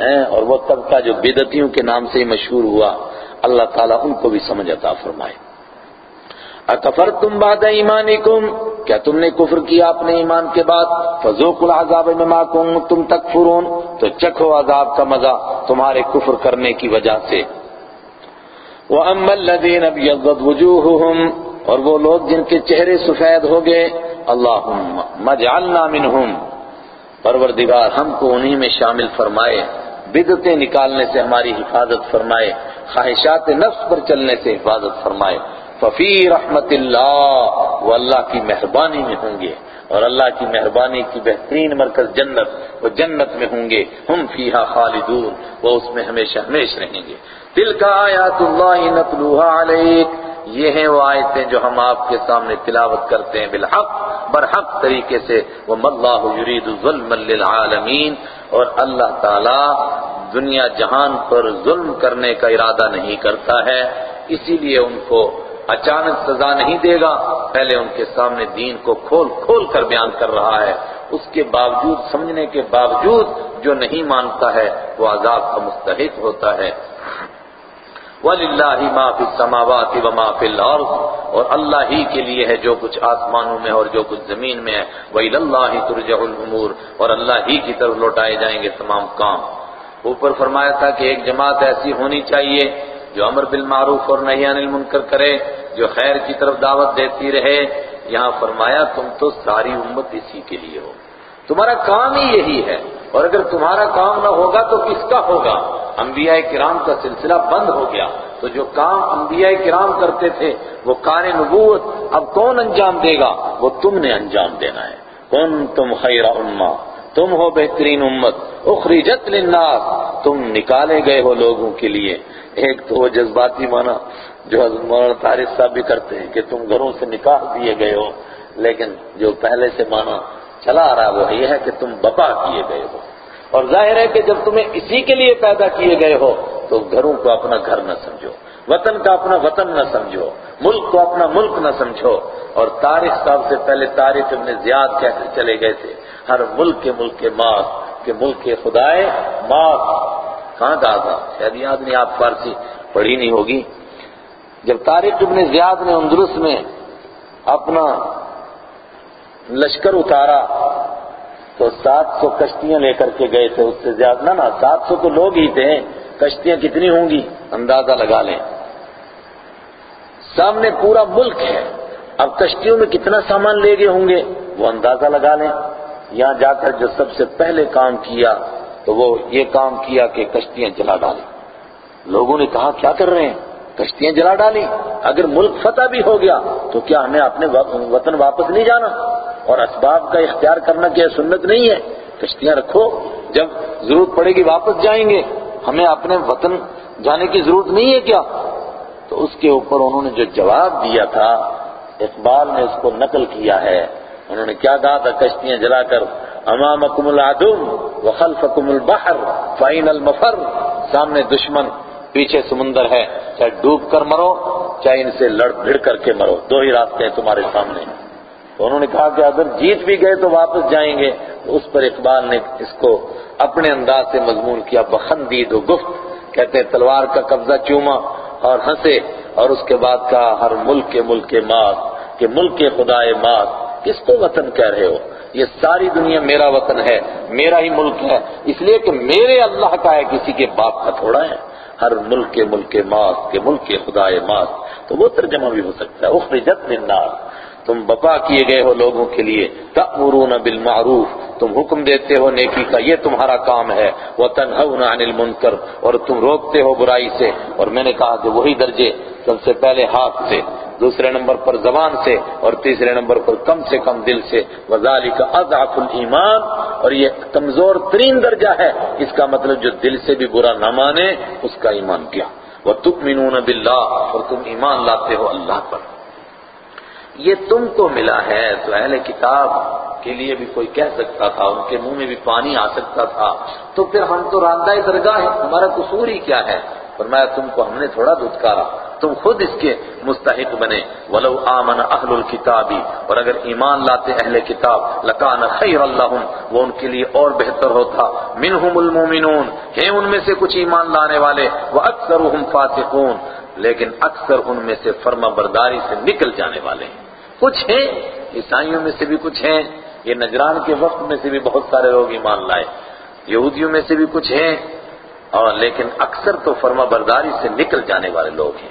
ہاں، اور وہ طبقہ جو بدتیوں کے نام سے ہی مشہور ہوا، اللہ تعالیٰ ان کو بھی سمجھ عطا فرمائے۔ اکفر تم باد ایمانی کیا تم نے کفر کیا اپنے ایمان کے بعد؟ فذوقوا العذاب بما کنتم تکفرون۔ تو چکھو عذاب کا مزہ تمہارے کفر کرنے کی وجہ سے۔ وَأَمَّا الَّذِينَ ابْيَضَّتْ وُجُوهُهُمْ، اور وہ لوگ جن کے چہرے سفید ہو گئے اللہم مجعلنا منہم پروردگار ہم کو انہی میں شامل فرمائے بدتیں نکالنے سے ہماری حفاظت فرمائے، خواہشات نفس پر چلنے سے حفاظت فرمائے۔ ففی رحمت اللہ، وہ اللہ کی مہربانی میں ہوں گے اور اللہ کی مہربانی کی بہترین مرکز جنت، وہ جنت میں ہوں گے، ہم فیہا خالدون، وہ اس میں ہمیشہ ہمیش رہیں گے۔ دل کا آیات اللہ نتلوہا علیک، یہ ہیں وہ آیتیں جو ہم آپ کے سامنے تلاوت کرتے ہیں بالحق، برحق طریقے سے۔ وہ مَاللَّهُ يُرِيدُ ظُلْمًا لِلْعَالَمِينَ اور اللہ تعالی دنیا جہان پر ظلم کرنے کا ارادہ نہیں کرتا ہے، اسی لیے ان کو اچانک سزا نہیں دے گا۔ پہلے ان کے سامنے دین کو کھول کھول کر بیان کر رہا ہے۔ اس کے باوجود، سمجھنے کے باوجود جو نہیں مانتا ہے، وہ عذاب کا مستحق ہوتا ہے۔ وَلِلَّهِ مَا فِي السَّمَاوَاتِ وَمَا فِي الْأَرْضِ۔ اور اللہ ہی کے لیے ہے جو کچھ آسمانوں میں اور جو کچھ زمین میں ہے۔ وَإِلَى اللَّهِ تُرْجَعُ الْأُمُورِ۔ اور اللہ ہی کی طرف لوٹائے جائیں گے تمام کام۔ اوپر فرمایا تھا کہ ایک جماعت ایسی ہونی چاہیے جو امر بالمعروف اور نہی عن المنکر کرے، جو خیر کی طرف دعوت دیتی رہے، یہاں فرمایا تم تو ساری امت اسی کے لیے ہو۔ تمہارا کام ہی یہی ہے۔ اور اگر تمہارا کام نہ ہوگا تو کس کا ہوگا؟ انبیاء کرام کا سلسلہ بند ہو گیا۔ تو جو کام انبیاء کرام کرتے تھے، وہ کار نبوت اب کون انجام دے گا؟ وہ تم نے انجام دینا ہے۔ کون تم خیر امہ، تم ہو بہترین امت۔ اخرجت للناس۔ تم نکالے گئے ہو لوگوں کے لیے۔ ایک تو وہ جذباتی مانا جو حضرت مولانا طارق صاحب بھی کرتے ہیں کہ تم گھروں سے نکاح دیے گئے ہو، لیکن جو پہلے سے مانا چلا آ رہا وہ یہ ہے کہ تم بپا کیے گئے ہو۔ اور ظاہر ہے کہ جب تمہیں اسی کے لیے پیدا کیے گئے ہو، تو گھروں کو اپنا گھر نہ سمجھو، وطن کا اپنا وطن نہ سمجھو، ملک کو اپنا ملک نہ سمجھو۔ اور طارق صاحب سے پہلے طارق ابن زیاد کہتے چلے گئے تھے، ہر ملک کے ملک کے ماس کہ ملک کے خدائے ماس کہاں کہا تھا شاید یاد نہیں آپ فارسی پڑھی نہیں ہوگی۔ جب طارق ابن زیاد نے اندرس میں اپنا لشکر اتارا، تو سات سو کشتیاں لے کر کے گئے تھے۔ اس سے زیادہ نہ نا سات سو تو لوگ ہی تھے۔ کشتیاں کتنی ہوں گی؟ اندازہ لگا لیں۔ سامنے پورا ملک ہے۔ اب کشتیوں میں کتنا سامان لے گئے ہوں گے؟ وہ اندازہ لگا لیں۔ یہاں جا کر جو سب سے پہلے کام کیا تو وہ یہ کام کیا کہ کشتیاں جلا ڈالی لوگوں نے کہا، کیا کر رہے ہیں؟ کشتیاں جلا ڈالی اگر ملک فتح بھی ہو گیا تو کیا ہمیں اپنے وطن واپس نہیں جانا؟ اور اسباب کا اختیار کرنا کیا سنت نہیں ہے؟ کشتیاں رکھو، جب ضرورت پڑے گی واپس جائیں گے۔ ہمیں اپنے وطن جانے کی ضرورت نہیں ہے کیا؟ تو اس کے اوپر انہوں نے جو جواب دیا تھا، اقبال نے اس کو نقل کیا ہے۔ انہوں نے کیا کہا تھا؟ کشتیاں جلا کر، امامکم العدو وخلفکم البحر فائن المفر۔ سامنے دشمن پیچھے سمندر ہے، چاہے ڈوب کر مرو، چاہے ان سے لڑ بھڑ کر کے مرو۔ دو ہی راستے ہیں تمہارے سامنے۔ تو انہوں نے کہا کہ اگر جیت بھی گئے تو واپس جائیں گے۔ اس پر اقبال نے اس کو اپنے انداز سے مضمون کیا، بخندید و گفت۔ کہتے ہیں، تلوار کا قبضہ چوما اور ہنسے۔ اور اس کے بعد کہا، ہر ملک کے ملک کے کہ ملک کے خدائے مات کس کو وطن کہہ رہے ہو؟ یہ ساری دنیا میرا وطن ہے، میرا ہی ملک ہے۔ اس لیے کہ میرے اللہ کا ہے، کسی کے باپ کا تھوڑا ہے۔ ہر ملک کے ملک ماس، کے ملک کے خدائے ماس، تو وہ ترجمہ بھی ہو سکتا ہے۔ اخرجت للناس۔ تم بپا کیے گئے ہو لوگوں کے لیے، تأمرون بالمعروف، تم حکم دیتے ہو نیکی کا، یہ تمہارا کام ہے، وتنہون عن المنکر، اور تم روکتے ہو برائی سے، اور میں نے کہا کہ وہی درجے سب سے پہلے ہاتھ سے، دوسرے نمبر پر زبان سے، اور تیسرے نمبر پر کم سے کم دل سے، وذالک اضعف الایمان، اور یہ کمزور ترین درجہ ہے، اس کا مطلب جو دل سے بھی برا نہ مانے، اس کا ایمان کیا۔ وتؤمنون باللہ، اور تم ایمان لاتے ہو اللہ پر۔ یہ تم کو ملا ہے، تو اہل کتاب کے لیے بھی کوئی کہہ سکتا تھا، ان کے منہ میں بھی پانی آ سکتا تھا۔ تو پھر ہم تو راندہ درگاہ ہیں، ہمارا قصور ہی کیا ہے؟ فرمایا، تم کو ہم نے تھوڑا دھتکارا، تم خود اس کے مستحق بنے۔ ولو آمن اہل الکتابی اور اگر ایمان لاتے اہل کتاب لکان خیر اللہم وہ ان کے لیے اور بہتر ہوتا۔ منہم المومنون ہیں ان میں سے کچھ ایمان لانے والے۔ وہ اکثر فاسقون، لیکن اکثر ان میں سے فرما برداری سے نکل جانے والے۔ ہیں کچھ ہیں عیسائیوں میں سے بھی کچھ ہیں۔ یہ نجران کے وقت میں سے بھی بہت سارے لوگ ایمان لائے۔ یہودیوں میں سے بھی کچھ ہیں۔ اور لیکن اکثر تو فرما برداری سے نکل جانے والے لوگ ہیں۔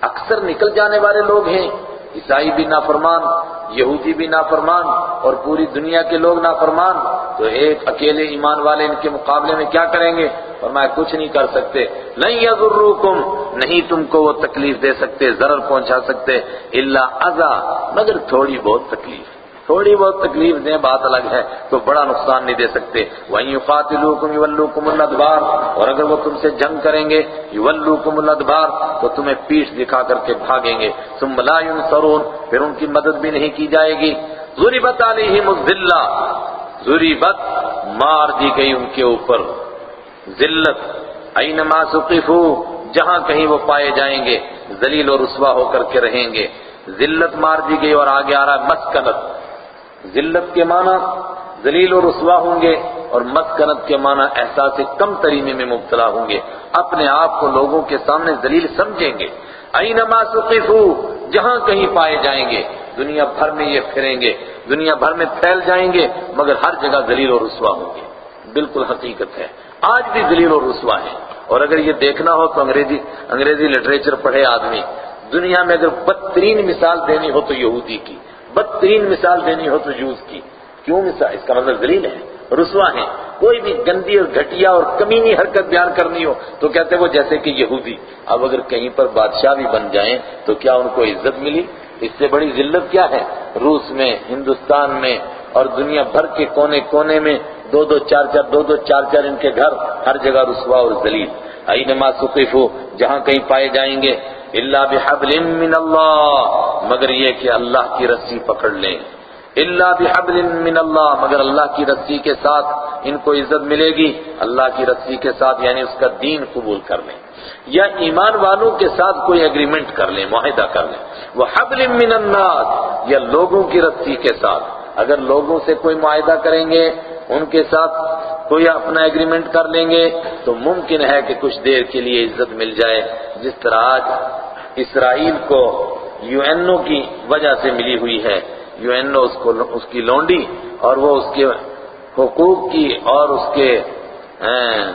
اکثر نکل جانے والے لوگ ہیں۔ عیسائی بھی نافرمان، یہودی بھی نافرمان اور پوری دنیا کے لوگ نافرمان، تو ایک اکیلے ایمان والے ان کے مقابلے میں کیا کریں گے؟ فرمایا، کچھ نہیں کر سکتے۔ نہیں یضروکم، نہیں تم کو وہ تکلیف دے سکتے، ضرر پہنچا سکتے، الا اذا، مگر تھوڑی بہت تکلیف۔ تھوڑی بہت تکلیف دیں، بات الگ ہے، تو بڑا نقصان نہیں دے سکتے۔ وہیں يقاتلوكم يولوكم الادبار اور اگر وہ تم سے جنگ کریں گے، يولوكم الادبار تو تمہیں پیٹھ دکھا کر کے بھاگیں گے۔ ثم لا ينصرون، پھر ان کی مدد بھی نہیں کی جائے گی۔ ضربت علیہم الذلہ ضربت مار دی گئی ان کے اوپر۔ ذلت اینما سقفوا، جہاں کہیں وہ پائے جائیں گے، ذلیل اور رسوا ہو کر کے رہیں گے۔ ذلت مار دی گئی اور آگے آ رہا ہے مسکنت۔ ذلت کے معنی ذلیل و رسوا ہوں گے اور مسکنت کے معنی احساس کم ترینے میں مبتلا ہوں گے۔ اپنے آپ کو لوگوں کے سامنے ذلیل سمجھیں گے۔ اینما سقفو جہاں کہیں پائے جائیں گے۔ دنیا بھر میں یہ پھریں گے۔ دنیا بھر میں پھیل جائیں گے، مگر ہر جگہ ذلیل و رسوا ہوں گے۔ بالکل حقیقت ہے۔ آج بھی ذلیل و رسوا ہے۔ اور اگر یہ دیکھنا ہو تو انگریزی انگریزی لٹریچر پڑھے آدمی۔ دنیا میں اگر بدترین مثال دینی ہو تو یہودی کی۔ بدترین مثال دینی ہو تو جوز کی۔ کیوں مثال؟ اس کا مطلب ذلیل ہے رسوا ہے کوئی بھی گندی اور گھٹیا اور کمینی حرکت بیان کرنی ہو تو کہتے وہ جیسے کہ یہودی۔ اب اگر کہیں پر بادشاہ بھی بن جائیں تو کیا ان کو عزت ملی؟ اس سے بڑی ذلت کیا ہے؟ روس میں، ہندوستان میں اور دنیا بھر کے کونے کونے میں دو دو چار چار، دو دو چار چار ان کے گھر، ہر جگہ رسوا اور ذلیل۔ اینما سقفو جہاں کہیں پائے جائیں گے اللہ بحبل من اللہ، مگر یہ کہ اللہ کی رسی پکڑ لیں۔ اللہ بحبل من اللہ، مگر اللہ کی رسی کے ساتھ ان کو عزت ملے گی۔ اللہ کی رسی کے ساتھ یعنی اس کا دین قبول کر لیں۔ یا ایمان والوں کے ساتھ کوئی اگریمنٹ کر لیں، معاہدہ کر لیں۔ وہ حبل من الناس، یا لوگوں کی رسی کے ساتھ۔ اگر لوگوں سے کوئی معاہدہ کریں گے، ان کے ساتھ کوئی اپنا ایگریمنٹ کر لیں گے تو ممکن ہے کہ کچھ دیر کے لیے عزت مل جائے، جس طرح آج اسرائیل کو یو این او کی وجہ سے ملی ہوئی ہے۔ یو این او اس کو اس کی لونڈی اور وہ اس کے حقوق کی اور اس کے ہاں،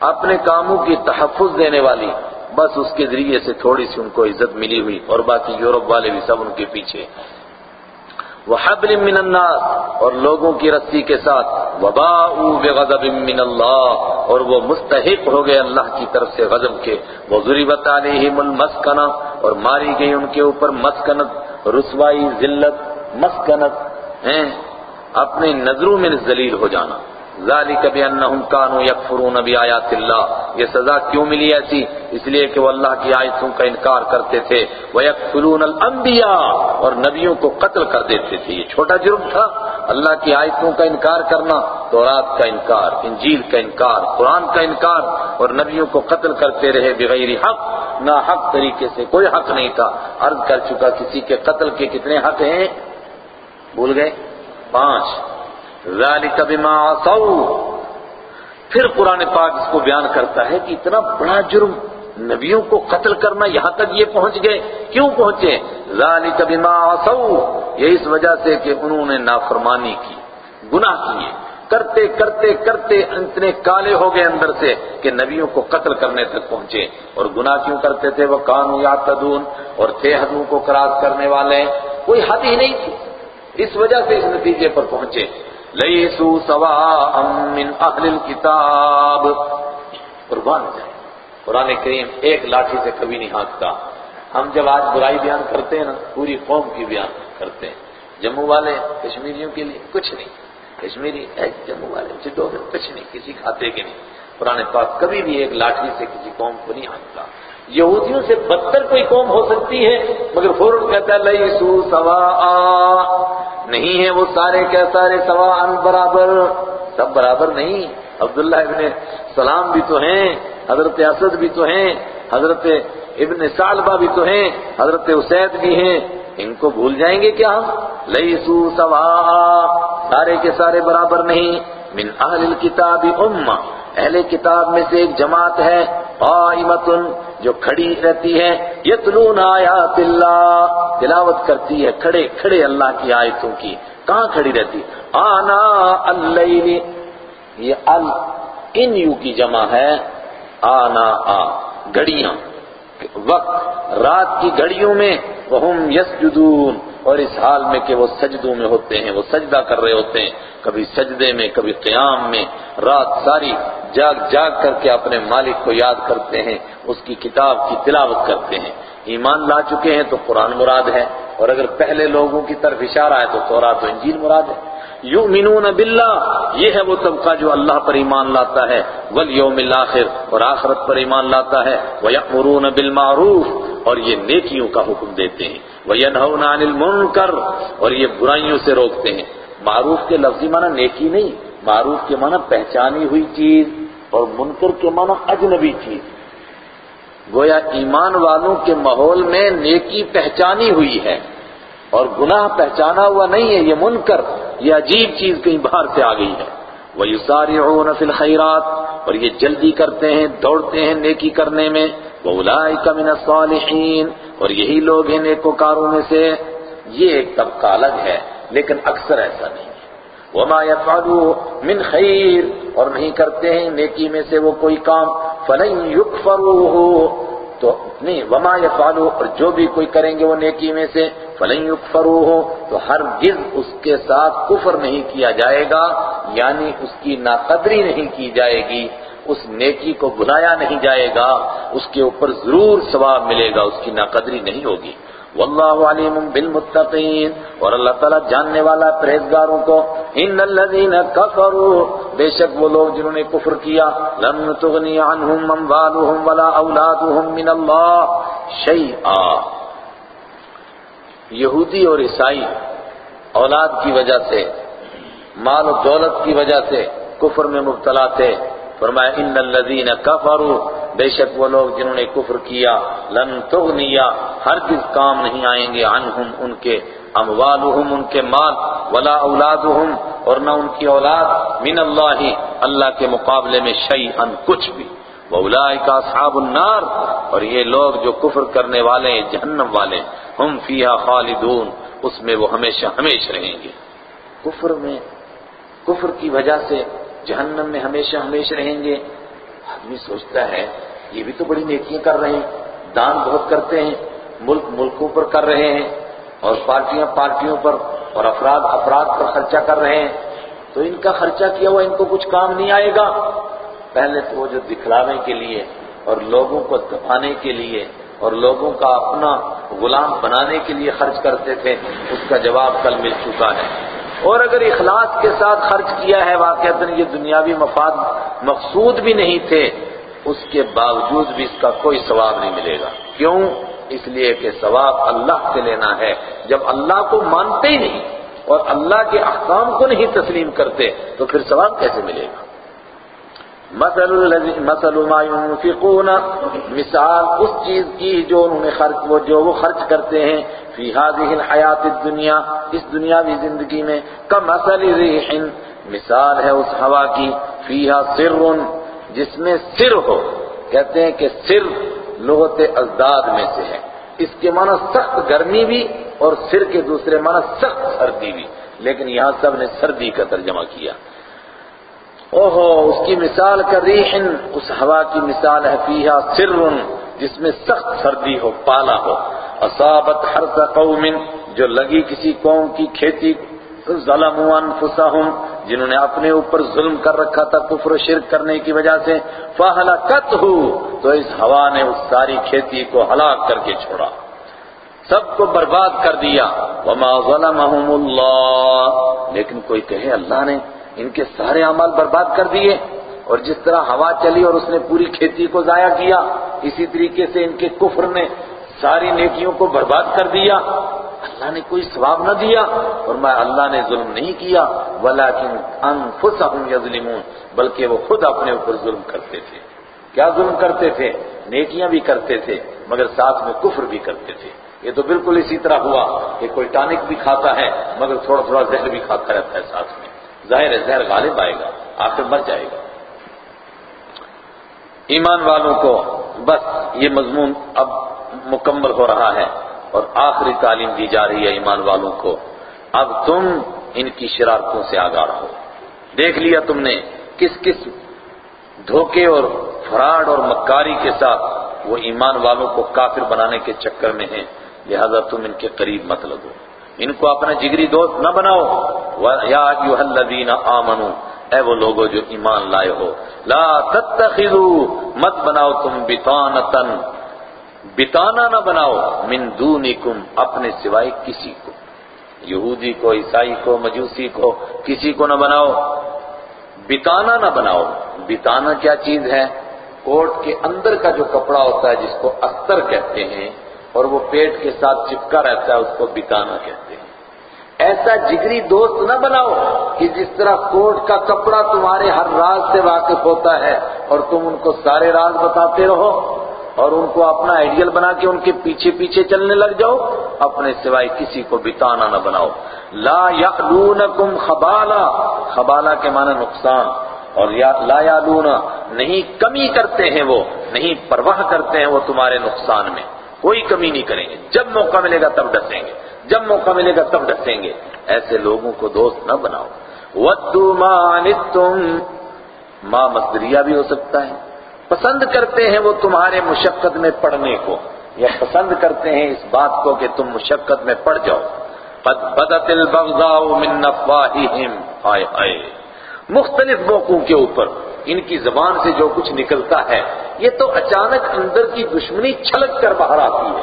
اپنے کاموں کی تحفظ دینے والی، بس اس کے ذریعے سے تھوڑی سی ان کو عزت ملی ہوئی اور باقی یورپ والے بھی سب ان کے پیچھے۔ وحبل من الناس اور لوگوں کی رسی کے ساتھ وباءوا بغضب من اللہ، اور وہ مستحق ہو گئے اللہ کی طرف سے غضب کے وہ وضربت علیہم المسکنہ، اور ماری گئی ان کے اوپر مسکنت، رسوائی ذلت، مسکنت، ہیں، اپنی نظروں میں ذلیل ہو جانا۔ ذالک بانہم کانوا یکفرون بآیات اللہ۔ یہ سزا کیوں ملی ایسی؟ اس لیے کہ وہ اللہ کی آیتوں کا انکار کرتے تھے۔ ویقتلون الانبیاء اور نبیوں کو قتل کر دیتے تھے۔ یہ چھوٹا جرم تھا۔ اللہ کی آیتوں کا انکار کرنا، تورات کا انکار، انجیل کا انکار، قرآن کا انکار۔ اور نبیوں کو قتل کرتے رہے بغیر حق نہ حق طریقے سے کوئی حق نہیں تھا۔ عرض کر چکا کسی کے قتل کے کتنے حق ہیں؟ بھول گئے؟ پانچ۔ ذالک بما عصوا۔ پھر قرآن پاک اس کو بیان کرتا ہے کہ اتنا بڑا جرم نبیوں کو قتل کرنا یہاں تک یہ پہنچ گئے۔ کیوں پہنچے؟ ذالک بما عصوا۔ یہ اس وجہ سے کہ انہوں نے نافرمانی کی، گناہ کیے۔ کرتے کرتے کرتے اتنے کالے ہو گئے اندر سے کہ نبیوں کو قتل کرنے تک پہنچے۔ اور گناہ کیوں کرتے تھے؟ وہ کانو یعتدون۔ اور تھے حدوں کو کراس کرنے والے۔ کوئی حد ہی نہیں تھی۔ اس وجہ سے اس نتیجے پر پہنچے۔ لیسو سواء من اہل الكتاب۔ قربان جائے قرآن کریم ایک لاٹھی سے کبھی نہیں ہانکتا۔ ہم جب آج برائی بیان کرتے ہیں نا، پوری قوم کی بیان کرتے ہیں۔ جموں والے کشمیریوں کے لیے کچھ نہیں۔ کشمیری ایک جموں والے جدو میں کچھ نہیں، کسی کھاتے کے نہیں۔ قرآن پاک کبھی بھی ایک لاٹھی سے کسی قوم کو نہیں ہانکتا۔ یہودیوں سے بدتر کوئی قوم ہو سکتی ہے؟ مگر فوراً کہتا ہے، لیسو سواء. نہیں ہے وہ سارے کیا سارے سوا ان برابر. سب برابر نہیں. عبداللہ ابن سلام بھی تو ہیں، حضرت اسد بھی تو ہیں، حضرت ابن سالبہ بھی تو ہیں، حضرت اسید بھی ہیں. ان کو بھول جائیں گے کیا ہم؟ لیسو سوا سارے کے سارے برابر نہیں. من اہل الكتاب امہ. اہل کتاب میں سے ایک جماعت ہے قائمت جو کھڑی رہتی ہے یتلون آیات اللہ، تلاوت کرتی ہے کھڑے کھڑے اللہ کی آیتوں کی۔ کہاں کھڑی رہتی؟ آنا اللیل، یہ ال، ان یو کی جمع ہے، آنا آ، گھڑیاں۔ وقت، رات کی گھڑیوں میں وہ یسجدون۔ اور اس حال میں کہ وہ سجدوں میں ہوتے ہیں، وہ سجدہ کر رہے ہوتے ہیں۔ کبھی سجدے میں، کبھی قیام میں۔ رات ساری جاگ جاگ کر کے اپنے مالک کو یاد کرتے ہیں، اس کی کتاب کی تلاوت کرتے ہیں۔ ایمان لا چکے ہیں تو قرآن مراد ہے۔ اور اگر پہلے لوگوں کی طرف اشارہ ہے تو تورات و انجیل مراد ہے۔ یؤمنون باللہ، یہ ہے وہ طبقہ جو اللہ پر ایمان لاتا ہے۔ والیوم الاخر، اور آخرت پر ایمان لاتا ہے۔ ویأمرون بالمعروف، اور یہ نیکیوں کا حکم دیتے ہیں۔ وینہون عن المنکر اور یہ برائیوں سے روکتے ہیں۔ معروف کے لفظی معنی نیکی نہیں، معروف کے معنی پہچانی ہوئی چیز اور منکر کے معنی اجنبی چیز۔ گویا ایمان والوں کے ماحول میں نیکی پہچانی ہوئی ہے اور گناہ پہچانا ہوا نہیں ہے، یہ منکر، یہ عجیب چیز کہیں باہر سے آ گئی ہے۔ وَيُسَارِعُونَ فِي الْخَيْرَاتِ اور یہ جلدی کرتے ہیں، دوڑتے ہیں نیکی کرنے میں۔ وَأُولَئِكَ مِنَ الصَّالِحِينَ اور یہی لوگ ہیں نیکوکاروں میں سے۔ یہ ایک طبقہ الگ ہے، لیکن اکثر ایسا نہیں ہے۔ وَمَا يَفْعَلُوا مِنْ خَيْرٍ اور نہیں کرتے ہیں، نیکی میں سے وہ کوئی کام۔ فَلَنْ يُكْفَرُوهُ۔ تو نہیں، وما يفعلوا اور جو بھی کوئی کریں گے وہ نیکی میں سے۔ فلن يكفروه۔ تو ہرگز اس کے ساتھ کفر نہیں کیا جائے گا یعنی اس کی ناقدری نہیں کی جائے گی۔ اس نیکی کو بلایا نہیں جائے گا، اس کے اوپر ضرور ثواب ملے گا، اس کی ناقدری نہیں ہوگی۔ واللہ علیم بالمتقین۔ اور اللہ تعالیٰ جاننے والا پرہیزگاروں کو، ان الذین کفروا۔ بے شک وہ لوگ جنہوں نے کفر کیا لن تغنی عنہم اموالہم ولا اولادہم من اللہ شیئا۔ یہودی اور عیسائی، اولاد کی وجہ سے، مال و دولت کی وجہ سے کفر میں مبتلا تھے۔ فرمایا ان الذین کفروا بے شک وہ لوگ جنہوں نے کفر کیا، لن تغنیا ہرگز کام نہیں آئیں گے عنہم ان کے اموالہم، ان کے مال، ولا اولادہم، اور نہ ان کی اولاد، من اللہ اللہ کے مقابلے میں شیئا کچھ بھی۔ وَأُولَئِكَ أَصْحَابُ النَّارِ، اور یہ لوگ جو کفر کرنے والے ہیں، جہنم والے ہم فیہا خالدون، اس میں وہ ہمیشہ ہمیشہ رہیں گے۔ کفر میں، کفر کی وجہ سے جہنم میں ہمیشہ ہمیشہ رہیں گے۔ آدمی سوچتا ہے، یہ بھی تو بڑی نیکیاں کر رہے ہیں۔ دان بہت کرتے ہیں، ملک ملکوں پر کر رہے ہیں اور پارٹیاں پارٹیوں پر اور افراد افراد پر خرچہ کر رہے ہیں۔ تو ان کا خرچہ کیا ہوا؟ ان کو کچھ کام نہیں آئے گا۔ پہلے تو وہ جو دکھلاوے کے لیے اور لوگوں کو دفانے کے لیے اور لوگوں کا اپنا غلام بنانے کے لیے خرچ کرتے تھے، اس کا جواب کل مل چکا ہے۔ اور اگر اخلاص کے ساتھ خرچ کیا ہے واقعات یہ دنیاوی مفاد مقصود بھی نہیں تھے، اس کے باوجود بھی اس کا کوئی ثواب نہیں ملے گا۔ کیوں؟ اس لیے کہ ثواب اللہ سے لینا ہے۔ جب اللہ کو مانتے ہی نہیں اور اللہ کے احکام کو نہیں تسلیم کرتے، تو پھر ثواب کیسے ملے گا؟ مثل ما ينفقون. مثال اس چیز کی جو انہوں نے خرچ وہ جو وہ خرچ کرتے ہیں فی هذه الحیات الدنیا، اس دنیاوی زندگی میں. کمثل ریح، مثال ہے اس ہوا کی. فیہا سر، جس میں سر ہو. کہتے ہیں کہ سر لغت ازداد میں سے ہے. اس کے معنی سخت گرمی بھی اور سر کے دوسرے معنی سخت سردی بھی. لیکن یہاں سب نے سردی کا ترجمہ کیا. اوہو، اس کی مثال کا ریحن، اس ہوا کی مثال ہے فیہا سر، جس میں سخت سردی ہو، پالا ہو۔ اصابت حرث قوم، جو لگی کسی قوم کی کھیتی، ظلموا انفسهم جنہوں نے اپنے اوپر ظلم کر رکھا تھا کفر و شرک کرنے کی وجہ سے۔ فہلکتہ تو اس ہوا نے اس ساری کھیتی کو ہلاک کر کے چھوڑا۔ سب کو برباد کر دیا۔ وما ظلمهم اللہ لیکن کوئی کہے، اللہ نے ان کے سارے عمل برباد کر دیے اور جس طرح ہوا چلی اور اس نے پوری کھیتی کو ضائع کیا، اسی طریقے سے ان کے کفر نے ساری نیکیوں کو برباد کر دیا۔ اللہ نے کوئی ثواب نہ دیا۔ اور میں اللہ نے ظلم نہیں کیا، ولیکن انفسهم یظلمون، بلکہ وہ خود اپنے اوپر ظلم کرتے تھے۔ کیا ظلم کرتے تھے؟ نیکیاں بھی کرتے تھے، مگر ساتھ میں کفر بھی کرتے تھے۔ یہ تو بالکل اسی طرح ہوا کہ کوئی ٹانک بھی کھاتا ہے، مگر تھوڑا تھوڑا زہر بھی کھاتا رہتا ہے ساتھ میں۔ ظاہر ہے زہر غالب آئے گا، آخر مر جائے گا۔ ایمان والوں کو بس یہ مضمون اب مکمل ہو رہا ہے اور آخری تعلیم دی جا رہی ہے ایمان والوں کو۔ اب تم ان کی شرارتوں سے آگاہ رہو۔ دیکھ لیا تم نے کس کس دھوکے اور فراڈ اور مکاری کے ساتھ وہ ایمان والوں کو کافر بنانے کے چکر میں ہیں، لہذا تم ان کے قریب مت لگو۔ ان کو اپنا جگری دوست نہ بناؤ۔ یا ایوہ الذین آمنو، اے وہ لوگو جو ایمان لائے ہو۔ لا تتخذوا مت بناؤ تم بطانتن بتانا نہ بناؤ، من دونکم، اپنے سوائے کسی کو۔ یہودی کو، عیسائی کو، مجوسی کو، کسی کو نہ بناؤ۔ بتانا نہ بناؤ۔ بتانا کیا چیز ہے؟ کوٹ کے اندر کا جو کپڑا ہوتا ہے، جس کو استر کہتے ہیں اور وہ پیٹ کے ساتھ چپکا رہتا ہے، اس کو بتانا کہتے ہیں۔ ایسا جگری دوست نہ بناؤ کہ جس طرح کوٹ کا کپڑا تمہارے ہر راز سے واقف ہوتا ہے اور تم ان کو سارے راز بتاتے رہو اور ان کو اپنا آئیڈیل بنا کے ان کے پیچھے پیچھے چلنے لگ جاؤ، اپنے سوائے کسی کو بتانا نہ بناؤ۔ لا یعلونکم خبالا خبالا کے معنی نقصان۔ اور لا یعلونا نہیں کمی کرتے ہیں وہ، نہیں پرواہ کرتے ہیں وہ تمہارے نقصان میں۔ کوئی کمی نہیں کریں گے۔ جب موقع ملے گا تب ڈسیں گے۔ جب موقع ملے گا تب ڈسیں گے۔ ایسے لوگوں کو دوست نہ بناؤ۔ وَدُّ مَا نِتُّمْ ماں مصدریہ بھی ہو سکتا ہے۔ پسند کرتے ہیں وہ تمہارے مشقت میں پڑھنے کو۔ یا پسند کرتے ہیں اس بات کو کہ تم مشقت میں پڑ جاؤ۔ قد بدت البغضاء من آئے آئے مختلف موقعوں کے اوپر۔ ان کی زبان سے جو کچھ نکلتا ہے، یہ تو اچانک اندر کی دشمنی چھلک کر باہر آتی ہے۔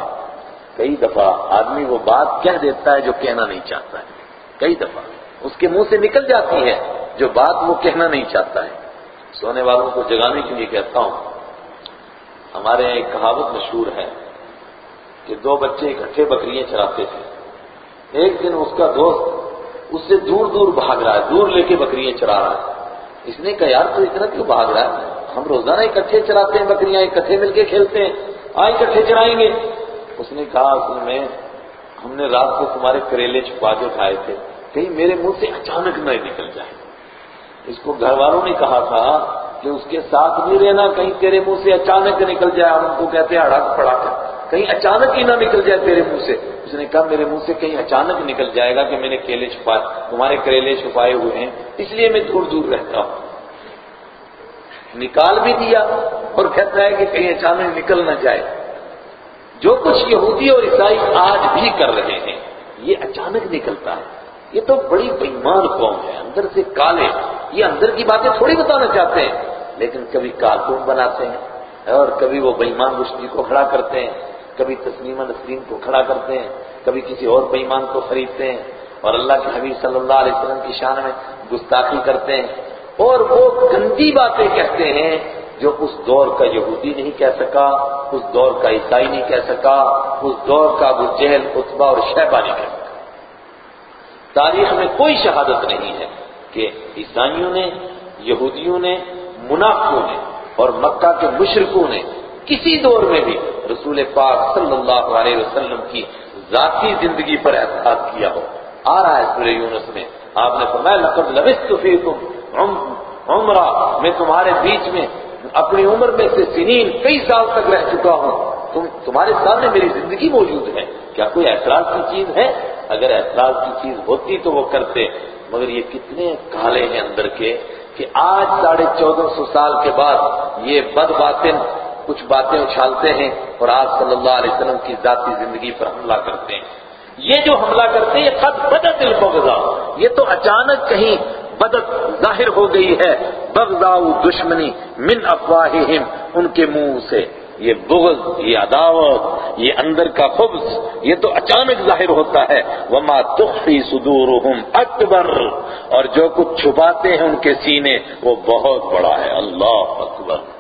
کئی دفعہ آدمی وہ بات کہہ دیتا ہے جو کہنا نہیں چاہتا ہے۔ کئی دفعہ اس کے منہ سے نکل جاتی ہے جو بات وہ کہنا نہیں چاہتا ہے۔ سونے والوں کو جگانے کے لیے کہتا ہوں، ہمارے یہاں ایک کہاوت مشہور ہے کہ دو بچے اکٹھے بکریاں چراتے تھے۔ ایک دن اس کا دوست اس سے دور دور بھاگ رہا ہے، دور لے کے بکریاں چرا رہا ہے۔ اس نے کہا، یار، تو اتنا کیوں بھاگ رہا ہے؟ ہم روزانہ اکٹھے چراتے ہیں، بکریاں اکٹھے مل کے کھیلتے ہیں آئے اکٹھے چرائیں گے. اس نے کہا اصل میں، ہم نے رات کو تمہارے کریلے چھپا کے کھائے تھے، کہیں میرے منہ سے اچانک نہ نکل جائے. اس کو گھر والوں نے کہا تھا کہ اس کے ساتھ نہیں رہنا، کہیں تیرے منہ سے اچانک نکل جائے ہم ان کو کہتے ہیں اڑک پڑا کر کہیں اچانک ہی نہ نکل جائے تیرے منہ سے اس نے کہا میرے منہ سے کہیں اچانک نکل جائے گا کہ میں نے کیلے چھپائے تمہارے کریلے چھپائے ہوئے ہیں، اس لیے میں دور دور رہتا ہوں۔ نکال بھی دیا اور کہتا ہے کہ کہیں اچانک نکل نہ جائے۔ جو کچھ یہودی اور عیسائی آج بھی کر رہے ہیں، یہ اچانک نکلتا ہے۔ یہ تو بڑی بےمان قوم ہے۔ اندر سے کالے، یہ اندر کی باتیں تھوڑی بتانا چاہتے ہیں، لیکن کبھی کارٹون بناتے ہیں اور کبھی وہ بےمان گشتی کو کھڑا کرتے ہیں۔ کبھی تسلیمہ نسرین کو کھڑا کرتے ہیں، کبھی کسی اور بےمان کو خریدتے ہیں اور اللہ کے حبیب صلی اللہ علیہ وسلم کی شان میں گستاخی کرتے ہیں۔ اور وہ گندی باتیں کہتے ہیں جو اس دور کا یہودی نہیں کہہ سکا، اس دور کا عیسائی نہیں کہہ سکا، اس دور کا ابو جہل اتبا اور شہبہ نہیں کہہ سکا۔ تاریخ میں کوئی شہادت نہیں ہے کہ عیسائیوں نے، یہودیوں نے، منافقوں نے اور مکہ کے مشرقوں نے کسی دور میں بھی رسول پاک صلی اللہ علیہ وسلم کی ذاتی زندگی پر احساس کیا ہو۔ آ رہا ہے سورہ یونس میں۔ آپ نے فرمایا، لقد لبست فیکم عمرہ۔ میں تمہارے بیچ میں اپنی عمر میں سے سنین کئی سال تک رہ چکا ہوں۔ تم، تمہارے سامنے میری زندگی موجود ہے۔ کیا کوئی اعتراض کی چیز ہے؟ اگر اعتراض کی چیز ہوتی تو وہ کرتے۔ مگر یہ کتنے کالے ہیں اندر کے کہ آج ساڑھے چودہ سو سال کے بعد یہ بد باتیں کچھ باتیں اچھالتے ہیں اور آج صلی اللہ علیہ وسلم کی ذاتی زندگی پر حملہ کرتے ہیں۔ یہ جو حملہ کرتے ہیں، یہ خط بدت البغضا یہ تو اچانک کہیں بدت ظاہر ہو گئی ہے۔ بغضا دشمنی من افواہہم، ان کے منہ سے۔ یہ بغض، یہ عداوت، یہ اندر کا خبز، یہ تو اچانک ظاہر ہوتا ہے۔ وما تخفی صدورہم اکبر اور جو کچھ چھپاتے ہیں ان کے سینے، وہ بہت بڑا ہے۔ اللہ اکبر۔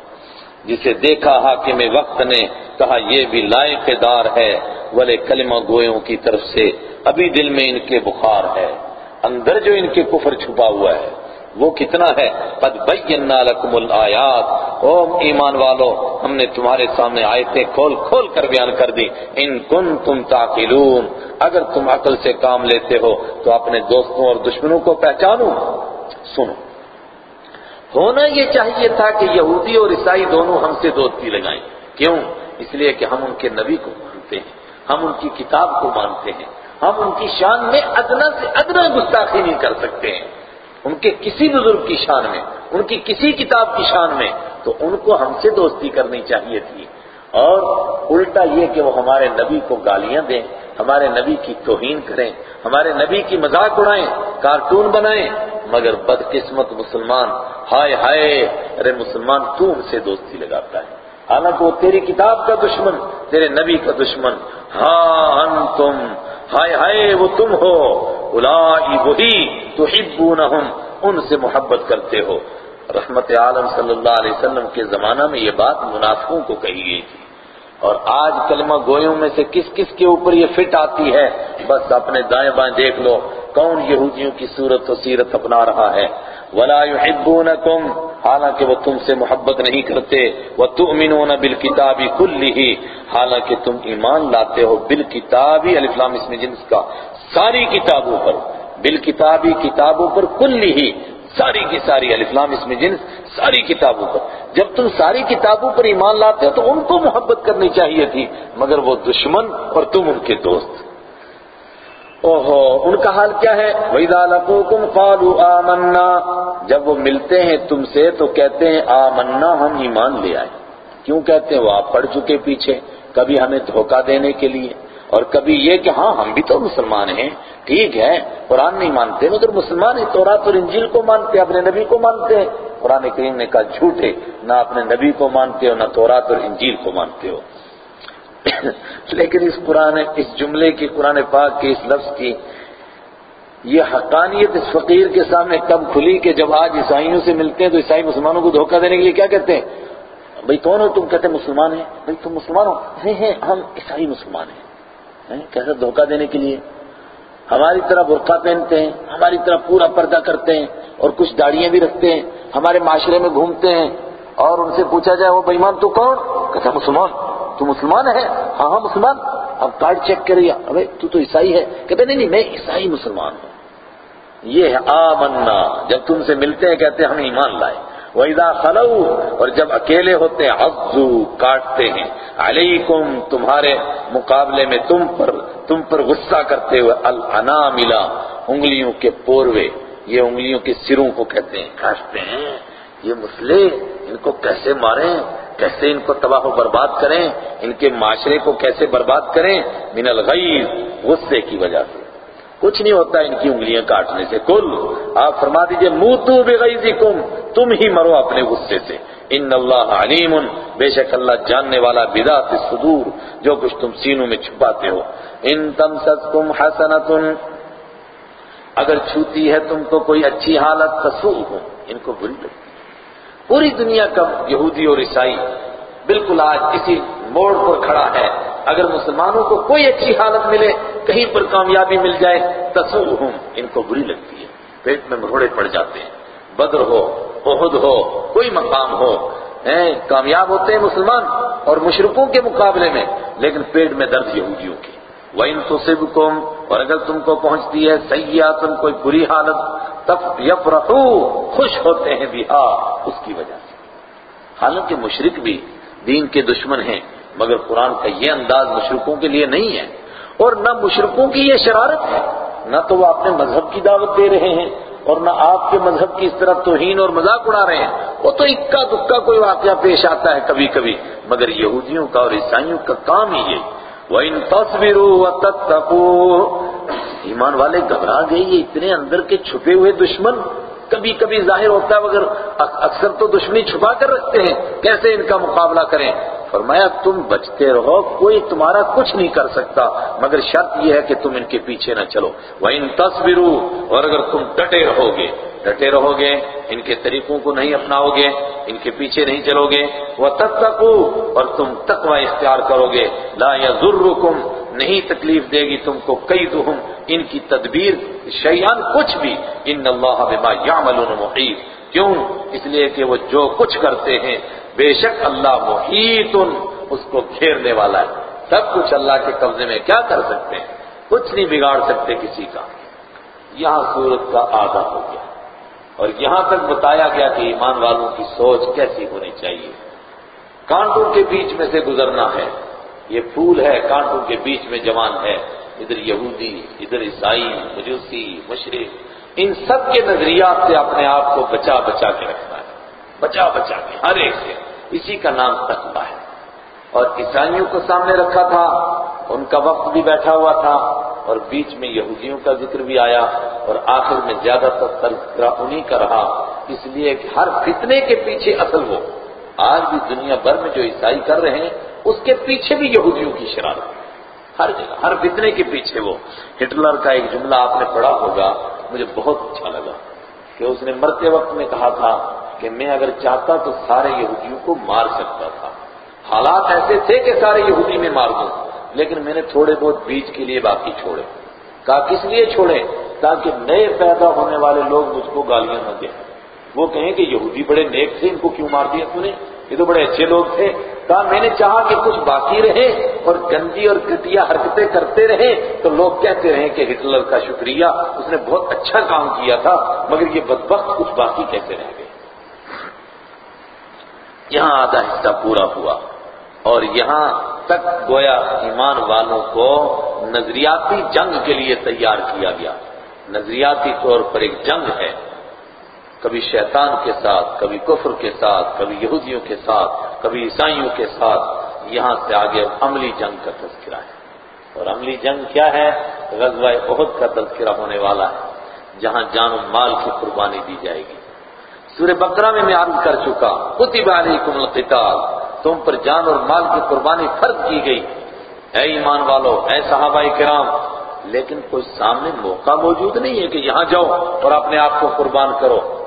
جسے دیکھا حاکم وقت نے، کہا یہ بھی لائق دار ہے ولے کلمہ گویوں کی طرف سے ابھی دل میں ان کے بخار ہے۔ اندر جو ان کے کفر چھپا ہوا ہے، وہ کتنا ہے؟ قد بینا لکم الآیات۔ او ایمان والو، ہم نے تمہارے سامنے آیتیں کھول کھول کر بیان کر دی ان کن تم تاقلون اگر تم عقل سے کام لیتے ہو، تو اپنے دوستوں اور دشمنوں کو پہچانو۔ سنو۔ ہونا یہ چاہیے تھا کہ یہودی اور عیسائی دونوں ہم سے دوستی لگائیں۔ کیوں؟ اس لیے کہ ہم ان کے نبی کو مانتے ہیں۔ ہم ان کی کتاب کو مانتے ہیں۔ ہم ان کی شان میں ادنا سے ادنا گستاخی نہیں کر سکتے ہیں۔ ان کے کسی بزرگ کی شان میں، ان کی کسی کتاب کی شان میں تو ان کو ہم سے دوستی کرنی چاہیے تھی۔ اور الٹا یہ کہ وہ ہمارے نبی کو گالیاں دیں، ہمارے نبی کی توہین کریں، ہمارے نبی کی مذاق اڑائیں، کارٹون بنائیں مگر بدقسمت مسلمان، ہائے ہائے، ارے مسلمان، تو ان سے دوستی لگاتا ہے۔ حالانکہ وہ تیری کتاب کا دشمن، تیرے نبی کا دشمن۔ ہاں انتم، ہائے ہائے، وہ تم ہو۔ الائی وہی تحبونہم، ان سے محبت کرتے ہو۔ رحمت عالم صلی اللہ علیہ وسلم کے زمانہ میں یہ بات منافقوں کو کہی گئی تھی۔ اور آج کلمہ گویوں میں سے کس کس کے اوپر یہ فٹ آتی ہے؟ بس اپنے دائیں بائیں دیکھ لو۔ کون یہودیوں کی صورت و سیرت اپنا رہا ہے؟ ولا يحبونكم، حالانکہ وہ تم سے محبت نہیں کرتے۔ وتؤمنون بالکتاب كله، حالانکہ تم ایمان لاتے ہو بالکتاب الف اسم جنس کا۔ ساری کتابوں پر بالکتابی کتابوں پر کل ساری کی ساری الفلام اس میں جنس، ساری کتابوں پر۔ جب تم ساری کتابوں پر ایمان لاتے ہو تو ان کو محبت کرنی چاہیے تھی، مگر وہ دشمن اور تم ان کے دوست۔ اوہو، ان کا حال کیا ہے؟ وَإِذَا لَقُوكُمْ قَالُوا آمَنَّا۔ جب وہ ملتے ہیں تم سے تو کہتے ہیں، آمنا، ہم ایمان لے آئے۔ کیوں کہتے ہیں؟ وہ آپ پڑھ چکے پیچھے، کبھی ہمیں دھوکہ دینے کے لیے۔ اور کبھی یہ کہ ہاں ہم بھی تو مسلمان ہیں۔ ٹھیک ہے، قرآن نہیں مانتے، مگر مسلمان ہیں۔ تورات اور انجیل کو مانتے، اپنے نبی کو مانتے۔ ہیں قرآن کریم نے کہا، جھوٹے، نہ اپنے نبی کو مانتے ہو، نہ تورات اور انجیل کو مانتے ہو۔ لیکن اس قرآن، اس جملے کی قرآن پاک کے اس لفظ کی، یہ حقانیت اس فقیر کے سامنے کب کھلی کہ جب آج عیسائیوں سے ملتے ہیں تو عیسائی مسلمانوں کو دھوکہ دینے کے لیے کیا کہتے ہیں؟ بھئی کون ہو؟ تم کہتے ہیں مسلمان ہیں۔ بھئی تم مسلمان ہو۔ ہیں ہم عیسائی مسلمان ہیں۔ کیسے دھوکہ دینے کے لیے۔ ہماری طرح برقع پہنتے ہیں، ہماری طرح پورا پردہ کرتے ہیں اور کچھ داڑیاں بھی رکھتے ہیں، ہمارے معاشرے میں گھومتے ہیں اور ان سے پوچھا جائے وہ بےمان تو کون؟ کہتا مسلمان۔ تو مسلمان ہے؟ ہاں ہاں مسلمان۔ اب کارڈ چیک کرے ابھی تو تو عیسائی ہے۔ کہتے نہیں نہیں، میں عیسائی مسلمان ہوں۔ یہ ہے، آمنا۔ جب تم سے ملتے ہیں، کہتے ہیں، ہم ایمان لائے۔ وَإِذَا خَلَوْا، اور جب اکیلے ہوتے ہیں عَضُّ کاٹتے ہیں۔ علیکم تمہارے مقابلے میں تم پر تم پر غصہ کرتے ہوئے الاناملا انگلیوں کے پوروے۔ یہ انگلیوں کے سروں کو کہتے ہیں، کاٹتے ہیں۔ یہ مسئلے ان کو کیسے ماریں؟ کیسے ان کو تباہ و برباد کریں؟ ان کے معاشرے کو کیسے برباد کریں؟ من الغیظ، غصے کی وجہ سے۔ کچھ نہیں ہوتا ان کی انگلیاں کاٹنے سے۔ کل آپ فرما دیجیے، موتو بغیظکم، تم ہی مرو اپنے غصے سے۔ ان اللہ علیم، بے شک اللہ جاننے والا بذات الصدور جو کچھ تم سینوں میں چھپاتے ہو۔ ان تمسکم حسنۃ اگر چھوتی ہے تم کو کوئی اچھی حالت تسوء ان کو بری لگتی پوری دنیا کا یہودی اور عیسائی بالکل آج کسی موڑ پر کھڑا ہے۔ اگر مسلمانوں کو کوئی اچھی حالت ملے، کہیں پر کامیابی مل جائے تسوہم ان کو بری لگتی ہے۔ پیٹ میں مروڑے پڑ جاتے ہیں۔ بدر ہو عہد ہو، کوئی مقام ہو کامیاب ہوتے ہیں مسلمان اور مشرقوں کے مقابلے میں، لیکن پیٹ میں درد یہودیوں کی۔ وَإِن تُصِبْكُمْ، اور اگر تم کو پہنچتی ہے سیاتن کوئی بری حالت تب خوش ہوتے ہیں بہا، اس کی وجہ سے۔ حالانکہ مشرق بھی دین کے دشمن ہیں، مگر قرآن کا یہ انداز مشرقوں کے لیے نہیں ہے۔ اور نہ مشرقوں کی یہ شرارت ہے، نہ تو وہ اپنے مذہب کی دعوت دے رہے ہیں، اور نہ آپ کے مذہب کی اس طرح توہین اور مذاق اڑا رہے ہیں۔ وہ تو اکا دکا کوئی واقعہ پیش آتا ہے کبھی کبھی، مگر یہودیوں کا اور عیسائیوں کا کام ہی یہ۔ وہ ان تصویروں ایمان والے گھبرا گئے، یہ اتنے اندر کے چھپے ہوئے دشمن۔ کبھی کبھی ظاہر ہوتا ہے، مگر اکثر تو دشمنی چھپا کر رکھتے ہیں۔ کیسے ان کا مقابلہ کریں؟ فرمایا، تم بچتے رہو، کوئی تمہارا کچھ نہیں کر سکتا، مگر شرط یہ ہے کہ تم ان کے پیچھے نہ چلو۔ وہ ان تصویروں اور اگر تم ڈٹے رہو گے ڈٹے رہو گے ان کے طریقوں کو نہیں اپناؤ گے ان کے پیچھے نہیں چلو گے وہ تب اور تم تقوی اختیار کرو گے لا یا نہیں تکلیف دے گی تم کو کئی دہم ان کی تدبیر شیان کچھ بھی۔ ان اللہ بما یعملون محیط۔ کیوں؟ اس لیے کہ وہ جو کچھ کرتے ہیں، بے شک اللہ محیط اس کو گھیرنے والا ہے۔ سب کچھ اللہ کے قبضے میں کیا کر سکتے ہیں؟ کچھ نہیں بگاڑ سکتے کسی کا۔ یہاں سورت کا آدھا ہو گیا۔ اور یہاں تک بتایا گیا کہ ایمان والوں کی سوچ کیسی ہونی چاہیے۔ کانٹوں کے بیچ میں سے گزرنا ہے۔ یہ پھول ہے، کانٹوں کے بیچ میں جوان ہے۔ ادھر یہودی، ادھر عیسائی، مجوسی، مشرق، ان سب کے نظریات سے اپنے آپ کو بچا بچا کے رکھنا ہے۔ بچا بچا کے، ہر ایک سے۔ اسی کا نام تقوی ہے۔ اور عیسائیوں کو سامنے رکھا تھا، ان کا وقت بھی بیٹھا ہوا تھا، اور بیچ میں یہودیوں کا ذکر بھی آیا، اور آخر میں زیادہ تر تذکرہ انہی کا رہا۔ اس لیے کہ ہر فتنے کے پیچھے اصل وہ۔ آج بھی دنیا بھر میں جو عیسائی کر رہے ہیں اس کے پیچھے بھی یہودیوں کی شرارت ہر جگہ، ہر فتنے کے پیچھے وہ۔ ہٹلر کا ایک جملہ آپ نے پڑھا ہوگا، مجھے بہت اچھا لگا کہ اس نے مرتے وقت میں کہا تھا کہ میں اگر چاہتا تو سارے یہودیوں کو مار سکتا تھا۔ حالات ایسے تھے کہ سارے یہودی میں مار دوں، لیکن میں نے تھوڑے بہت بیچ کے لیے باقی چھوڑے۔ کہا، کس لیے چھوڑے؟ تاکہ نئے پیدا ہونے والے لوگ مجھ کو گالیاں نہ دیں۔ وہ کہیں کہ یہودی بڑے نیک تھے، ان کو کیوں مار دیا تو نے؟ یہ تو بڑے اچھے لوگ تھے۔ کہا، میں نے چاہا کہ کچھ باقی رہے اور گندی اور گٹیا حرکتیں کرتے رہے۔ تو لوگ کہتے رہے کہ ہٹلر کا شکریہ، اس نے بہت اچھا کام کیا تھا، مگر یہ بدبخت کچھ باقی کیسے رہ گئے۔ یہاں آدھا حصہ پورا ہوا اور یہاں تک گویا ایمان والوں کو نظریاتی جنگ کے لیے تیار کیا گیا۔ نظریاتی طور پر ایک جنگ ہے۔ کبھی شیطان کے ساتھ، کبھی کفر کے ساتھ، کبھی یہودیوں کے ساتھ، کبھی عیسائیوں کے ساتھ یہاں سے آگے عملی جنگ کا تذکرہ ہے۔ اور عملی جنگ کیا ہے؟ غزوہ عہد کا تذکرہ ہونے والا ہے، جہاں جان و مال کی قربانی دی جائے گی۔ سورہ بقرہ میں میں عرض کر چکا، کتب علیکم القتال، تم پر جان اور مال کی قربانی فرض کی گئی۔ اے ایمان والو، اے صحابہ کرام، لیکن کوئی سامنے موقع موجود نہیں ہے کہ یہاں جاؤ اور اپنے آپ کو قربان کرو۔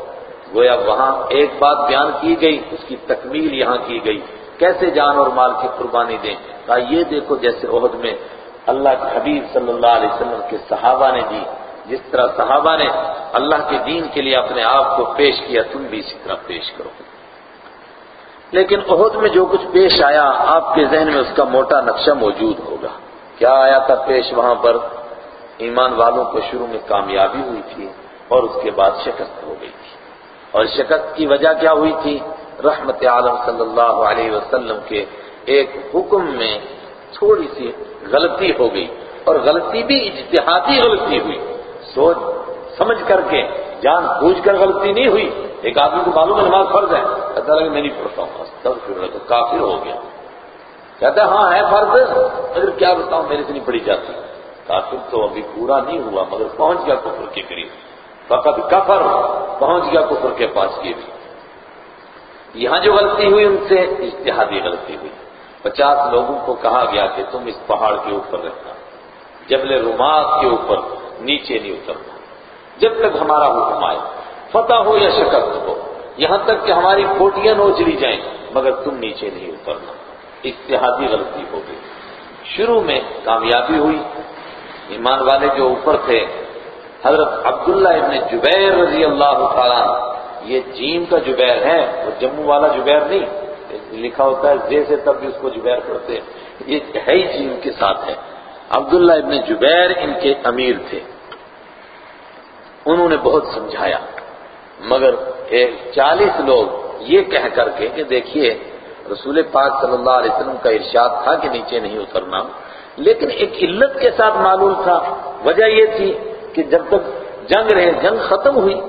گویا وہاں ایک بات بیان کی گئی، اس کی تکمیل یہاں کی گئی۔ کیسے جان اور مال کی قربانی دیں؟ کہا، یہ دیکھو جیسے عہد میں اللہ کے حبیب صلی اللہ علیہ وسلم کے صحابہ نے دی۔ جس طرح صحابہ نے اللہ کے دین کے لیے اپنے آپ کو پیش کیا، تم بھی اسی طرح پیش کرو۔ لیکن عہد میں جو کچھ پیش آیا، آپ کے ذہن میں اس کا موٹا نقشہ موجود ہوگا۔ کیا آیا تھا پیش وہاں پر؟ ایمان والوں کو شروع میں کامیابی ہوئی تھی اور اس کے بعد شکست ہو گئی۔ تھی اور شکست کی وجہ کیا ہوئی تھی؟ رحمت عالم صلی اللہ علیہ وسلم کے ایک حکم میں تھوڑی سی غلطی ہو گئی اور غلطی بھی اجتہادی غلطی ہوئی۔ سوچ سمجھ کر کے، جان بوجھ کر غلطی نہیں ہوئی۔ ایک آدمی کو معلوم ہے نماز فرض ہے۔ کہتا لگا میں نہیں پڑھتا ہوں تب پھر کافر ہو گیا۔ کہتا ہاں ہے فرض اگر کیا بتاؤں، میرے سے نہیں پڑھی جاتی۔ کافر تو ابھی پورا نہیں ہوا، مگر پہنچ گیا کفر کے قریب۔ فقط کفر، پہنچ گیا کفر کے پاس یہ بھی۔ یہاں جو غلطی ہوئی، ان سے اجتہادی غلطی ہوئی۔ پچاس لوگوں کو کہا گیا کہ تم اس پہاڑ کے اوپر رکھنا جبل رومات کے اوپر نیچے نہیں اترنا جب تک ہمارا حکم آئے، فتح ہو یا شکست ہو، یہاں تک کہ ہماری کوٹیاں نو چلی جائیں، مگر تم نیچے نہیں اترنا۔ اتحادی غلطی ہو گئی۔ شروع میں کامیابی ہوئی۔ ایمان والے جو اوپر تھے حضرت عبداللہ ابن جبیر رضی اللہ تعالیٰ یہ جیم کا جبیر ہے وہ جموں والا جبیر نہیں، لکھا ہوتا ہے زے سے تب بھی اس کو جبیر پڑھتے یہ ہے ہی جیم کے ساتھ ہے عبداللہ ابن جبیر ان کے امیر تھے۔ انہوں نے بہت سمجھایا۔ مگر چالیس لوگ یہ کہہ کر کے کہ دیکھیے، رسول پاک صلی اللہ علیہ وسلم کا ارشاد تھا کہ نیچے نہیں اترنا۔ لیکن ایک علت کے ساتھ معلوم تھا۔ وجہ یہ تھی کہ جب تک جنگ رہے، جنگ ختم ہوئی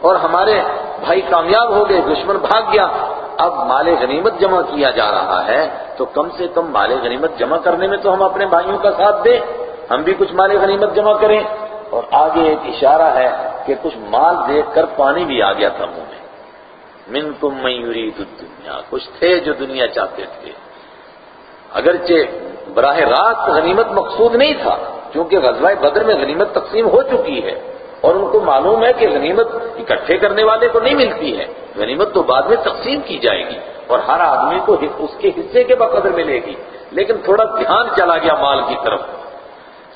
اور ہمارے بھائی کامیاب ہو گئے، دشمن بھاگ گیا، اب مال غنیمت جمع کیا جا رہا ہے، تو کم سے کم مال غنیمت جمع کرنے میں تو ہم اپنے بھائیوں کا ساتھ دیں، ہم بھی کچھ مال غنیمت جمع کریں۔ اور آگے ایک اشارہ ہے کہ کچھ مال دیکھ کر پانی بھی آ گیا تھا منہ میں۔ من تم میوری دنیا کچھ تھے جو دنیا چاہتے تھے۔ اگرچہ براہ راست غنیمت مقصود نہیں تھا کیونکہ غزوہ بدر میں غنیمت تقسیم ہو چکی ہے اور ان کو معلوم ہے کہ غنیمت اکٹھے کرنے والے کو نہیں ملتی ہے۔ غنیمت تو بعد میں تقسیم کی جائے گی اور ہر آدمی کو اس کے حصے کے بقدر ملے گی۔ لیکن تھوڑا دھیان چلا گیا مال کی طرف۔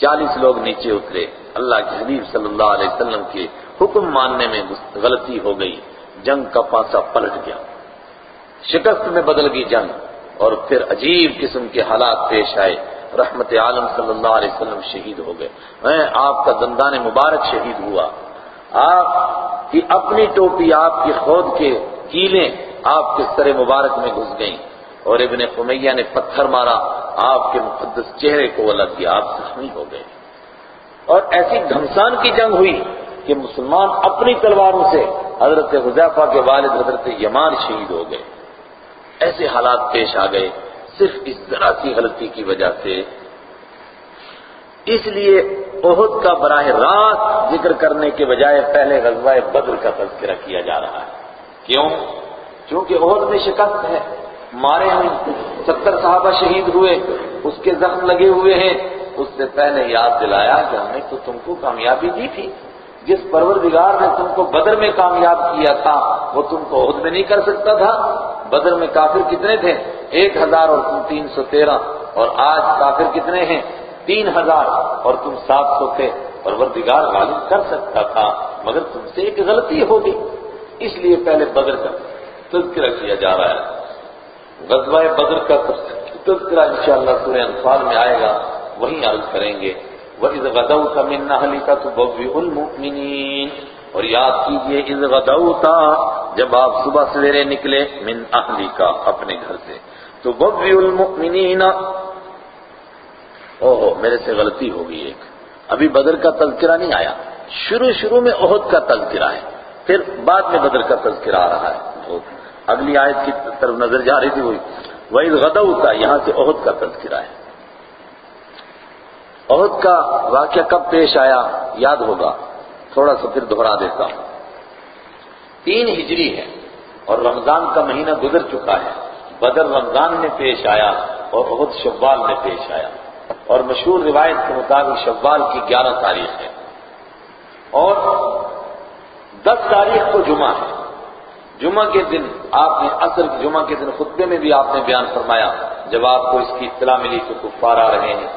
چالیس لوگ نیچے اترے۔ اللہ کے حبیب صلی اللہ علیہ وسلم کے حکم ماننے میں غلطی ہو گئی۔ جنگ کا پاسا پلٹ گیا۔ شکست میں بدل گئی جنگ اور پھر عجیب قسم کے حالات پیش آئے۔ رحمت عالم صلی اللہ علیہ وسلم شہید ہو گئے۔ میں آپ کا دندان مبارک شہید ہوا۔ آپ کی اپنی ٹوپی، آپ کی خود کے کیلیں آپ کے سر مبارک میں گھس گئیں۔ اور ابن قمیہ نے پتھر مارا، آپ کے مقدس چہرے کو وہ لگ گیا آپ زخمی ہو گئے۔ اور ایسی گھمسان کی جنگ ہوئی کہ مسلمان اپنی تلواروں سے حضرت حذیفہ کے والد حضرت یمان شہید ہو گئے۔ ایسے حالات پیش آ گئے۔ صرف اس طرح کی غلطی کی وجہ سے۔ اس لیے عہد کا براہ راست ذکر کرنے کے بجائے پہلے غزوہ بدر کا تذکرہ کیا جا رہا ہے۔ کیوں؟ چونکہ عہد میں شکست ہے۔ مارے ہوئے، ستر صحابہ شہید ہوئے، اس کے زخم لگے ہوئے ہیں۔ اس سے پہلے یاد دلایا کہ ہم نے تو تم کو کامیابی دی تھی۔ جس پروردگار نے تم کو بدر میں کامیاب کیا تھا، وہ تم کو عہد میں نہیں کر سکتا تھا۔ بدر میں کافر کتنے تھے؟ ایک ہزار اور تم تین سو تیرہ۔ اور آج کافر کتنے ہیں؟ تین ہزار۔ اور تم سات سو تھے۔ پروردگار غالب کر سکتا تھا، مگر تم سے ایک غلطی ہوگی۔ اس لیے پہلے بدر کا تذکرہ کیا جا رہا ہے۔ غزوہ بدر کا تذکرہ انشاءاللہ سورہ انفال میں آئے گا۔ وہیں عرض کریں گے۔ وَإِذْ غَدَوْتَ مِنْ نَحْلِكَ تُبَوِّئُ الْمُؤْمِنِينَ۔ اور یاد کیجیے، اِذْ غَدَوْتَ جب آپ صبح سویرے نکلے من اہلی کا اپنے گھر سے۔ تو ببی المؤمنین، اوہو، میرے سے غلطی ہوگی ایک۔ ابھی بدر کا تذکرہ نہیں آیا۔ شروع شروع میں عہد کا تذکرہ ہے، پھر بعد میں بدر کا تذکرہ آ رہا ہے۔ اگلی آیت کی طرف نظر جا رہی تھی وہی۔ وَإِذْ غَدَوْتَ یہاں سے عہد کا تذکرہ ہے۔ عہد کا واقعہ کب پیش آیا؟ یاد ہوگا۔ تھوڑا سا پھر دہرا دیتا ہوں۔ تین ہجری ہے اور رمضان کا مہینہ گزر چکا ہے۔ بدر رمضان میں پیش آیا اور عہد شوال میں پیش آیا۔ اور مشہور روایت کے مطابق شوال کی گیارہ تاریخ ہے۔ اور دس تاریخ کو جمعہ ہے۔ جمعہ کے دن آپ نے اصل جمعہ کے دن خطبے میں بھی آپ نے بیان فرمایا۔ جب آپ کو اس کی اطلاع ملی کہ کفار آ رہے ہیں۔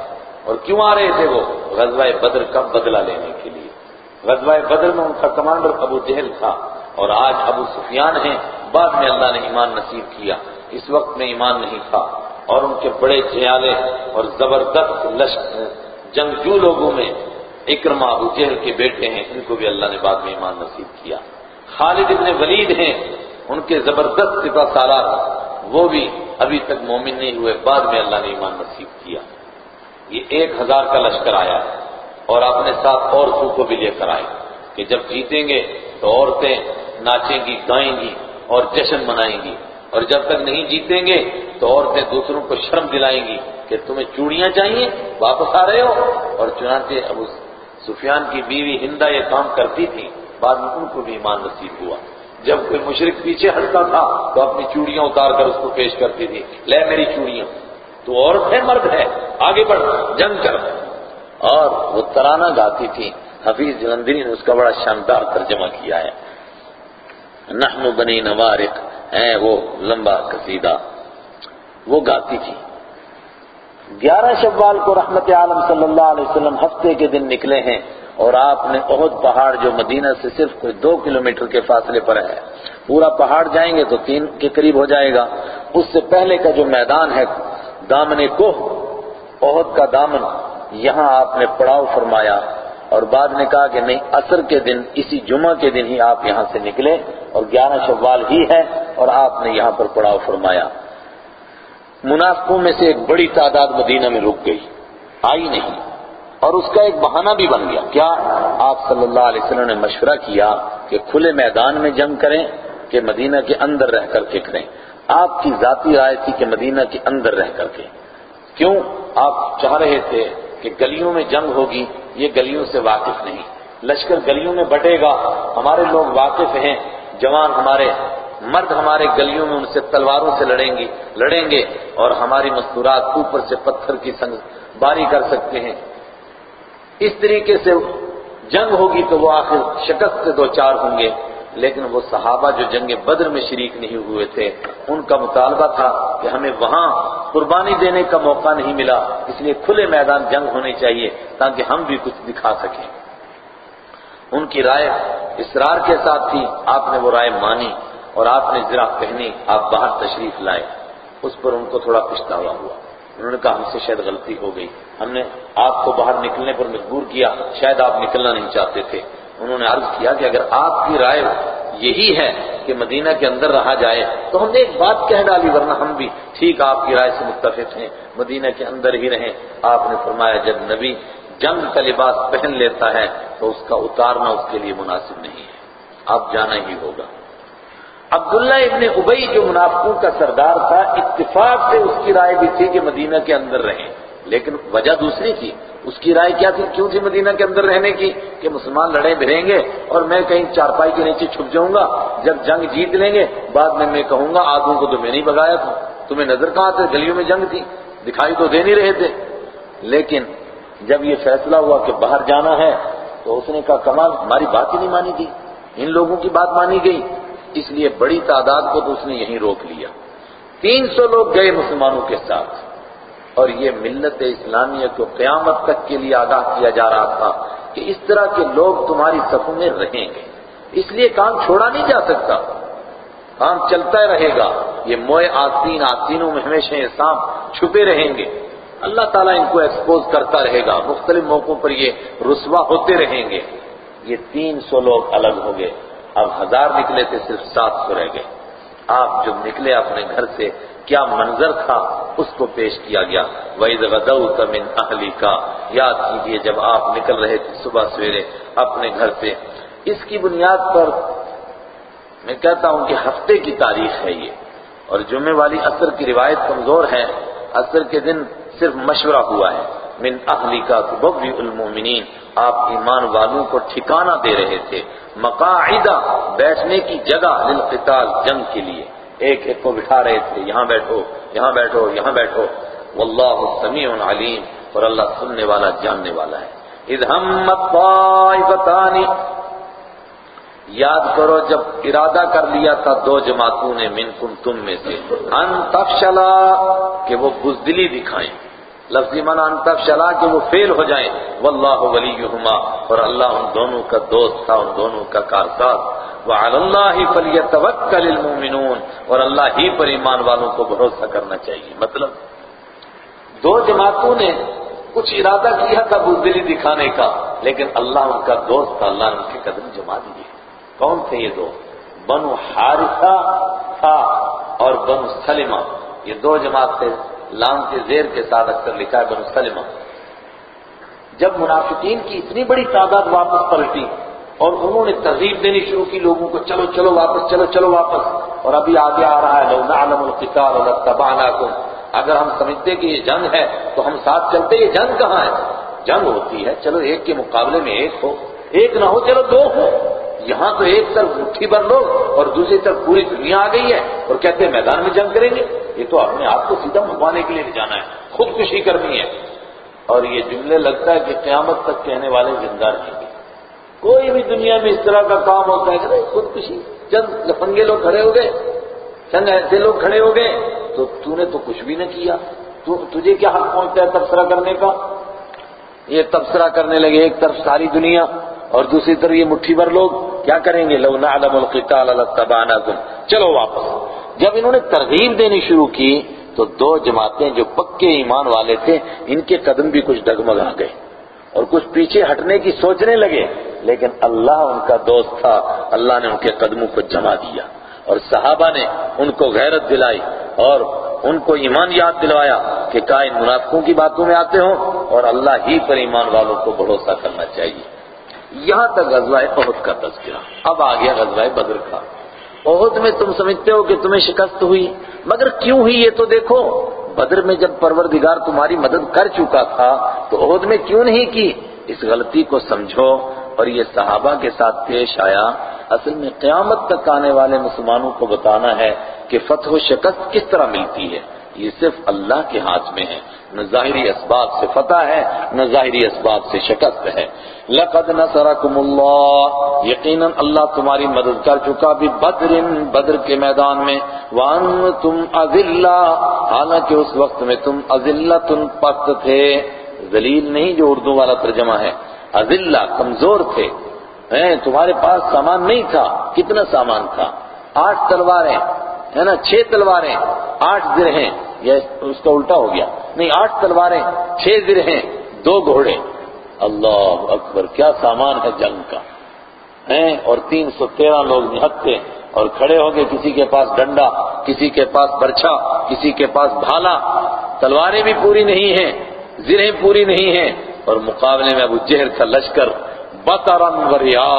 اور کیوں آ رہے تھے وہ؟ غزوہ بدر کا بدلہ لینے کے لیے۔ غزوہ بدر میں ان کا کمانڈر ابو جہل تھا اور آج ابو سفیان ہیں، بعد میں اللہ نے ایمان نصیب کیا۔ اس وقت میں ایمان نہیں تھا۔ اور ان کے بڑے جیالے اور زبردست لشکر، جنگجو لوگوں میں اکرما ابو جہل کے بیٹے ہیں، ان کو بھی اللہ نے بعد میں ایمان نصیب کیا۔ خالد ابن ولید ہیں، ان کے زبردست سپا سالار، وہ بھی ابھی تک مومن نہیں ہوئے، بعد میں اللہ نے ایمان نصیب کیا۔ یہ ایک ہزار کا لشکر آیا ہے۔ اور اپنے ساتھ عورتوں کو بھی لے کر آئے کہ جب جیتیں گے تو عورتیں ناچیں گی، گائیں گی اور جشن منائیں گی۔ اور جب تک نہیں جیتیں گے تو عورتیں دوسروں کو شرم دلائیں گی کہ تمہیں چوڑیاں چاہیے، واپس آ رہے ہو۔ اور چنانچہ ابو سفیان کی بیوی ہندا یہ کام کرتی تھی، بعد میں ان کو بھی ایمان نصیب ہوا۔ جب کوئی مشرق پیچھے ہٹتا تھا تو اپنی چوڑیاں اتار کر اس کو پیش کرتی تھی، لے میری چوڑیاں، تو عورت ہے، مرد ہے، آگے بڑھ، جنگ کر۔ اور وہ ترانہ گاتی تھی حفیظ جلندری نے اس کا بڑا شاندار ترجمہ کیا ہے۔ نحن بنی نوارق ہیں وہ لمبا قصیدہ۔ وہ گاتی تھی گیارہ شوال کو رحمت عالم صلی اللہ علیہ وسلم ہفتے کے دن نکلے ہیں اور آپ نے عہد پہاڑ جو مدینہ سے صرف کوئی دو کلومیٹر کے فاصلے پر ہے، پورا پہاڑ جائیں گے تو تین کے قریب ہو جائے گا۔ اس سے پہلے کا جو میدان ہے، دامن کوہ عہد کا دامن یہاں آپ نے پڑاؤ فرمایا اور بعد نے کہا کہ نہیں، عصر کے دن، اسی جمعہ کے دن ہی آپ یہاں سے نکلے اور گیارہ شوال ہی ہے اور آپ نے یہاں پر پڑاؤ فرمایا۔ منافقوں میں سے ایک بڑی تعداد مدینہ میں رک گئی، آئی نہیں۔ اور اس کا ایک بہانہ بھی بن گیا۔ کیا آپ صلی اللہ علیہ وسلم نے مشورہ کیا کہ کھلے میدان میں جنگ کریں، کہ مدینہ کے اندر رہ کر کے کریں؟ آپ کی ذاتی رائے تھی کہ مدینہ کے اندر رہ کر کے۔ کیوں؟ آپ چاہ رہے تھے کہ گلیوں میں جنگ ہوگی، یہ گلیوں سے واقف نہیں۔ لشکر گلیوں میں بٹے گا، ہمارے لوگ واقف ہیں، جوان ہمارے، مرد ہمارے گلیوں میں ان سے تلواروں سے لڑیں گی لڑیں گے اور ہماری مستورات اوپر سے پتھر کی سنگ باری کر سکتے ہیں۔ اس طریقے سے جنگ ہوگی تو وہ آخر شکست سے دو چار ہوں گے۔ لیکن وہ صحابہ جو جنگ بدر میں شریک نہیں ہوئے تھے، ان کا مطالبہ تھا کہ ہمیں وہاں قربانی دینے کا موقع نہیں ملا، اس لیے کھلے میدان جنگ ہونے چاہیے تاکہ ہم بھی کچھ دکھا سکیں۔ ان کی رائے اسرار کے ساتھ تھی، آپ نے وہ رائے مانی اور آپ نے ذرا پہنی، آپ باہر تشریف لائے۔ اس پر ان کو تھوڑا پچھتاوا ہوا۔ انہوں نے کہا، ہم سے شاید غلطی ہو گئی۔ ہم نے آپ کو باہر نکلنے پر مجبور کیا، شاید آپ نکلنا نہیں چاہتے تھے۔ انہوں نے عرض کیا کہ اگر آپ کی رائے یہی ہے کہ مدینہ کے اندر رہا جائے، تو ہم نے ایک بات کہہ ڈالی، ورنہ ہم بھی ٹھیک آپ کی رائے سے متفق ہیں، مدینہ کے اندر ہی رہیں۔ آپ نے فرمایا جب نبی جنگ کا لباس پہن لیتا ہے، تو اس کا اتارنا اس کے لیے مناسب نہیں ہے۔ اب جانا ہی ہوگا۔ عبداللہ ابن ابئی جو منافقوں کا سردار تھا، اتفاق سے اس کی رائے بھی تھی کہ مدینہ کے اندر رہیں۔ لیکن وجہ دوسری تھی۔ اس کی رائے کیا تھی؟ کیوں تھی مدینہ کے اندر رہنے کی؟ کہ مسلمان لڑے بھریں گے اور میں کہیں چارپائی کے نیچے چھپ جاؤں گا۔ جب جنگ جیت لیں گے، بعد میں میں کہوں گا آدھوں کو تو میں نہیں بگایا تھا۔ تمہیں نظر کہاں تھے؟ گلیوں میں جنگ تھی۔ دکھائی تو دے نہیں رہے تھے۔ لیکن جب یہ فیصلہ ہوا کہ باہر جانا ہے، تو اس نے کہا، کمال، ہماری بات ہی نہیں مانی گئی ان لوگوں کی بات مانی گئی۔ اس لیے بڑی تعداد کو تو اس نے یہیں روک لیا۔ تین سو لوگ گئے مسلمانوں کے ساتھ۔ اور یہ ملت اسلامیہ کو قیامت تک کے لیے آگاہ کیا جا رہا تھا کہ اس طرح کے لوگ تمہاری صفوں میں رہیں گے۔ اس لیے کام چھوڑا نہیں جا سکتا۔ کام چلتا رہے گا۔ یہ موئے آسین، آسینوں میں ہمیشہ یہ سانپ چھپے رہیں گے۔ اللہ تعالیٰ ان کو ایکسپوز کرتا رہے گا۔ مختلف موقعوں پر یہ رسوا ہوتے رہیں گے۔ یہ تین سو لوگ الگ ہو گئے اب ہزار نکلے تھے، صرف سات سو رہ گئے۔ آپ جب نکلے اپنے گھر سے کیا منظر تھا اس کو پیش کیا گیا۔ وَإِذْ غَدَوْتَ مِنْ أَهْلِكَ۔ یاد کیجیے جب آپ نکل رہے تھے صبح سویرے اپنے گھر سے اس کی بنیاد پر میں کہتا ہوں کہ ہفتے کی تاریخ ہے یہ۔ اور جمعے والی اثر کی روایت کمزور ہے۔ اثر کے دن صرف مشورہ ہوا ہے۔ من اہلی کا تبوی المومنین آپ ایمان والوں کو ٹھکانہ دے رہے تھے۔ مقاعدہ بیٹھنے کی جگہ للقتال جنگ کے لیے۔ ایک ایک کو بٹھا رہے تھے، یہاں بیٹھو یہاں بیٹھو یہاں بیٹھو۔ واللہ السمیع العلیم اور اللہ سننے والا، جاننے والا ہے۔ اذ ہمت طائفتانی یاد کرو جب ارادہ کر لیا تھا دو جماعتوں نے منکم تم میں سے، ان تفشلا، کہ وہ بزدلی دکھائیں۔ لفظی من ان تفشلا کہ وہ فیل ہو جائیں۔ واللہ ولیہما۔ اور اللہ ان دونوں کا دوست تھا، ان دونوں کا کارساز۔ وعلی اللہ فلیتوکل المؤمنون۔ اور اللہ ہی پر ایمان والوں کو بھروسہ کرنا چاہیے۔ مطلب دو جماعتوں نے کچھ ارادہ کیا تھا بزدلی دکھانے کا، لیکن اللہ ان کا دوست تھا، اللہ نے ان کے قدم جما دیے کون تھے یہ دو؟ بنو حارثہ تھا اور بنو سلمہ۔ یہ دو جماعت تھے لام کے زیر کے ساتھ اکثر لکھا ہے بنو سلمہ۔ جب منافقین کی اتنی بڑی تعداد واپس پلٹی اور انہوں نے ترغیب دینی شروع کی لوگوں کو چلو چلو واپس، چلو چلو واپس۔ اور ابھی آگے آ رہا ہے، لو نعلم القتال لتبعناکم اگر ہم سمجھتے کہ یہ جنگ ہے تو ہم ساتھ چلتے، یہ جنگ کہاں ہے؟ جنگ ہوتی ہے، چلو ایک کے مقابلے میں ایک ہو، ایک نہ ہو، چلو دو ہو۔ یہاں تو ایک طرف مٹھی بھر لوگ اور دوسری طرف پوری دنیا آ گئی ہے اور کہتے ہیں میدان میں جنگ کریں گے۔ یہ تو اپنے آپ کو سیدھا منگوانے کے لیے جانا ہے۔ خودکشی کرنی ہے۔ اور یہ جملے لگتا ہے کہ قیامت تک کہنے والے زندہ رہیں گے۔ کوئی بھی دنیا میں اس طرح کا کام ہوتا ہے کہ خودکشی۔ چند لفنگے لوگ کھڑے ہو گئے چند ایسے لوگ کھڑے ہو گئے، تو تو نے تو کچھ بھی نہ کیا۔ تجھے کیا حق پہنچتا ہے تبصرہ کرنے کا؟ یہ تبصرہ کرنے لگے ایک طرف ساری دنیا۔ اور دوسری طرف یہ مٹھی بھر لوگ کیا کریں گے؟ لو نعلم القتال لتبعناکم چلو واپس۔ جب انہوں نے ترغیب دینی شروع کی تو دو جماعتیں جو پکے ایمان والے تھے، ان کے قدم بھی کچھ ڈگمگا گئے اور کچھ پیچھے ہٹنے کی سوچنے لگے، لیکن اللہ ان کا دوست تھا۔ اللہ نے ان کے قدموں کو جما دیا اور صحابہ نے ان کو غیرت دلائی اور ان کو ایمان یاد دلوایا کہ ان منافقوں کی باتوں میں آتے ہوں اور اللہ ہی پر ایمان والوں کو بھروسہ کرنا چاہیے۔ یہاں تک غزوہ عہد کا تذکرہ۔ اب آ گیا غزوہ بدر کا۔ عہد میں تم سمجھتے ہو کہ تمہیں شکست ہوئی، مگر کیوں ہوئی یہ تو دیکھو۔ بدر میں جب پروردگار تمہاری مدد کر چکا تھا، تو عہد میں کیوں نہیں کی؟ اس غلطی کو سمجھو۔ اور یہ صحابہ کے ساتھ پیش آیا۔ اصل میں قیامت تک آنے والے مسلمانوں کو بتانا ہے کہ فتح و شکست کس طرح ملتی ہے۔ یہ صرف اللہ کے ہاتھ میں ہے، نہ ظاہری اسباب سے فتح ہے، نہ ظاہری اسباب سے شکست ہے۔ لقد نصرکم اللہ، یقیناً اللہ تمہاری مدد کر چکا بھی بدر بدر کے میدان میں۔ وانتم اذلہ، حالانکہ اس وقت میں تم اذلت پست تھے۔ ذلیل نہیں جو اردو والا ترجمہ ہے۔ اذلہ، کمزور تھے۔ تمہارے پاس سامان نہیں تھا، کتنا سامان تھا؟ آٹھ تلواریں۔ ہے نا، چھ تلواریں آٹھ درہیں یا اس کا الٹا ہو گیا، نہیں آٹھ تلواریں، چھ درہیں دو گھوڑے، اللہ اکبر، کیا سامان ہے جنگ کا، ہیں، اور تین سو تیرہ لوگ نہتے، اور کھڑے ہو گئے کسی کے پاس ڈنڈا، کسی کے پاس برچھا کسی کے پاس بھالا، تلواریں بھی پوری نہیں ہیں، زرہیں پوری نہیں ہیں، اور مقابلے میں ابو جہر کا لشکر بطرن وریا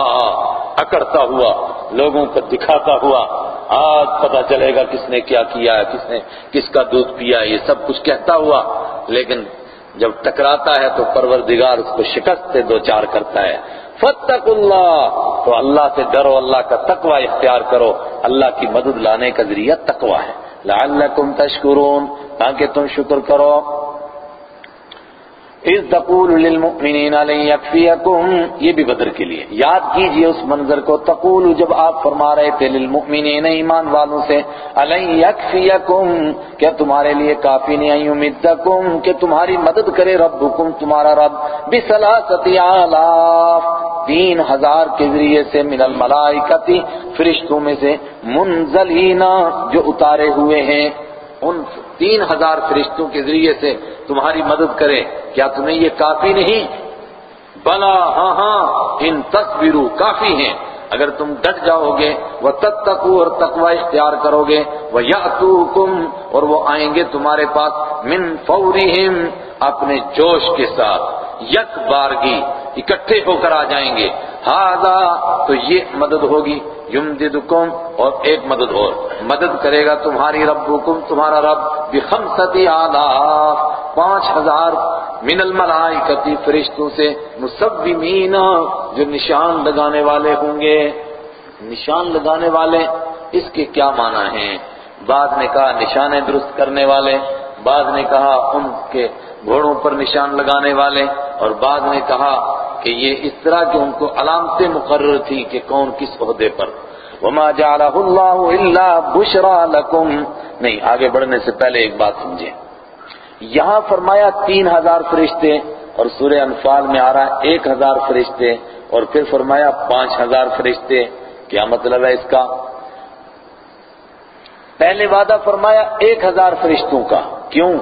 اکڑتا ہوا، لوگوں کو دکھاتا ہوا آج پتا چلے گا کس نے کیا کیا ہے، کس نے کس کا دودھ پیا ہے، یہ سب کچھ کہتا ہوا۔ لیکن جب ٹکراتا ہے تو پروردگار اس کو شکست سے دو چار کرتا ہے۔ فتق اللہ تو اللہ سے ڈرو، اللہ کا تقوی اختیار کرو۔ اللہ کی مدد لانے کا ذریعہ تقوی ہے۔ لعلکم تشکرون، تاکہ تم شکر کرو۔ اس تقول للمؤمنین لن یکفیکم، یہ بھی بدر کے لیے۔ یاد کیجیے اس منظر کو، تقول جب آپ فرما رہے تھے للمؤمنین ایمان والوں سے لن یکفیکم، کیا تمہارے لیے کافی نہیں امیدکم کہ تمہاری مدد کرے ربکم، تمہارا رب، بسلاست آلاف، تین ہزار کے ذریعے سے من الملائکتی، فرشتوں میں سے منزلین جو اتارے ہوئے ہیں۔ ان تین ہزار فرشتوں کے ذریعے سے تمہاری مدد کرے کیا تمہیں یہ کافی نہیں؟ بلا ہاں ہاں ان تصویروں کافی ہیں۔ اگر تم ڈٹ جاؤ گے وہ تب تک اور تقوی اختیار کرو گے وہ یا اور وہ آئیں گے تمہارے پاس من فورہم اپنے جوش کے ساتھ۔ یک بارگی اکٹھے ہو کر آ جائیں گے۔ ہاضا تو یہ مدد ہوگی۔ یمددکم اور ایک مدد اور۔ مدد کرے گا تمہاری ربکم، تمہارا رب بخمستی آلاف، پانچ ہزار من الملائکتی فرشتوں سے مصومین جو نشان لگانے والے ہوں گے۔ نشان لگانے والے اس کے کیا معنی ہیں؟ بعد نے کہا نشانے درست کرنے والے، بعد نے کہا ان کے گھوڑوں پر نشان لگانے والے اور بعد نے کہا کہ یہ اس طرح کہ ان کو علامتیں مقرر تھی کہ کون کس عہدے پر۔ وما جعلہ اللہ الا بشرا لکم نہیں، آگے بڑھنے سے پہلے ایک بات سمجھیں۔ یہاں فرمایا تین ہزار فرشتے اور سورہ انفال میں آ رہا ہے ایک ہزار فرشتے اور پھر فرمایا پانچ ہزار فرشتے۔ کیا مطلب ہے اس کا؟ پہلے وعدہ فرمایا ایک ہزار فرشتوں کا۔ کیوں؟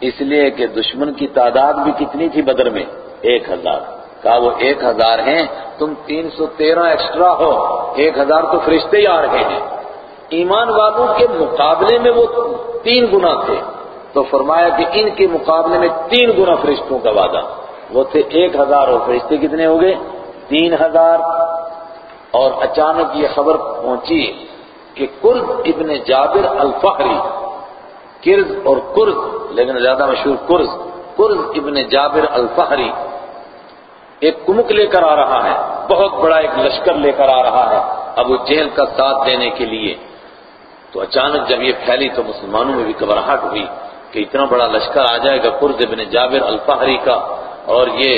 اس لیے کہ دشمن کی تعداد بھی کتنی تھی بدر میں؟ ایک ہزار۔ کہا وہ ایک ہزار ہیں، تم تین سو تیرہ ایکسٹرا ہو۔ ایک ہزار تو فرشتے ہی آ رہے ہیں۔ ایمان والوں کے مقابلے میں وہ تین گنا تھے۔ تو فرمایا کہ ان کے مقابلے میں تین گنا فرشتوں کا وعدہ۔ وہ تھے ایک ہزار اور فرشتے کتنے ہو گئے؟ تین ہزار۔ اور اچانک یہ خبر پہنچی کہ کرد ابن جابر الفہری کرز اور کرز لیکن زیادہ مشہور کرز کرز ابن جابر الفہری ایک کمک لے کر آ رہا ہے، بہت بڑا ایک لشکر لے کر آ رہا ہے ابو جہل کا ساتھ دینے کے لیے۔ تو اچانک جب یہ پھیلی تو مسلمانوں میں بھی گھبراہٹ ہوئی کہ اتنا بڑا لشکر آ جائے گا کرز ابن جابر الفہری کا، اور یہ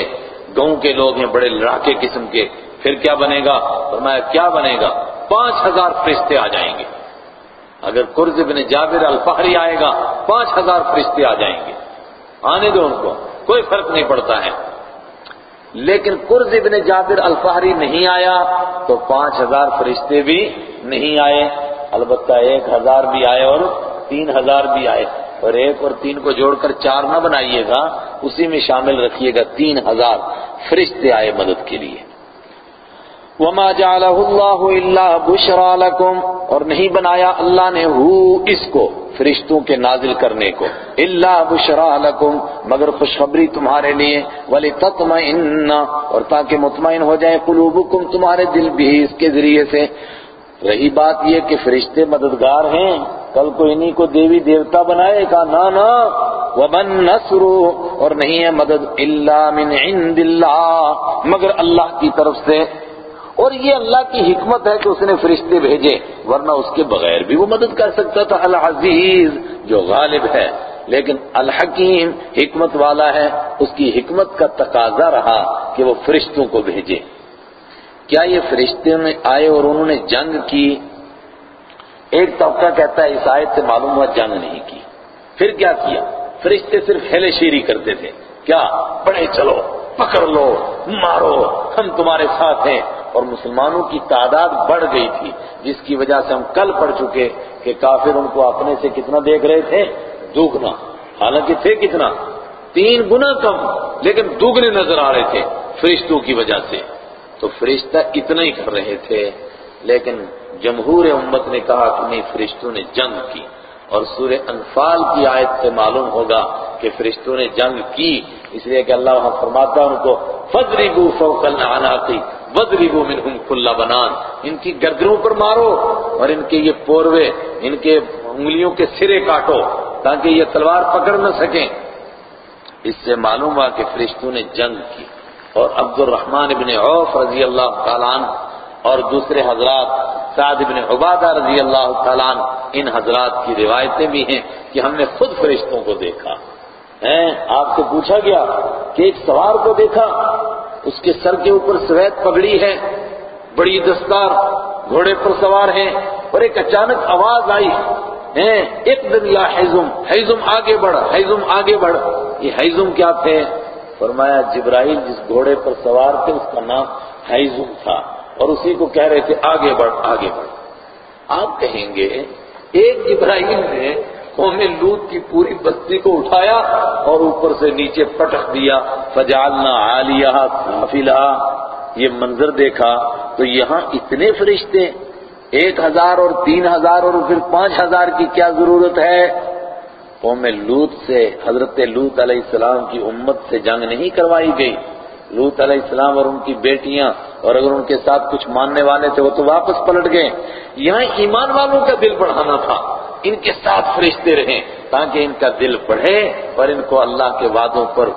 گاؤں کے لوگ ہیں بڑے لڑاکے قسم کے، پھر کیا بنے گا؟ فرمایا، کیا بنے گا؟ پانچ ہزار فرشتے آ جائیں گے۔ اگر کرز ابن جابر الفہری آئے گا، پانچ ہزار فرشتے آ جائیں گے۔ آنے دو ان کو، کوئی فرق نہیں پڑتا ہے۔ لیکن کرز ابن جابر الفہری نہیں آیا، تو پانچ ہزار فرشتے بھی نہیں آئے۔ البتہ ایک ہزار بھی آئے اور تین ہزار بھی آئے۔ اور ایک اور تین کو جوڑ کر چار نہ بنائیے گا، اسی میں شامل رکھیے گا تین ہزار فرشتے آئے مدد کے لیے۔ وما جعلہ اللہ الا بشرا لکم، اور نہیں بنایا اللہ نے ہو اس کو، فرشتوں کے نازل کرنے کو۔ الا بشرا لکم، مگر خوشخبری تمہارے لیے۔ ولتطمئن، اور تاکہ مطمئن ہو جائے قلوبکم تمہارے دل بھی اس کے ذریعے سے۔ رہی بات یہ کہ فرشتے مددگار ہیں، کل کو انہی کو دیوی دیوتا بنائے گا، نا نا۔ ومن نصر اور نہیں ہے مدد الا من عند اللہ۔ مگر اللہ کی طرف سے اور یہ اللہ کی حکمت ہے کہ اس نے فرشتے بھیجے، ورنہ اس کے بغیر بھی وہ مدد کر سکتا تھا۔ العزیز، جو غالب ہے۔ لیکن الحکیم حکمت والا ہے۔ اس کی حکمت کا تقاضا رہا کہ وہ فرشتوں کو بھیجے۔ کیا یہ فرشتے میں آئے اور انہوں نے جنگ کی؟ ایک طبقہ کہتا ہے، اس آیت سے معلوم ہوا جنگ نہیں کی۔ پھر کیا کیا؟ فرشتے صرف ہیلے شیری کرتے تھے۔ کیا؟ بڑے چلو، پکڑ لو، مارو، ہم تمہارے ساتھ ہیں۔ اور مسلمانوں کی تعداد بڑھ گئی تھی، جس کی وجہ سے ہم کل پڑھ چکے کہ کافر ان کو اپنے سے کتنا دیکھ رہے تھے؟ دگنا حالانکہ تھے کتنا؟ تین گنا کم، لیکن دگنے نظر آ رہے تھے فرشتوں کی وجہ سے۔ تو فرشتہ اتنا ہی کر رہے تھے، لیکن جمہور امت نے کہا کہ نہیں، فرشتوں نے جنگ کی۔ اور سورہ انفال کی آیت سے معلوم ہوگا کہ فرشتوں نے جنگ کی۔ اس لیے کہ اللہ وہاں فرماتا ان کو فَضْرِبُوا فَوْقَ الْعَنَاقِ۔ وَضْرِبُوا مِنْهُمْ كُلَّ بنان۔ ان کی گردنوں پر مارو اور ان کے یہ پوروے، ان کے انگلیوں کے سرے کاٹو تاکہ یہ تلوار پکڑ نہ سکیں۔ اس سے معلوم ہوا کہ فرشتوں نے جنگ کی اور عبد الرحمن ابن عوف رضی اللہ تعالیٰ عنہ اور دوسرے حضرات سعد ابن عبادہ رضی اللہ تعالیٰ عنہ، ان حضرات کی روایتیں بھی ہیں کہ ہم نے خود فرشتوں کو دیکھا۔ آپ سے پوچھا گیا کہ ایک سوار کو دیکھا؟ اس کے سر کے اوپر سوید پگڑی ہے، بڑی دستار، گھوڑے پر سوار ہیں اور ایک اچانک آواز آئی ایک دن یا حیزم حیزم آگے بڑھ حیزم آگے بڑھ، یہ حیزم کیا تھے؟ فرمایا، جبرائیل جس گھوڑے پر سوار تھے، اس کا نام حیزم تھا اور اسی کو کہہ رہے تھے، آگے بڑھ آگے بڑھ۔ آپ کہیں گے، ایک جبرائیل نے قوم لوت کی پوری بستی کو اٹھایا اور اوپر سے نیچے پٹک دیا۔ فجعلنا عالیہ سافلہ یہ منظر دیکھا تو یہاں اتنے فرشتے، ایک ہزار اور تین ہزار اور پھر پانچ ہزار کی کیا ضرورت ہے؟ قوم لوت سے، حضرت لوت علیہ السلام کی امت سے جنگ نہیں کروائی گئی۔ لوت علیہ السلام اور ان کی بیٹیاں اور اگر ان کے ساتھ کچھ ماننے والے تھے وہ تو واپس پلٹ گئے۔ یہاں ایمان والوں کا دل بڑھانا تھا۔ ان کے ساتھ فرشتے رہیں تاکہ ان کا دل بڑھے اور ان کو اللہ کے وعدوں پر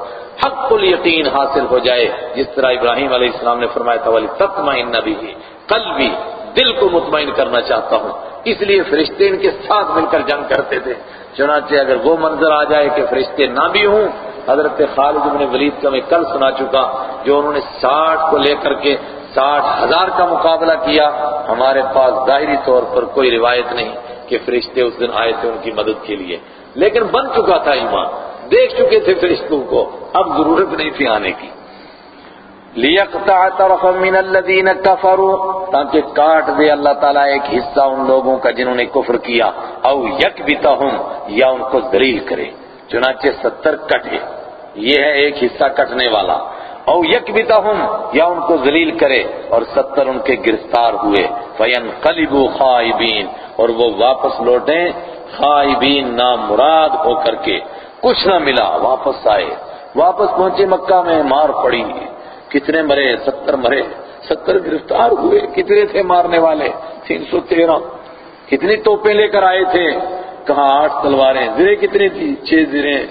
حق الیقین حاصل ہو جائے۔ جس طرح ابراہیم علیہ السلام نے فرمایا تھا، ولی تطمئن بھی کل بھی دل کو مطمئن کرنا چاہتا ہوں۔ اس لیے فرشتے ان کے ساتھ مل کر جنگ کرتے تھے۔ چنانچہ اگر وہ منظر آ جائے کہ فرشتے نہ بھی ہوں، حضرت خالد بن ولید کا میں کل سنا چکا، جو انہوں نے ساٹھ کو لے کر کے ساٹھ ہزار کا مقابلہ کیا، ہمارے پاس ظاہری طور پر کوئی روایت نہیں۔ کہ فرشتے اس دن آئے تھے ان کی مدد کے لیے۔ لیکن بن چکا تھا ایمان۔ دیکھ چکے تھے فرشتوں کو۔ اب ضرورت نہیں تھی آنے کی۔ لِيَقْتَعَ طَرَفًا مِّنَ الَّذِينَ كَفَرُوا۔ تاکہ کاٹ دے اللہ تعالیٰ ایک حصہ ان لوگوں کا جنہوں نے کفر کیا۔ او یکبتہم، یا ان کو ذلیل کرے۔ چنانچہ ستر کٹے۔ یہ ہے ایک حصہ کٹنے والا۔ او یکبتہم، یا ان کو ذلیل کرے اور ستر ان کے گرفتار ہوئے فَيَنْقَلِبُوا خَائِبِينَ اور وہ واپس لوٹیں، خائبین نام مراد ہو کر کے۔ کچھ نہ ملا، واپس آئے۔ واپس پہنچے مکہ میں، مار پڑی۔ کتنے مرے؟ ستر مرے۔ ستر گرفتار ہوئے۔ کتنے تھے مارنے والے؟ تین سو تیرہ۔ کتنی توپیں لے کر آئے تھے؟ کہاں آٹھ تلواریں؟ زرے کتنی تھی؟ چھ زرے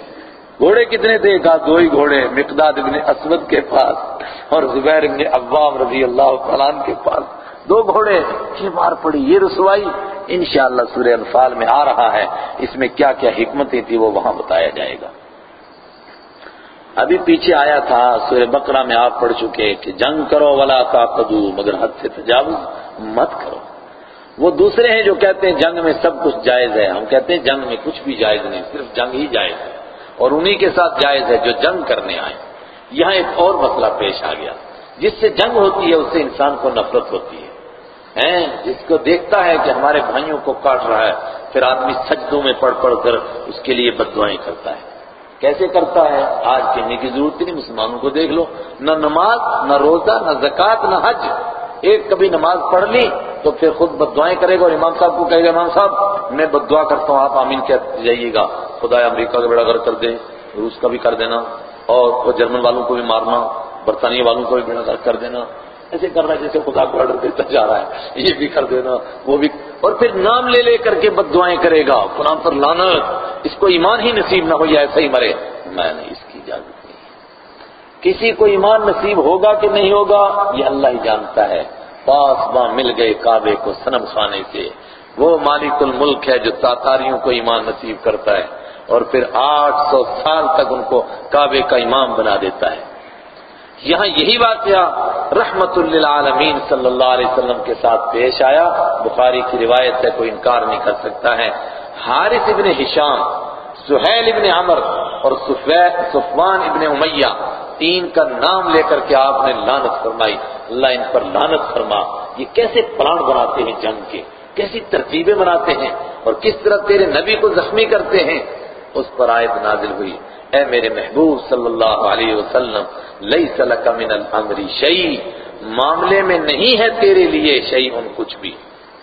گھوڑے کتنے تھے؟ کہا دو ہی گھوڑے، مقداد ابن اسود کے پاس اور زبیر ابن عوام رضی اللہ تعالیٰ کے پاس۔ دو گھوڑے، یہ مار پڑی، یہ رسوائی۔ انشاءاللہ سورہ انفال میں آ رہا ہے۔ اس میں کیا کیا حکمتیں تھی وہ وہاں بتایا جائے گا۔ ابھی پیچھے آیا تھا، سورہ بقرہ میں آپ پڑھ چکے کہ جنگ کرو، ولا تعقدو مگر حد سے تجاوز مت کرو۔ وہ دوسرے ہیں جو کہتے ہیں جنگ میں سب کچھ جائز ہے۔ ہم کہتے ہیں جنگ میں کچھ بھی جائز نہیں، صرف جنگ ہی جائز ہے۔ اور انہی کے ساتھ جائز ہے جو جنگ کرنے آئے۔ یہاں ایک اور مسئلہ پیش آ گیا۔ جس سے جنگ ہوتی ہے، اس سے انسان کو نفرت ہوتی ہے۔ جس کو دیکھتا ہے کہ ہمارے بھائیوں کو کاٹ رہا ہے، پھر آدمی سجدوں میں پڑھ پڑھ کر اس کے لیے بدوائیں کرتا ہے۔ کیسے کرتا ہے؟ آج کہنے کی ضرورت نہیں، مسلمانوں کو دیکھ لو۔ نہ نماز، نہ روزہ، نہ زکوٰۃ، نہ حج۔ ایک کبھی نماز پڑھ لی تو پھر خود بدوائیں کرے گا اور امام صاحب کو کہے گا، امام صاحب، میں بدعا کرتا ہوں، آپ آمین کہتے جائیے گا. خدا امریکہ کا بیڑا گھر کر دے، روس کا بھی کر دینا، اور جرمن والوں کو بھی مارنا، برطانیہ والوں کو بھی بیڑا گھر کر دینا، ایسے کر رہا ہے جیسے خدا کو آڈر دیتا جا رہا ہے، یہ بھی کر دینا، وہ بھی، اور پھر نام لے لے کر کے بد دعائیں کرے گا، قرآن پر لانت اس کو ایمان ہی نصیب نہ ہو یا ایسا ہی مرے، میں نے اس کسی کو ایمان نصیب ہوگا کہ نہیں ہوگا، یہ اللہ ہی جانتا ہے۔ پاس باں مل گئے کعبے کو سنم خانے سے۔ وہ مالک الملک ہے جو تاتاریوں کو ایمان نصیب کرتا ہے اور پھر آٹھ سو سال تک ان کو کعبے کا امام بنا دیتا ہے۔ یہاں یہی واقعہ رحمت للعالمین صلی اللہ علیہ وسلم کے ساتھ پیش آیا۔ بخاری کی روایت سے کوئی انکار نہیں کر سکتا ہے۔ حارث ابن ہشام، سہیل ابن عمر اور صفوان ابن امیہ تین کا نام لے کر کے آپ نے لانت فرمائی، اللہ ان پر لانت فرما۔ یہ کیسے پلان بناتے ہیں جنگ کے؟ کیسی ترتیبیں بناتے ہیں؟ اور کس طرح تیرے نبی کو زخمی کرتے ہیں؟ اس پر آیت نازل ہوئی۔ اے میرے محبوب صلی اللہ علیہ وسلم، لیس لک من الامر شیء۔ معاملے میں نہیں ہے تیرے لیے شیء کچھ بھی۔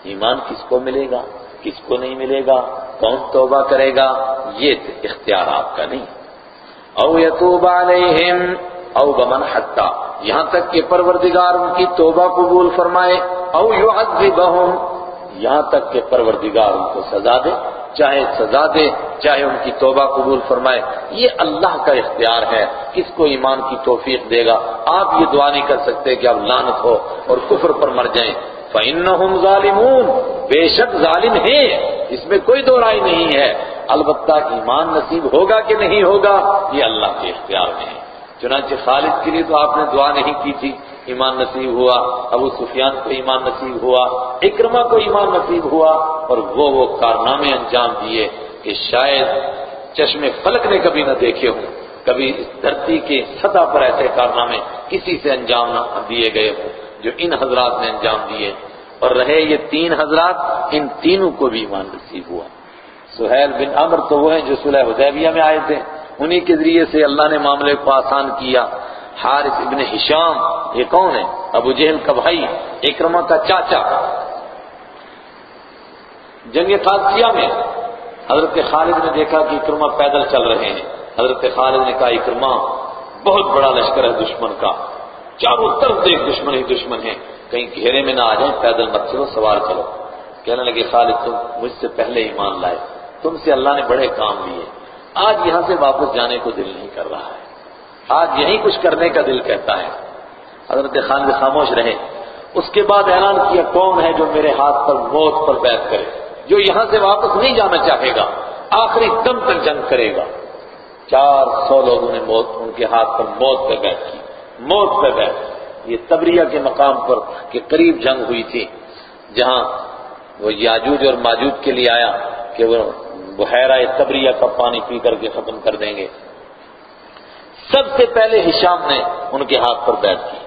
ایمان کس کو ملے گا؟ کس کو نہیں ملے گا؟ کون توبہ کرے گا؟ یہ اختیار آپ کا نہیں۔ او یتوب علیہم او بمن حتا، یہاں تک کہ پروردگار ان کی توبہ قبول فرمائے، او یعذبہم، یہاں تک کہ پروردگار ان کو سزا دے، چاہے سزا دے، چاہے ان کی توبہ قبول فرمائے۔ یہ اللہ کا اختیار ہے، کس کو ایمان کی توفیق دے گا؟ آپ یہ دعا نہیں کر سکتے کہ اب لانت ہو اور کفر پر مر جائیں۔ فَإِنَّهُمْ ظَالِمُونَ، بے شک ظالم ہیں، اس میں کوئی دو رائے نہیں ہے۔ البتہ ایمان نصیب ہوگا کہ نہیں ہوگا، یہ اللہ کے اختیار میں ہے۔ چنانچہ خالد کے لیے تو آپ نے دعا نہیں کی تھی، ایمان نصیب ہوا، ابو سفیان کو ایمان نصیب ہوا اکرما کو ایمان نصیب ہوا، اور وہ وہ کارنامے انجام دیے کہ شاید چشم فلک نے کبھی نہ دیکھے ہوں، کبھی اس دھرتی کے سطح پر ایسے کارنامے کسی سے انجام نہ دیے گئے ہوں جو ان حضرات نے انجام دیے۔ اور رہے یہ تین حضرات، ان تینوں کو بھی ایمان نصیب ہوا۔ سہیل بن عمر تو وہ ہیں جو صلح حدیبیہ میں آئے تھے، انہی کے ذریعے سے اللہ نے معاملے کو آسان کیا۔ حارث ابن ہشام، یہ کون ہے؟ ابو جہل کا بھائی اکرما کا چاچا۔ جنگ قادسیہ میں حضرت خالد نے دیکھا کہ اکرما پیدل چل رہے ہیں۔ حضرت خالد نے کہا اکرما بہت بڑا لشکر ہے دشمن کا۔ چاروں طرف دیکھ دشمن ہی دشمن ہے کہیں گھیرے میں نہ آ جائیں، پیدل مت چلو، سوار چلو۔ کہنے لگے، خالد، تم مجھ سے پہلے ایمان لائے۔ تم سے اللہ نے بڑے کام لیے آج یہاں سے واپس جانے کو دل نہیں کر رہا ہے۔ آج یہی کچھ کرنے کا دل کہتا ہے۔ حضرت خالد خاموش رہے۔ اس کے بعد اعلان کیا کون ہے جو میرے ہاتھ پر موت پر بیعت کرے، جو یہاں سے واپس نہیں جانا چاہے گا، آخری دم تک جنگ کرے گا۔ چار سو لوگوں نے موت، ان کے ہاتھ پر موت پہ بیعت کی۔ موت پہ بیعت یہ تبریہ کے مقام پر کے قریب جنگ ہوئی تھی، جہاں وہ یاجوج اور ماجوج کے لیے آیا کہ وہ بحیرہ تبریہ کا پانی پی کر کے ختم کر دیں گے۔ سب سے پہلے ہشام نے ان کے ہاتھ پر بیعت کی۔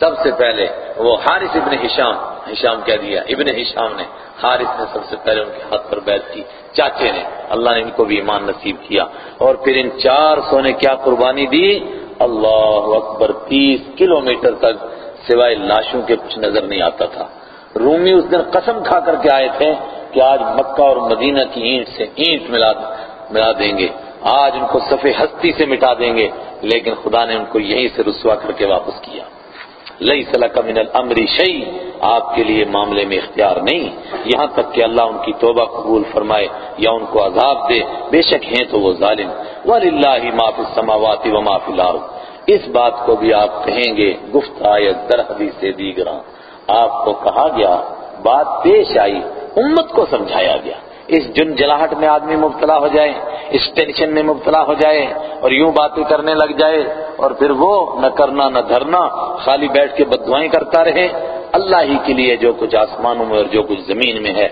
سب سے پہلے وہ حارث ابن ہشام ہشام کہہ دیا، ابن ہشام نے حارث نے سب سے پہلے ان کے ہاتھ پر بیعت کی۔ چاچے نے، اللہ نے ان کو بھی ایمان نصیب کیا۔ اور پھر ان چار سو نے کیا قربانی دی؟ اللہ اکبر، تیس کلومیٹر تک سوائے لاشوں کے کچھ نظر نہیں آتا تھا۔ رومی اس دن قسم کھا کر کے آئے تھے۔ کہ آج مکہ اور مدینہ کی اینٹ سے اینٹ ملا ملا دیں گے۔ آج ان کو صفحے ہستی سے مٹا دیں گے۔ لیکن خدا نے ان کو یہیں سے رسوا کر کے واپس کیا۔ لئی صلاح من الامر شعی آپ کے لیے معاملے میں اختیار نہیں۔ یہاں تک کہ اللہ ان کی توبہ قبول فرمائے یا ان کو عذاب دے۔ بے شک ہیں تو وہ ظالم۔ وَلِلَّهِ مَا فِي السَّمَاوَاتِ وَمَا فِي الْأَرْضِ اس بات کو بھی آپ کہیں گے گفت آیت در حدیث دیگراں آپ کو کہا گیا، بات پیش آئی، امت کو سمجھایا گیا۔ اس جن جلاہٹ میں آدمی مبتلا ہو جائے، اس ٹینشن میں مبتلا ہو جائے اور یوں باتیں کرنے لگ جائے اور پھر وہ نہ کرنا، نہ دھرنا، خالی بیٹھ کے بدوائیں کرتا رہے۔ اللہ ہی کے لیے جو کچھ آسمانوں میں اور جو کچھ زمین میں ہے،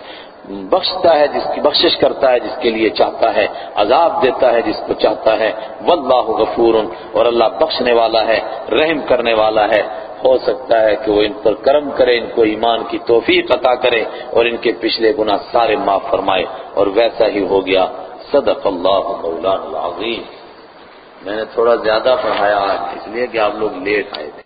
بخشتا ہے، جس کی بخشش کرتا ہے، جس کے لیے چاہتا ہے، عذاب دیتا ہے، جس کو چاہتا ہے۔ واللہ غفور اور اللہ بخشنے والا ہے، رحم کرنے والا ہے۔ ہو سکتا ہے کہ وہ ان پر کرم کرے، ان کو ایمان کی توفیق عطا کرے اور ان کے پچھلے گناہ سارے معاف فرمائے۔ اور ویسا ہی ہو گیا صدق اللہ مولانا العظیم۔ میں نے تھوڑا زیادہ پڑھایا آج، اس لیے کہ آپ لوگ لیٹ آئے تھے۔